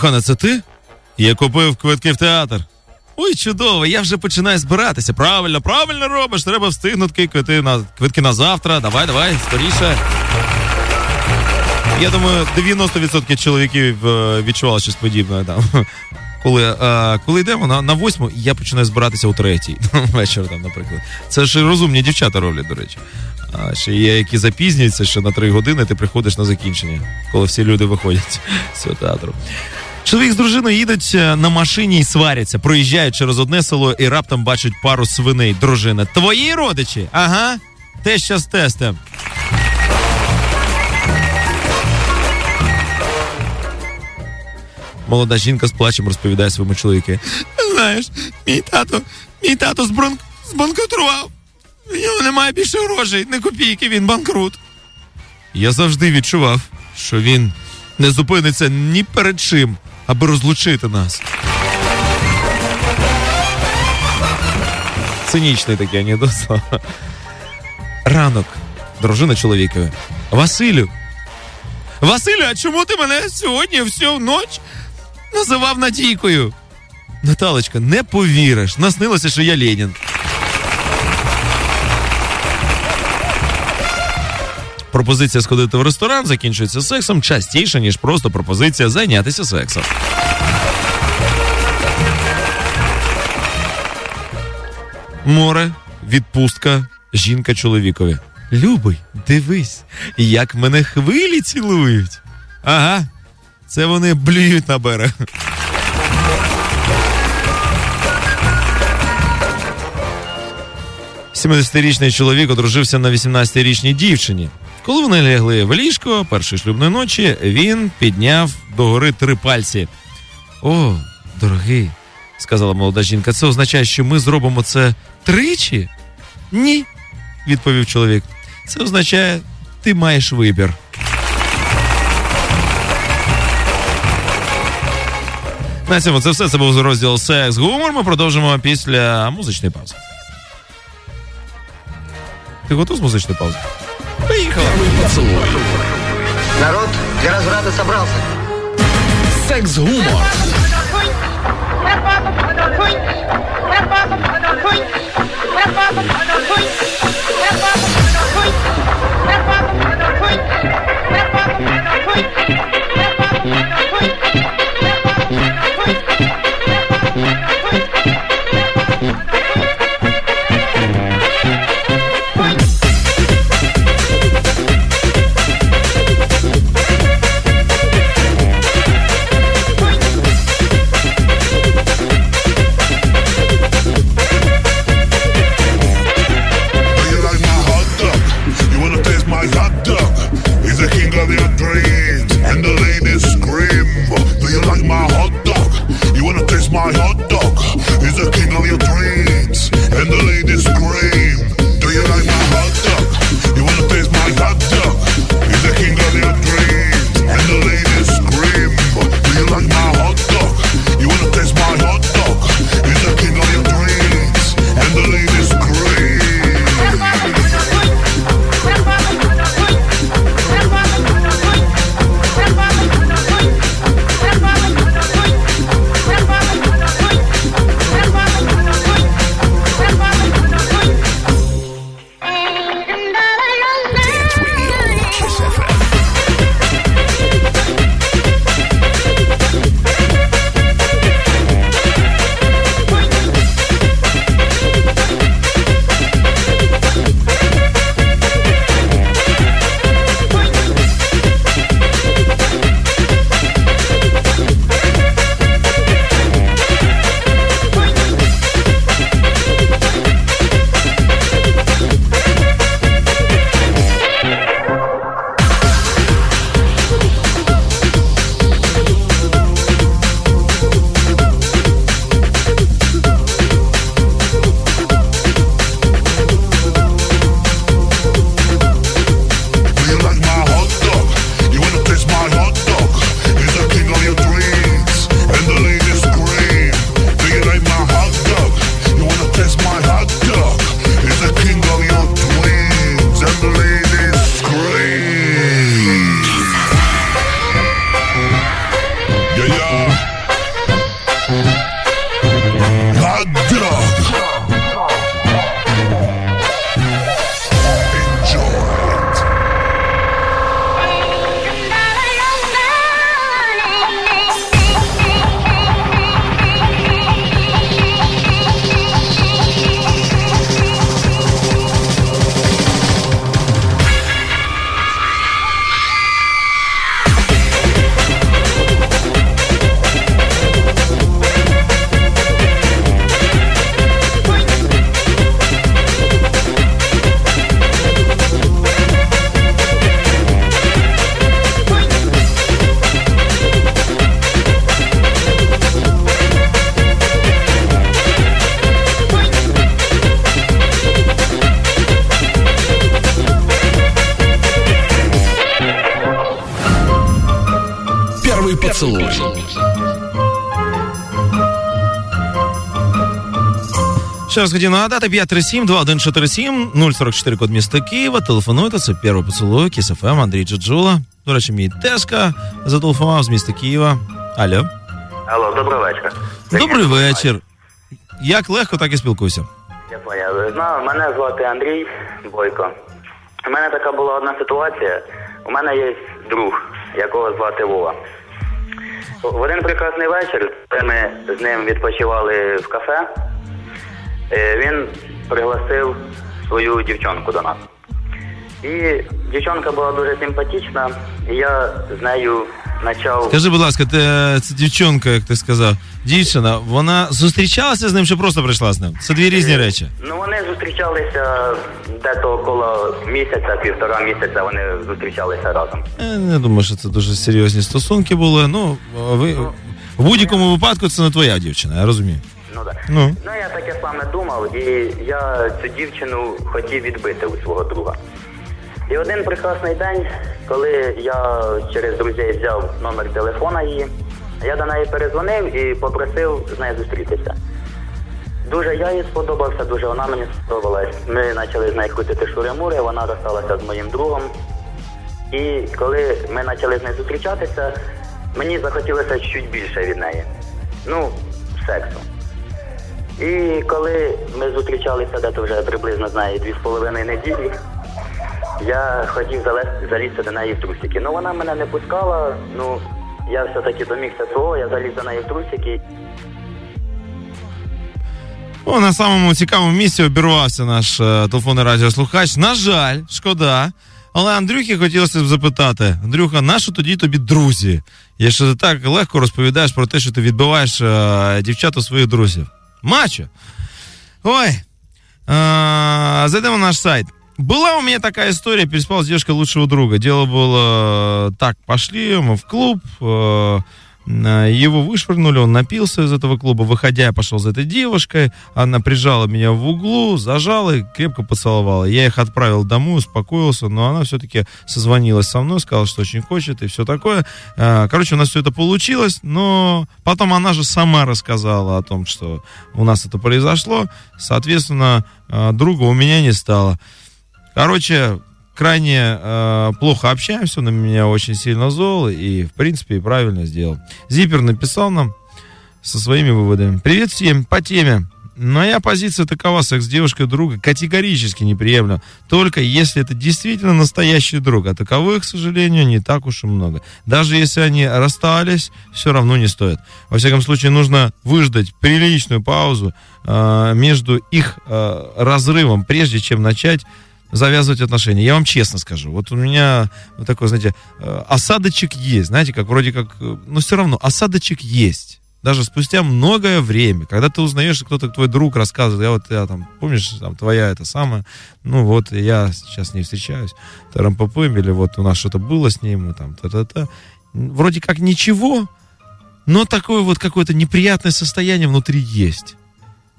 Кохана, це ти? Я купив квитки в театр. Ой, чудово, я вже починаю збиратися. Правильно, правильно робиш. Треба встигнути квитки на, квитки на завтра. Давай, давай, скоріше. Я думаю, 90% чоловіків е, відчували щось подібне там. Коли, е, коли йдемо на, на восьму, я починаю збиратися о третій вечора, там, наприклад. Це ж розумні дівчата роблять, до речі. А ще є, які запізнюються ще на три години, ти приходиш на закінчення, коли всі люди виходять з цього театру. Чоловік з дружиною їдуть е, на машині і сваряться, проїжджають через одне село і раптом бачать пару свиней. Дружина. Твої родичі? Ага. Теща з тестем. Молода жінка з плачем розповідає своєму чоловіку. Знаєш, мій тато, мій тато збранк... збанкрутував. В нього немає більше грошей, не копійки, він банкрут. Я завжди відчував, що він не зупиниться ні перед чим, аби розлучити нас. Цинічний такий анекдот. Ранок, дружина чоловікові. Василю. Василю, а чому ти мене сьогодні всю ніч називав Надійкою? Наталочка, не повіриш, наснилося, що я Ленін. Пропозиція сходити в ресторан закінчується сексом частіше, ніж просто пропозиція зайнятися сексом. Море, відпустка, жінка чоловікові. Любий, дивись, як мене хвилі цілують. Ага, це вони блюють на берег. Сімдесятирічний чоловік одружився на 18-річній дівчині. Коли вони лягли в ліжко першої шлюбної ночі, він підняв догори три пальці. О, дорогий, сказала молода жінка, це означає, що ми зробимо це тричі? Ні, відповів чоловік. Це означає, ти маєш вибір. На цьому це все. Це був розділ Секс Гумор. Ми продовжимо після музичної паузи. Ти готов з музичної паузи? Поїхали. Народ для разврата собрался. Секс-гумор. Thank Ще раз хотів нагадати 537-2147, 044 код міста Києва. Телефонуйте, це перший поцілуй, Кіс ФМ, Андрій Джаджула. До речі, мій Теска зателефонував з міста Києва. Алло. Алло, добрий вечір. Добрий вечір. Як легко, так і спілкуйся. Я поняв. Ну, мене звати Андрій Бойко. У мене така була одна ситуація. У мене є друг, якого звати Вова. В один прекрасний вечір, ми з ним відпочивали в кафе, він пригласив свою дівчонку до нас. І дівчонка була дуже симпатична, і я з нею почав. Скажи, будь ласка, ти, е, це дівчонка, як ти сказав, дівчина, вона зустрічалася з ним чи просто прийшла з ним? Це дві різні речі. Ну вони зустрічалися десь около місяця, півтора місяця вони зустрічалися разом. Я не думаю, що це дуже серйозні стосунки були. Ну, ви, в будь-якому випадку це не твоя дівчина, я розумію. Ну так. Ну. Ну я таке саме думав, і я цю дівчину хотів відбити у свого друга. І один прекрасний день, коли я через друзів взяв номер телефона її, я до неї перезвонив і попросив з нею зустрітися. Дуже я їй сподобався, дуже вона мені сподобалась. Ми почали з нею крутити шури-мури, вона розсталася з моїм другом. І коли ми почали з нею зустрічатися, мені захотілося чуть більше від неї. Ну, сексу. І коли ми зустрічалися десь вже приблизно з нею дві з половиною неділі, я хотів залез- залізти до неї в трусики. Ну вона мене не пускала, ну я все-таки домігся свого, я заліз до неї в трусики. О, на самому цікавому місці обірвався наш е, телефонний радіослухач. На жаль, шкода. Але Андрюхі хотілося б запитати: Андрюха, нащо тоді тобі друзі? Якщо ти так легко розповідаєш про те, що ти відбиваєш е, дівчат у своїх друзів. Мачо. Ой. Э, зайдем на наш сайт. Была у меня такая история, переспал с девушкой лучшего друга. Дело было так, пошли мы в клуб, э, его вышвырнули, он напился из этого клуба. Выходя, я пошел за этой девушкой, она прижала меня в углу, зажала и крепко поцеловала. Я их отправил домой, успокоился, но она все-таки созвонилась со мной, сказала, что очень хочет и все такое. Э, Короче, у нас все это получилось, но потом она же сама рассказала о том, что у нас это произошло. Соответственно, э, друга у меня не стало. Короче, крайне э, плохо общаемся, он на меня очень сильно зол и, в принципе, и правильно сделал. Зипер написал нам со своими выводами. Привет всем, по теме. Моя позиция такова, секс с девушкой друга категорически неприемлемо, только если это действительно настоящий друг, а таковых, к сожалению, не так уж и много. Даже если они расстались, все равно не стоит. Во всяком случае, нужно выждать приличную паузу э, между их э, разрывом, прежде чем начать завязывать отношения. Я вам честно скажу, вот у меня вот такой, знаете, э, осадочек есть, знаете, как вроде как, э, но все равно осадочек есть. Даже спустя многое время, когда ты узнаешь, что кто-то твой друг рассказывает, я вот я там, помнишь, там твоя это самое, ну вот я сейчас с ней встречаюсь, тарампапым, или вот у нас что-то было с ним, и там та-та-та. Вроде как ничего, но такое вот какое-то неприятное состояние внутри есть.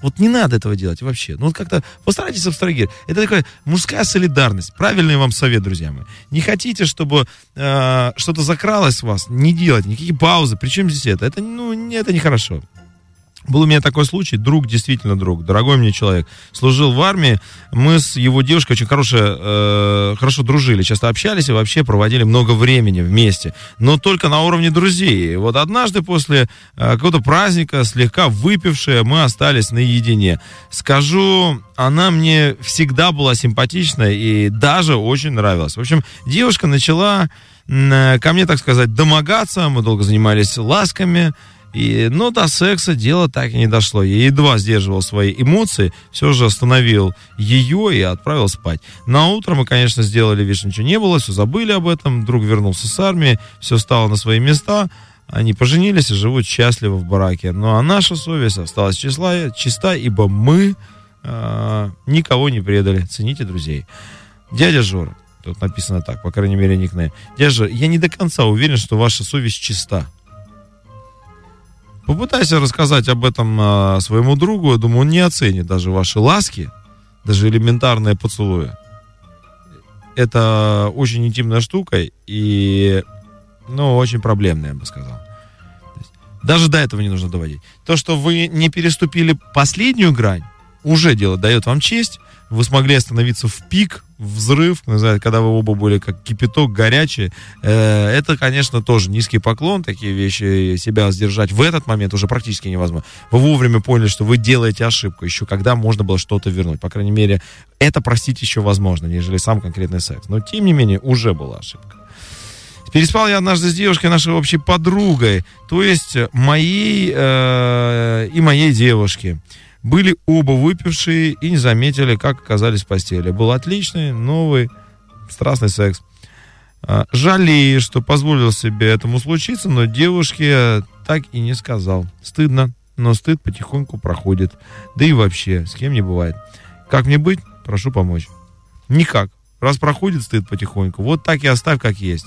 Вот не надо этого делать вообще. Ну, вот как-то постарайтесь абстрагировать. Это такая мужская солидарность. Правильный вам совет, друзья мои. Не хотите, чтобы э, что-то закралось в вас, не делать никакие паузы. Причем здесь это? Это, ну, это нехорошо. Был у меня такой случай, друг, действительно друг, дорогой мне человек, служил в армии, мы с его девушкой очень хорошо, э, хорошо дружили, часто общались и вообще проводили много времени вместе, но только на уровне друзей. И вот однажды после э, какого-то праздника, слегка выпившие, мы остались наедине. Скажу, она мне всегда была симпатична и даже очень нравилась. В общем, девушка начала э, ко мне, так сказать, домогаться, мы долго занимались ласками, и, но до секса дело так и не дошло. Я едва сдерживал свои эмоции, все же остановил ее и отправил спать. На утро мы, конечно, сделали вид, что ничего не было, все забыли об этом. Друг вернулся с армии, все стало на свои места. Они поженились и живут счастливо в браке. Ну а наша совесть осталась числа, чиста, ибо мы э, никого не предали. Цените друзей. Дядя Жора, тут написано так, по крайней мере, никнейм. Дядя Жора, я не до конца уверен, что ваша совесть чиста. Попытайся рассказать об этом а, своему другу. Я думаю, он не оценит даже ваши ласки, даже элементарные поцелуи. Это очень интимная штука и, ну, очень проблемная, я бы сказал. Даже до этого не нужно доводить. То, что вы не переступили последнюю грань, уже делает, дает вам честь. Вы смогли остановиться в пик, взрыв, когда вы оба были как кипяток горячие. Э, Это, конечно, тоже низкий поклон. Такие вещи себя сдержать в этот момент уже практически невозможно. Вы вовремя поняли, что вы делаете ошибку, еще когда можно было что-то вернуть. По крайней мере, это простить еще возможно, нежели сам конкретный секс. Но, тем не менее, уже была ошибка. Переспал я однажды с девушкой, нашей общей подругой, то есть моей э, и моей девушки. Были оба выпившие и не заметили, как оказались в постели. Был отличный, новый, страстный секс. А, Жалею, что позволил себе этому случиться, но девушке так и не сказал. Стыдно, но стыд потихоньку проходит. Да и вообще, с кем не бывает. Как мне быть? Прошу помочь. Никак. Раз проходит стыд потихоньку, вот так и оставь, как есть.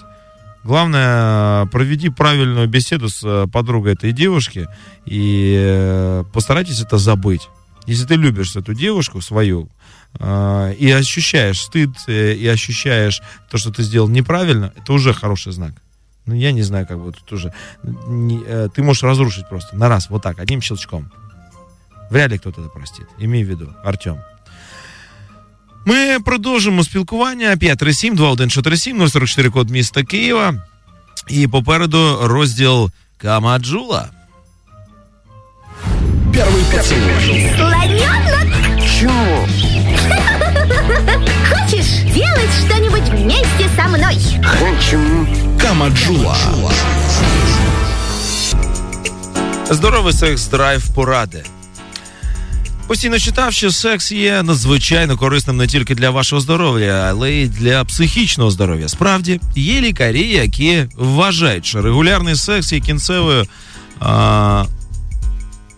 Главное, проведи правильную беседу с э, подругой этой девушки и э, постарайтесь это забыть. Если ты любишь эту девушку свою э, и ощущаешь стыд, и ощущаешь то, что ты сделал неправильно, это уже хороший знак. Ну, я не знаю, как бы тут уже... ты можешь разрушить просто на раз, вот так, одним щелчком. Вряд ли кто-то это простит. Имей в виду, Артем. Ми продовжимо спілкування 537 2147 044 код міста Києва. І попереду розділ Камаджула. Первый поцелуй. Слоненок? Чего? Хочешь делать что-нибудь вместе со мной? Хочу. Камаджула. Здоровий секс драйв поради. Постійно читав, що секс є надзвичайно корисним не тільки для вашого здоров'я, але й для психічного здоров'я. Справді, є лікарі, які вважають, що регулярний секс є кінцевою а,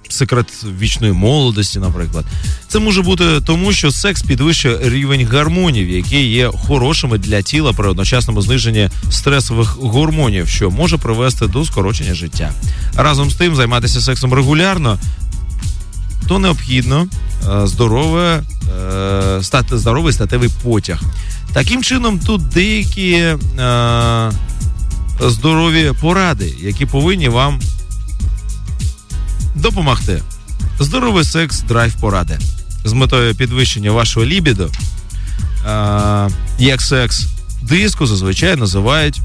секрет вічної молодості, наприклад. Це може бути тому, що секс підвищує рівень гормонів, які є хорошими для тіла при одночасному зниженні стресових гормонів, що може привести до скорочення життя. Разом з тим, займатися сексом регулярно то необхідно е, здорове, е, стати, здоровий статевий потяг. Таким чином, тут деякі е, здорові поради, які повинні вам допомогти. Здоровий секс, драйв поради. З метою підвищення вашого лібіду, як секс диску зазвичай називають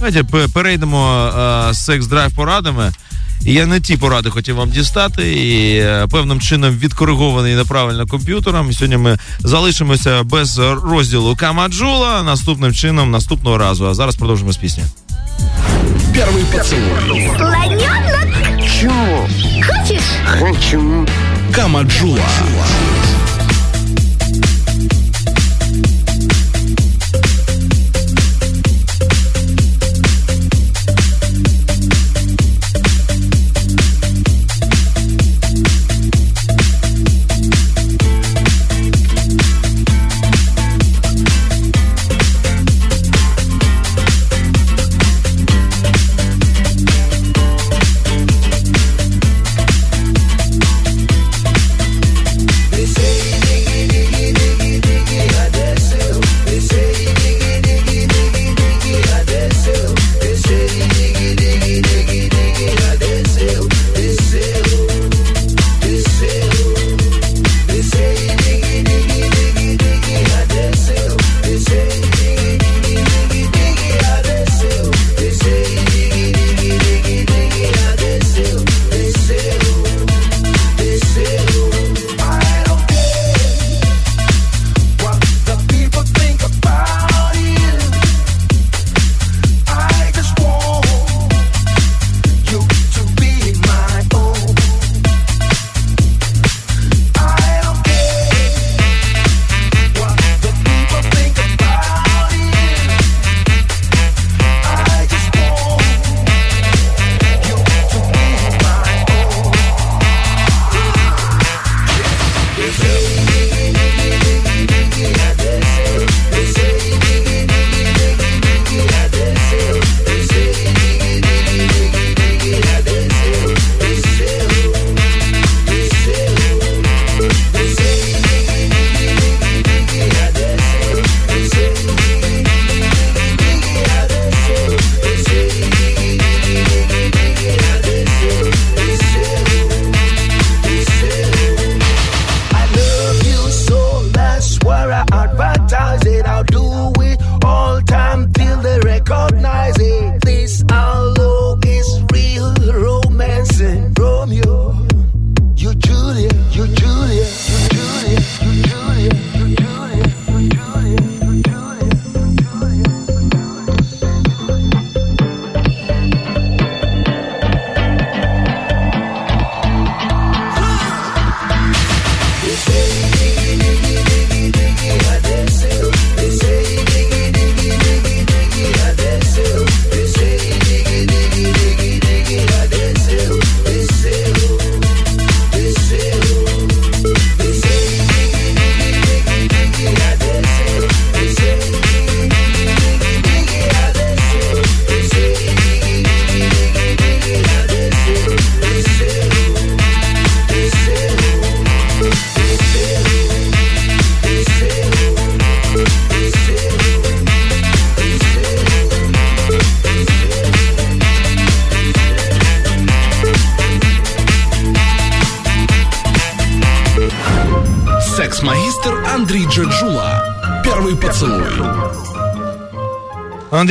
Давайте перейдемо е, з секс-драйв порадами. Я не ті поради хотів вам дістати, і е, певним чином відкоригований неправильно комп'ютером. Сьогодні ми залишимося без розділу Камаджула наступним чином наступного разу. А зараз продовжимо з пісні. Слоненок? Чего? Хочешь? Хочу. Камаджула.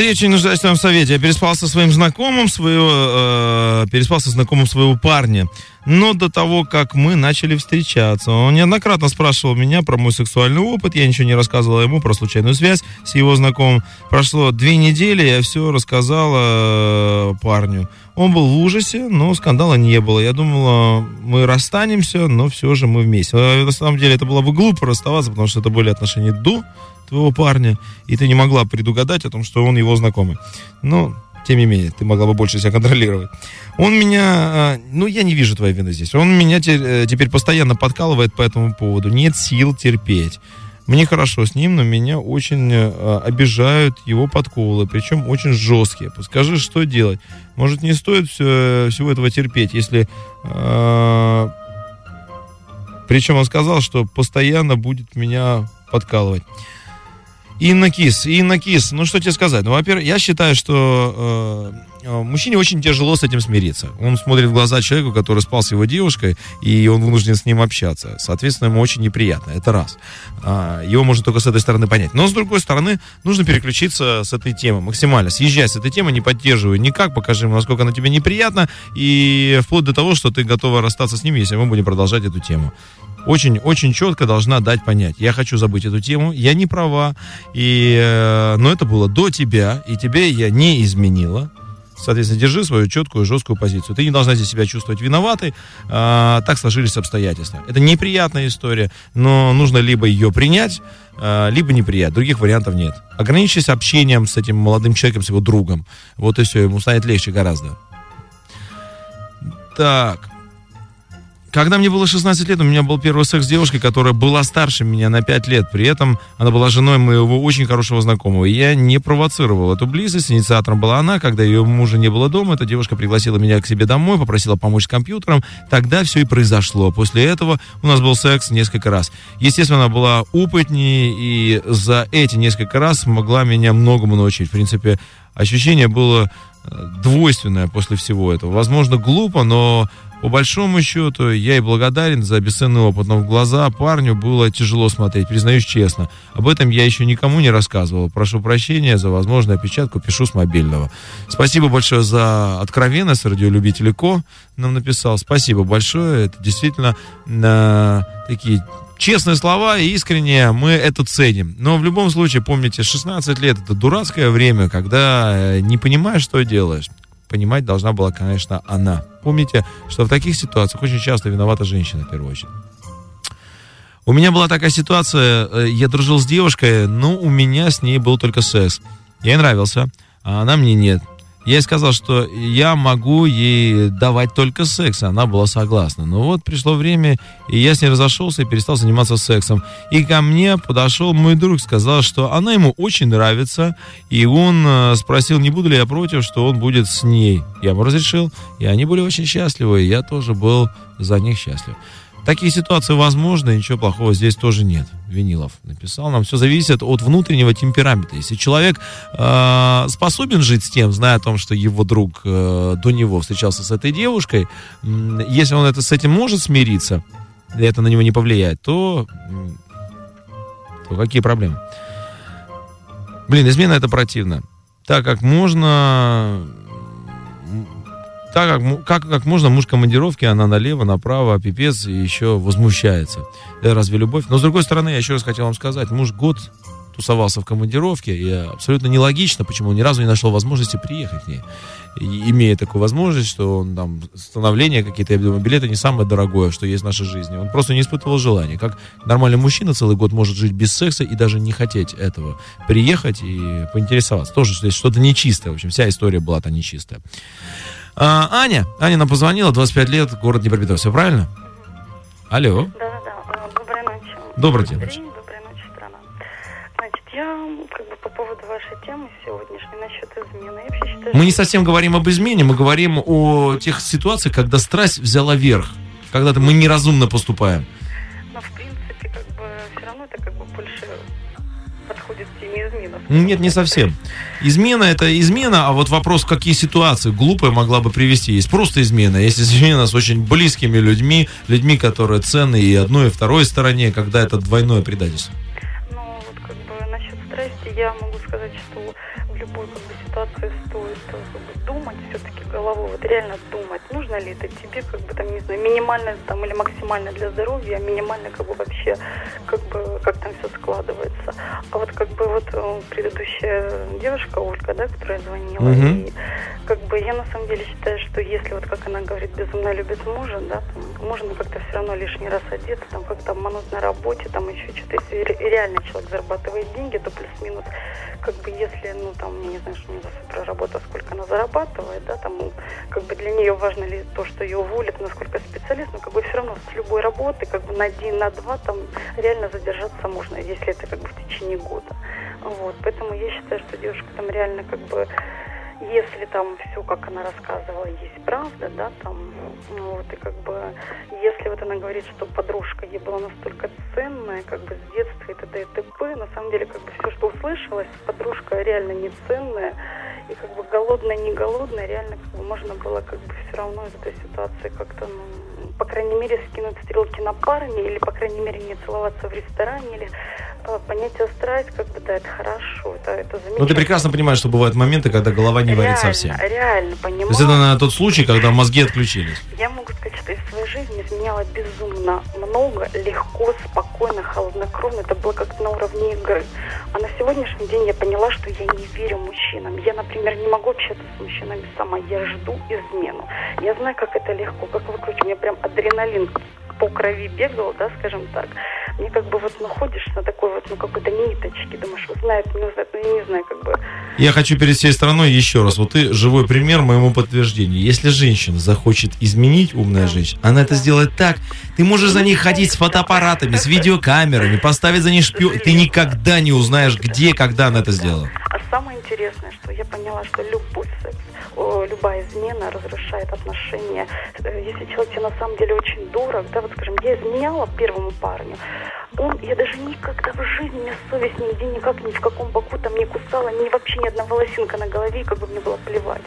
Андрей очень нуждается в своем совете. Я переспал со своим знакомым своего, э, переспал со знакомым своего парня. Но до того, как мы начали встречаться, он неоднократно спрашивал меня про мой сексуальный опыт. Я ничего не рассказывал ему про случайную связь с его знакомым. Прошло две недели, я все рассказал э, парню. Он был в ужасе, но скандала не было. Я думала, мы расстанемся, но все же мы вместе. Э, На самом деле это было бы глупо расставаться, потому что это были отношения до твоего парня, и ты не могла предугадать о том, что он его знакомый. Но, тем не менее, ты могла бы больше себя контролировать. Он меня, а, ну, я не вижу твоей вины здесь. Он меня э, теперь постоянно подкалывает по этому поводу. Нет сил терпеть. Мне хорошо с ним, но меня очень э, обижают его подколы, причем очень жесткие. Подскажи, что делать? Может, не стоит все, всего этого терпеть, если... э, причем он сказал, что постоянно будет меня подкалывать. Инна Кис, Инна Кис, ну что тебе сказать? Ну, во-первых, я считаю, что э, э, мужчине очень тяжело с этим смириться. Он смотрит в глаза человеку, который спал с его девушкой, и он вынужден с ним общаться. Соответственно, ему очень неприятно. Это раз. А, его можно только с этой стороны понять. Но с другой стороны, нужно переключиться с этой темы максимально. Съезжай с этой темы, не поддерживай никак, покажи ему, насколько она тебе неприятна, и вплоть до того, что ты готова расстаться с ним, если мы будем продолжать эту тему очень, очень четко должна дать понять. Я хочу забыть эту тему, я не права, и, э, но это было до тебя, и тебе я не изменила. Соответственно, держи свою четкую, жесткую позицию. Ты не должна здесь себя чувствовать виноватой. а, так сложились обстоятельства. Это неприятная история, но нужно либо ее принять, а, либо не принять. Других вариантов нет. Ограничься общением с этим молодым человеком, с его другом. Вот и все, ему станет легче гораздо. Так. Когда мне было 16 лет, у меня был первый секс с девушкой, которая была старше меня на 5 лет. При этом она была женой моего очень хорошего знакомого. И я не провоцировал эту близость. Инициатором была она. Когда ее мужа не было дома, эта девушка пригласила меня к себе домой, попросила помочь с компьютером. Тогда все и произошло. После этого у нас был секс несколько раз. Естественно, она была опытнее и за эти несколько раз могла меня многому научить. В принципе, ощущение было э, двойственное после всего этого. Возможно, глупо, но по большому счету, я и благодарен за бесценный опыт, но в глаза парню было тяжело смотреть, признаюсь честно. Об этом я еще никому не рассказывал. Прошу прощения за возможную опечатку, пишу с мобильного. Спасибо большое за откровенность, радиолюбитель Ко нам написал. Спасибо большое, это действительно э, такие честные слова и искренне мы это ценим. Но в любом случае, помните, 16 лет это дурацкое время, когда э, не понимаешь, что делаешь понимать должна была, конечно, она. Помните, что в таких ситуациях очень часто виновата женщина, в первую очередь. У меня была такая ситуация, э, я дружил с девушкой, но у меня с ней был только секс. Я ей нравился, а она мне нет. Я ей сказал, что я могу ей давать только секс, и она была согласна. Но вот пришло время, и я с ней разошелся и перестал заниматься сексом. И ко мне подошел мой друг, сказал, что она ему очень нравится, и он э, спросил, не буду ли я против, что он будет с ней. Я ему разрешил, и они были очень счастливы, и я тоже был за них счастлив. Такие ситуации возможны, ничего плохого здесь тоже нет. Винилов написал нам. Все зависит от внутреннего темперамента. Если человек э, способен жить с тем, зная о том, что его друг э, до него встречался с этой девушкой, м, если он это, с этим может смириться, и это на него не повлияет, то, м, то какие проблемы? Блин, измена это противно. Так как можно так как, как, как можно муж командировки, она налево, направо, пипец, и еще возмущается. Это разве любовь? Но с другой стороны, я еще раз хотел вам сказать, муж год тусовался в командировке, и абсолютно нелогично, почему он ни разу не нашел возможности приехать к ней. И, имея такую возможность, что он там, становление какие-то, я думаю, билеты не самое дорогое, что есть в нашей жизни. Он просто не испытывал желания. Как нормальный мужчина целый год может жить без секса и даже не хотеть этого. Приехать и поинтересоваться. Тоже здесь что-то нечистое. В общем, вся история была-то нечистая. А, Аня, Аня нам позвонила, 25 лет, город Днепропетровск, все правильно? Алло. Да-да-да. Доброй ночи. Добрый день. Доброй ночи, страна. Значит, я как бы по поводу вашей темы сегодняшней насчет измены. Я вообще считаю, Мы не совсем говорим об измене, мы говорим о тех ситуациях, когда страсть взяла верх, когда мы неразумно поступаем. Нет, не совсем. Измена это измена, а вот вопрос, какие ситуации глупая могла бы привести. Есть просто измена, есть измена с очень близкими людьми, людьми, которые ценны и одной, и второй стороне, когда это двойное предательство. как бы насчет страсти я могу сказать, что в любой как бы, ситуации стоит думать все-таки головой, вот реально думать, нужно ли это тебе, как бы там, не знаю, минимально там или максимально для здоровья, а минимально как бы вообще, как бы, как там все складывается. А вот как бы вот э, предыдущая девушка Ольга, да, которая звонила, Мгм. и как бы я на самом деле считаю, что если вот как она говорит, безумно любит мужа, да, там, можно как-то все равно лишний раз одеться, там как-то обмануть на работе, там еще что-то. Если ре- реально человек зарабатывает деньги, то плюс-минус, как бы если, ну там, я не знаю, что у нее за работа, сколько она зарабатывает, да, там, как бы для нее важно ли то, что ее уволят, насколько специалист, но как бы все равно с любой работы, как бы на день, на два, там реально задержаться можно, если это как бы в течение года. Вот, поэтому я считаю, что девушка там реально как бы если там все, как она рассказывала, есть правда, да, там, ну, вот, и как бы, если вот она говорит, что подружка ей была настолько ценная, как бы с детства и т.д. и т.п., на самом деле, как бы все, что услышалось, подружка реально не ценная, и как бы голодная, не голодная, реально как бы можно было как бы все равно из этой ситуации как-то, ну, по крайней мере, скинуть стрелки на парня, или, по крайней мере, не целоваться в ресторане, или понятие страсть, как бы, да, это хорошо, это, это замечательно. Ну, ты прекрасно понимаешь, что бывают моменты, когда голова не варит Реально, совсем. Реально, То понимаю. есть это на тот случай, когда мозги отключились. Я могу сказать, что из своей жизни изменяла безумно много, легко, спокойно, холоднокровно. Это было как-то на уровне игры. А на сегодняшний день я поняла, что я не верю мужчинам. Я, например, не могу общаться с мужчинами сама. Я жду измену. Я знаю, как это легко, как выкручивать. У меня прям адреналин по крови бегал, да, скажем так. Мне как бы вот находишь на такой вот, ну, какой-то ниточке, думаешь, узнает, не узнает, ну, я не знаю, как бы. Я хочу перед всей страной еще раз. Вот ты живой пример моему подтверждению. Если женщина захочет изменить, умная женщина, она это сделает так. Ты можешь за ней ходить с фотоаппаратами, с видеокамерами, поставить за ней шпион. Ты никогда не узнаешь, где, когда она это сделала. А самое интересное, что я поняла, что любой секс, любая измена разрушает отношения. Э, Если человек тебе на самом деле очень дорог, да, вот скажем, я изменяла первому парню, он, я даже никогда в жизни, у меня совесть нигде никак, ни в каком боку там не кусала, ни вообще ни одна волосинка на голове, как бы мне было плевать.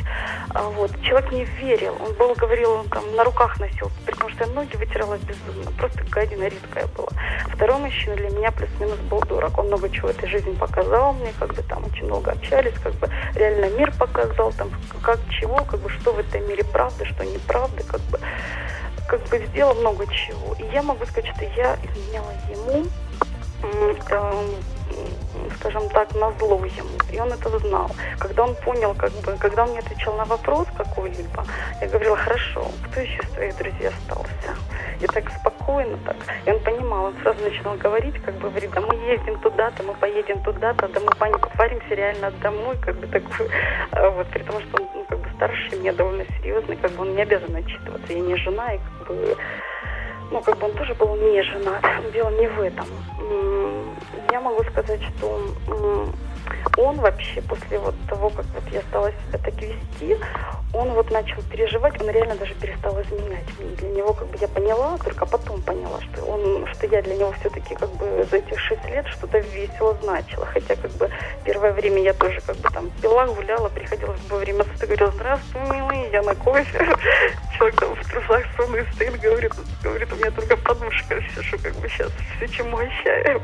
А вот, человек не верил, он был, говорил, он там на руках носил, потому что я ноги вытирала безумно, просто гадина редкая была. Второй мужчина для меня плюс-минус был дурак, он много чего этой жизни показал мне, как бы там очень много общались, как бы реально мир показал, там как чего, как бы что в этом мире правда, что неправда, как бы как бы сделал много чего. И я могу сказать, что я изменяла ему, эм, скажем так, на зло ему. И он это знал. Когда он понял, как бы, когда он мне отвечал на вопрос какой-либо, я говорила, хорошо, кто еще из твоих друзей остался? И так спокойно так. И он понимал, он сразу начинал говорить, как бы говорит, да мы ездим туда-то, мы поедем туда-то, да мы паримся реально домой, как бы такой, а вот, при том, что он ну, как бы старше меня, довольно серьезный, как бы он не обязан отчитываться. Я не жена, и как бы ну, как бы он тоже был не женат. Дело не в этом. Я могу сказать, что он вообще после вот того, как вот я стала себя так вести, он вот начал переживать, он реально даже перестал изменять мне. Для него, как бы я поняла, только потом поняла, что он, что я для него все-таки как бы за этих шесть лет что-то весело значила. Хотя как бы первое время я тоже как бы там пила, гуляла, приходила в любое время, ты говорила, здравствуй, милый, я на кофе. Человек там в трусах сонный стоит, говорит, говорит, у меня только подушка, все, что как бы сейчас все, чем угощаем.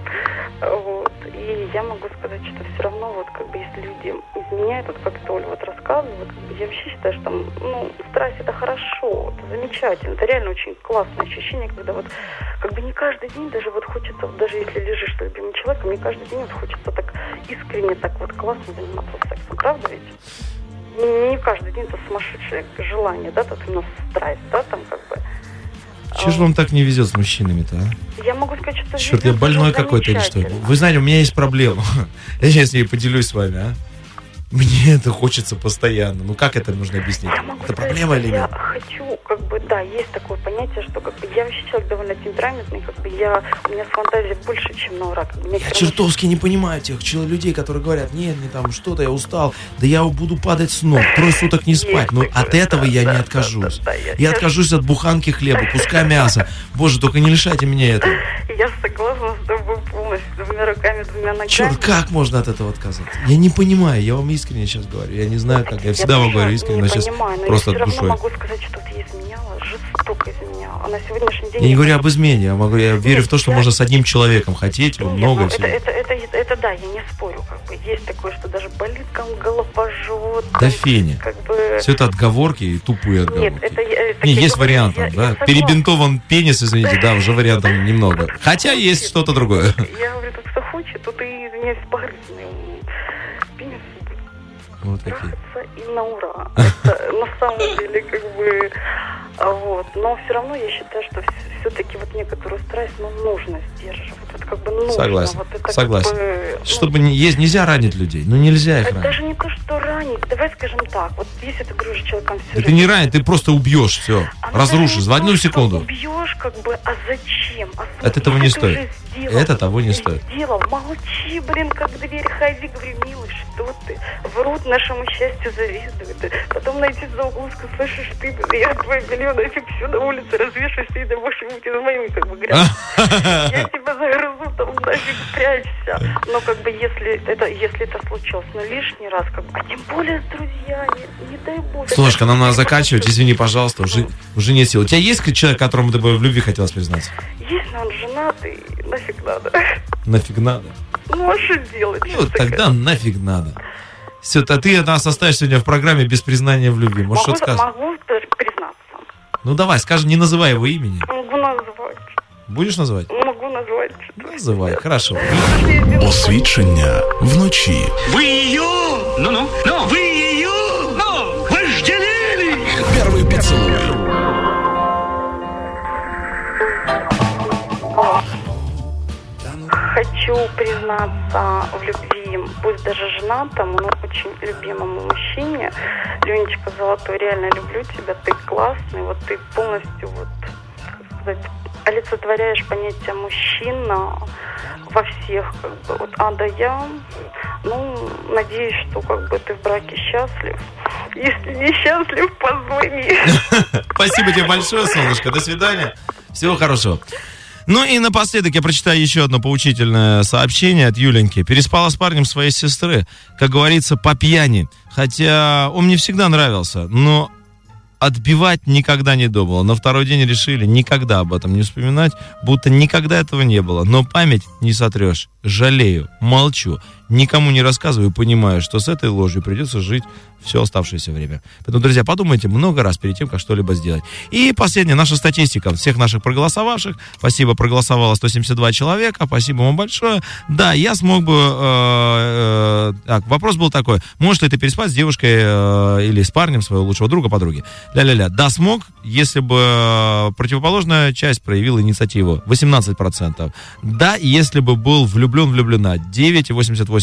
Вот. И я могу сказать, что все равно вот как бы если люди изменяют, вот как это Оля вот рассказывает, как бы я вообще считаю, что там, ну, страсть это хорошо, это замечательно, это реально очень классное ощущение, когда вот как бы не каждый день даже вот хочется, даже если лежишь с любимым человеком, не каждый день вот хочется так искренне, так вот классно заниматься сексом, правда ведь? Не, каждый день это сумасшедшее желание, да, тут именно страсть, да, там как бы. Чего же вам так не везет с мужчинами-то, а? Я могу сказать, что Черт, я больной какой-то или что? Вы знаете, у меня есть проблема. Я сейчас ей поделюсь с вами, а? Мне это хочется постоянно. Ну как это нужно объяснить? Это проблема или Я нет? хочу, как бы, да, есть такое понятие, что как бы я вообще человек довольно темпераментный, как бы я, у меня с фантазией больше, чем на ура. Как бы, мне Я чертовски не понимаю тех чел- людей, которые говорят, нет, не там что-то, я устал, да я буду падать с ног, трое суток не спать. Но от этого я не откажусь. Я откажусь от буханки хлеба, куска мяса. Боже, только не лишайте меня этого. Я согласна с тобой полностью. двумя руками, двумя ногами. Черт, как можно от этого отказаться? Я не понимаю, я вам искренне сейчас говорю. Я не знаю, как. Я всегда вам говорю искренне, но сейчас понимаю, но просто я все душой. равно могу сказать, что ты изменяла, жестоко изменяла. А на сегодняшний день... Я не говорю об измене, я, могу, я верю в то, что можно с одним человеком хотеть, его Нет, много ну, всего. это, это, это, это да, я не спорю, как бы есть такое, что даже болит, там голова жжет. Да феня. Как бы... Все это отговорки и тупые Нет, отговорки. это, я- это Не, я есть говорю, вариант, я- там, я да? Перебинтован пенис, извините, да, уже вариантов немного. Хотя есть что-то другое. Я говорю, так кто хочет, то ты, извиняюсь, пенис Вот такие. и на ура. Это на самом деле как бы а вот. Но все равно я считаю, что все-таки вот некоторую страсть, ну, нужно сдерживать. Это как бы нужно. Согласен, Вот это как согласен. бы, ну, Чтобы не, есть, нельзя ранить людей. Ну нельзя их ранить. даже не то, что ранить. Давай скажем так. Вот если ты дружишь с человеком всю Ты не ранить, ты просто убьешь все. Разрушишь в одну секунду. Убьешь, как бы, а зачем? А От этого не стоит. сделал, Это того не стоит. Сделал, молчи, блин, как в дверь ходи, говори, милый, что ты? Врут нашему счастью завидуют. Потом найти за углушку, слышишь, ты, я твое белье нафиг все на улице развешу, ты больше быть из моими, как бы, грязь. Я тебя загрызу, там нафиг прячься. Но как бы если это, если это случилось, ну лишний раз, как бы, а тем более с друзьями, не дай бог. Слушай, нам надо заканчивать, извини, пожалуйста, уже, уже нет сил. У тебя есть человек, которому ты бы в любви хотелось признаться? Есть, но он женатый, нафиг надо. Нафиг надо. Ну, а что делать? Ну, тогда нафиг надо. Все, то ты нас оставишь сегодня в программе без признания в любви. Может, могу, что скажешь? могу при- признаться. Ну давай, скажи, не называй его имени. Могу назвать. Будешь называть? Могу назвать. Называй, хорошо. Освічення вночі. Вы ее? Ну-ну, ну, вы ее? Ну, Хочу признаться в любви, пусть даже женатому, но очень любимому мужчине. Ленечка Золотой, реально люблю тебя, ты классный, вот ты полностью, вот, как сказать, олицетворяешь понятие мужчина во всех, как бы, от А до Я. Ну, надеюсь, что как бы ты в браке счастлив. Если не счастлив, позвони. Спасибо тебе большое, солнышко. До свидания. Всего хорошего. Ну и напоследок я прочитаю еще одно поучительное сообщение от Юленьки. Переспала с парнем своей сестры, как говорится, по пьяни. Хотя он мне всегда нравился, но отбивать никогда не думала. На второй день решили никогда об этом не вспоминать, будто никогда этого не было. Но память не сотрешь. Жалею, молчу, никому не рассказываю, понимаю, что с этой ложью придется жить все оставшееся время. Поэтому, друзья, подумайте много раз перед тем, как что-либо сделать. И последняя наша статистика всех наших проголосовавших. Спасибо, проголосовало 172 человека. Спасибо вам большое. Да, я смог бы... э, э, так, вопрос был такой. Может ли ты переспать с девушкой э, или с парнем своего лучшего друга, подруги? Ля-ля-ля. Да, смог, если бы противоположная часть проявила инициативу. 18%. Да, если бы был влюблен-влюблена. 9,88.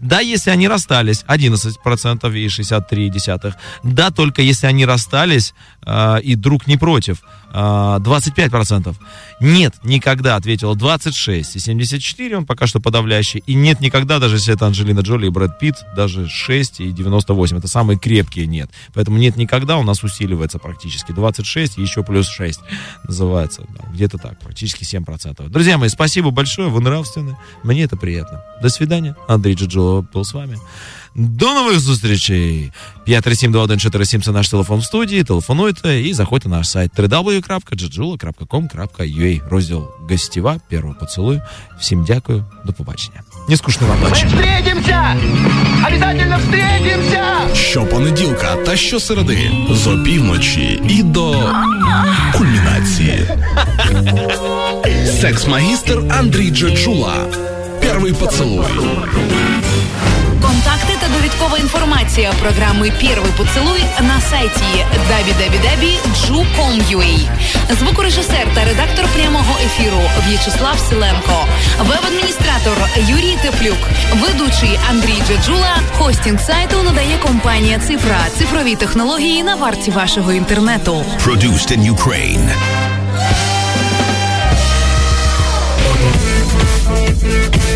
Да, если они расстались. 11% и 63 Да, только если они расстались, э, и друг не против. э, 25%. Нет, никогда, ответила 26 и 74, он пока что подавляющий. И нет никогда, даже если это Анджелина Джоли и Брэд Питт, даже 6 и 98. Это самые крепкие нет. Поэтому нет никогда у нас усиливается практически. 26 и еще плюс 6 называется. Да, где-то так, практически 7%. Друзья мои, спасибо большое, вы нравственны. Мне это приятно. До свидания. Андрей Джиджулов был с вами. До нових зустрічей! 5372147 це наш телефон в студії. Телефонуйте і заходьте на наш сайт www.jajula.com.ua розділ «Гостєва», «Первого поцелуй». Всім дякую, до побачення. Не скучно вам ночі. Встретимся! Обязательно встретимся! Щопонеділка та щосереди з опівночі і до кульмінації. Секс-магістр Андрій Джаджула. Перший поцелуй. Контакти та довідкова інформація програми Первый поцелуй на сайті www.ju.com.ua Звукорежисер та редактор прямого ефіру В'ячеслав Силенко. Веб-адміністратор Юрій Теплюк. Ведучий Андрій Джаджула. Хостінг сайту надає компанія Цифра. Цифрові технології на варті вашого інтернету. Produced in Ukraine.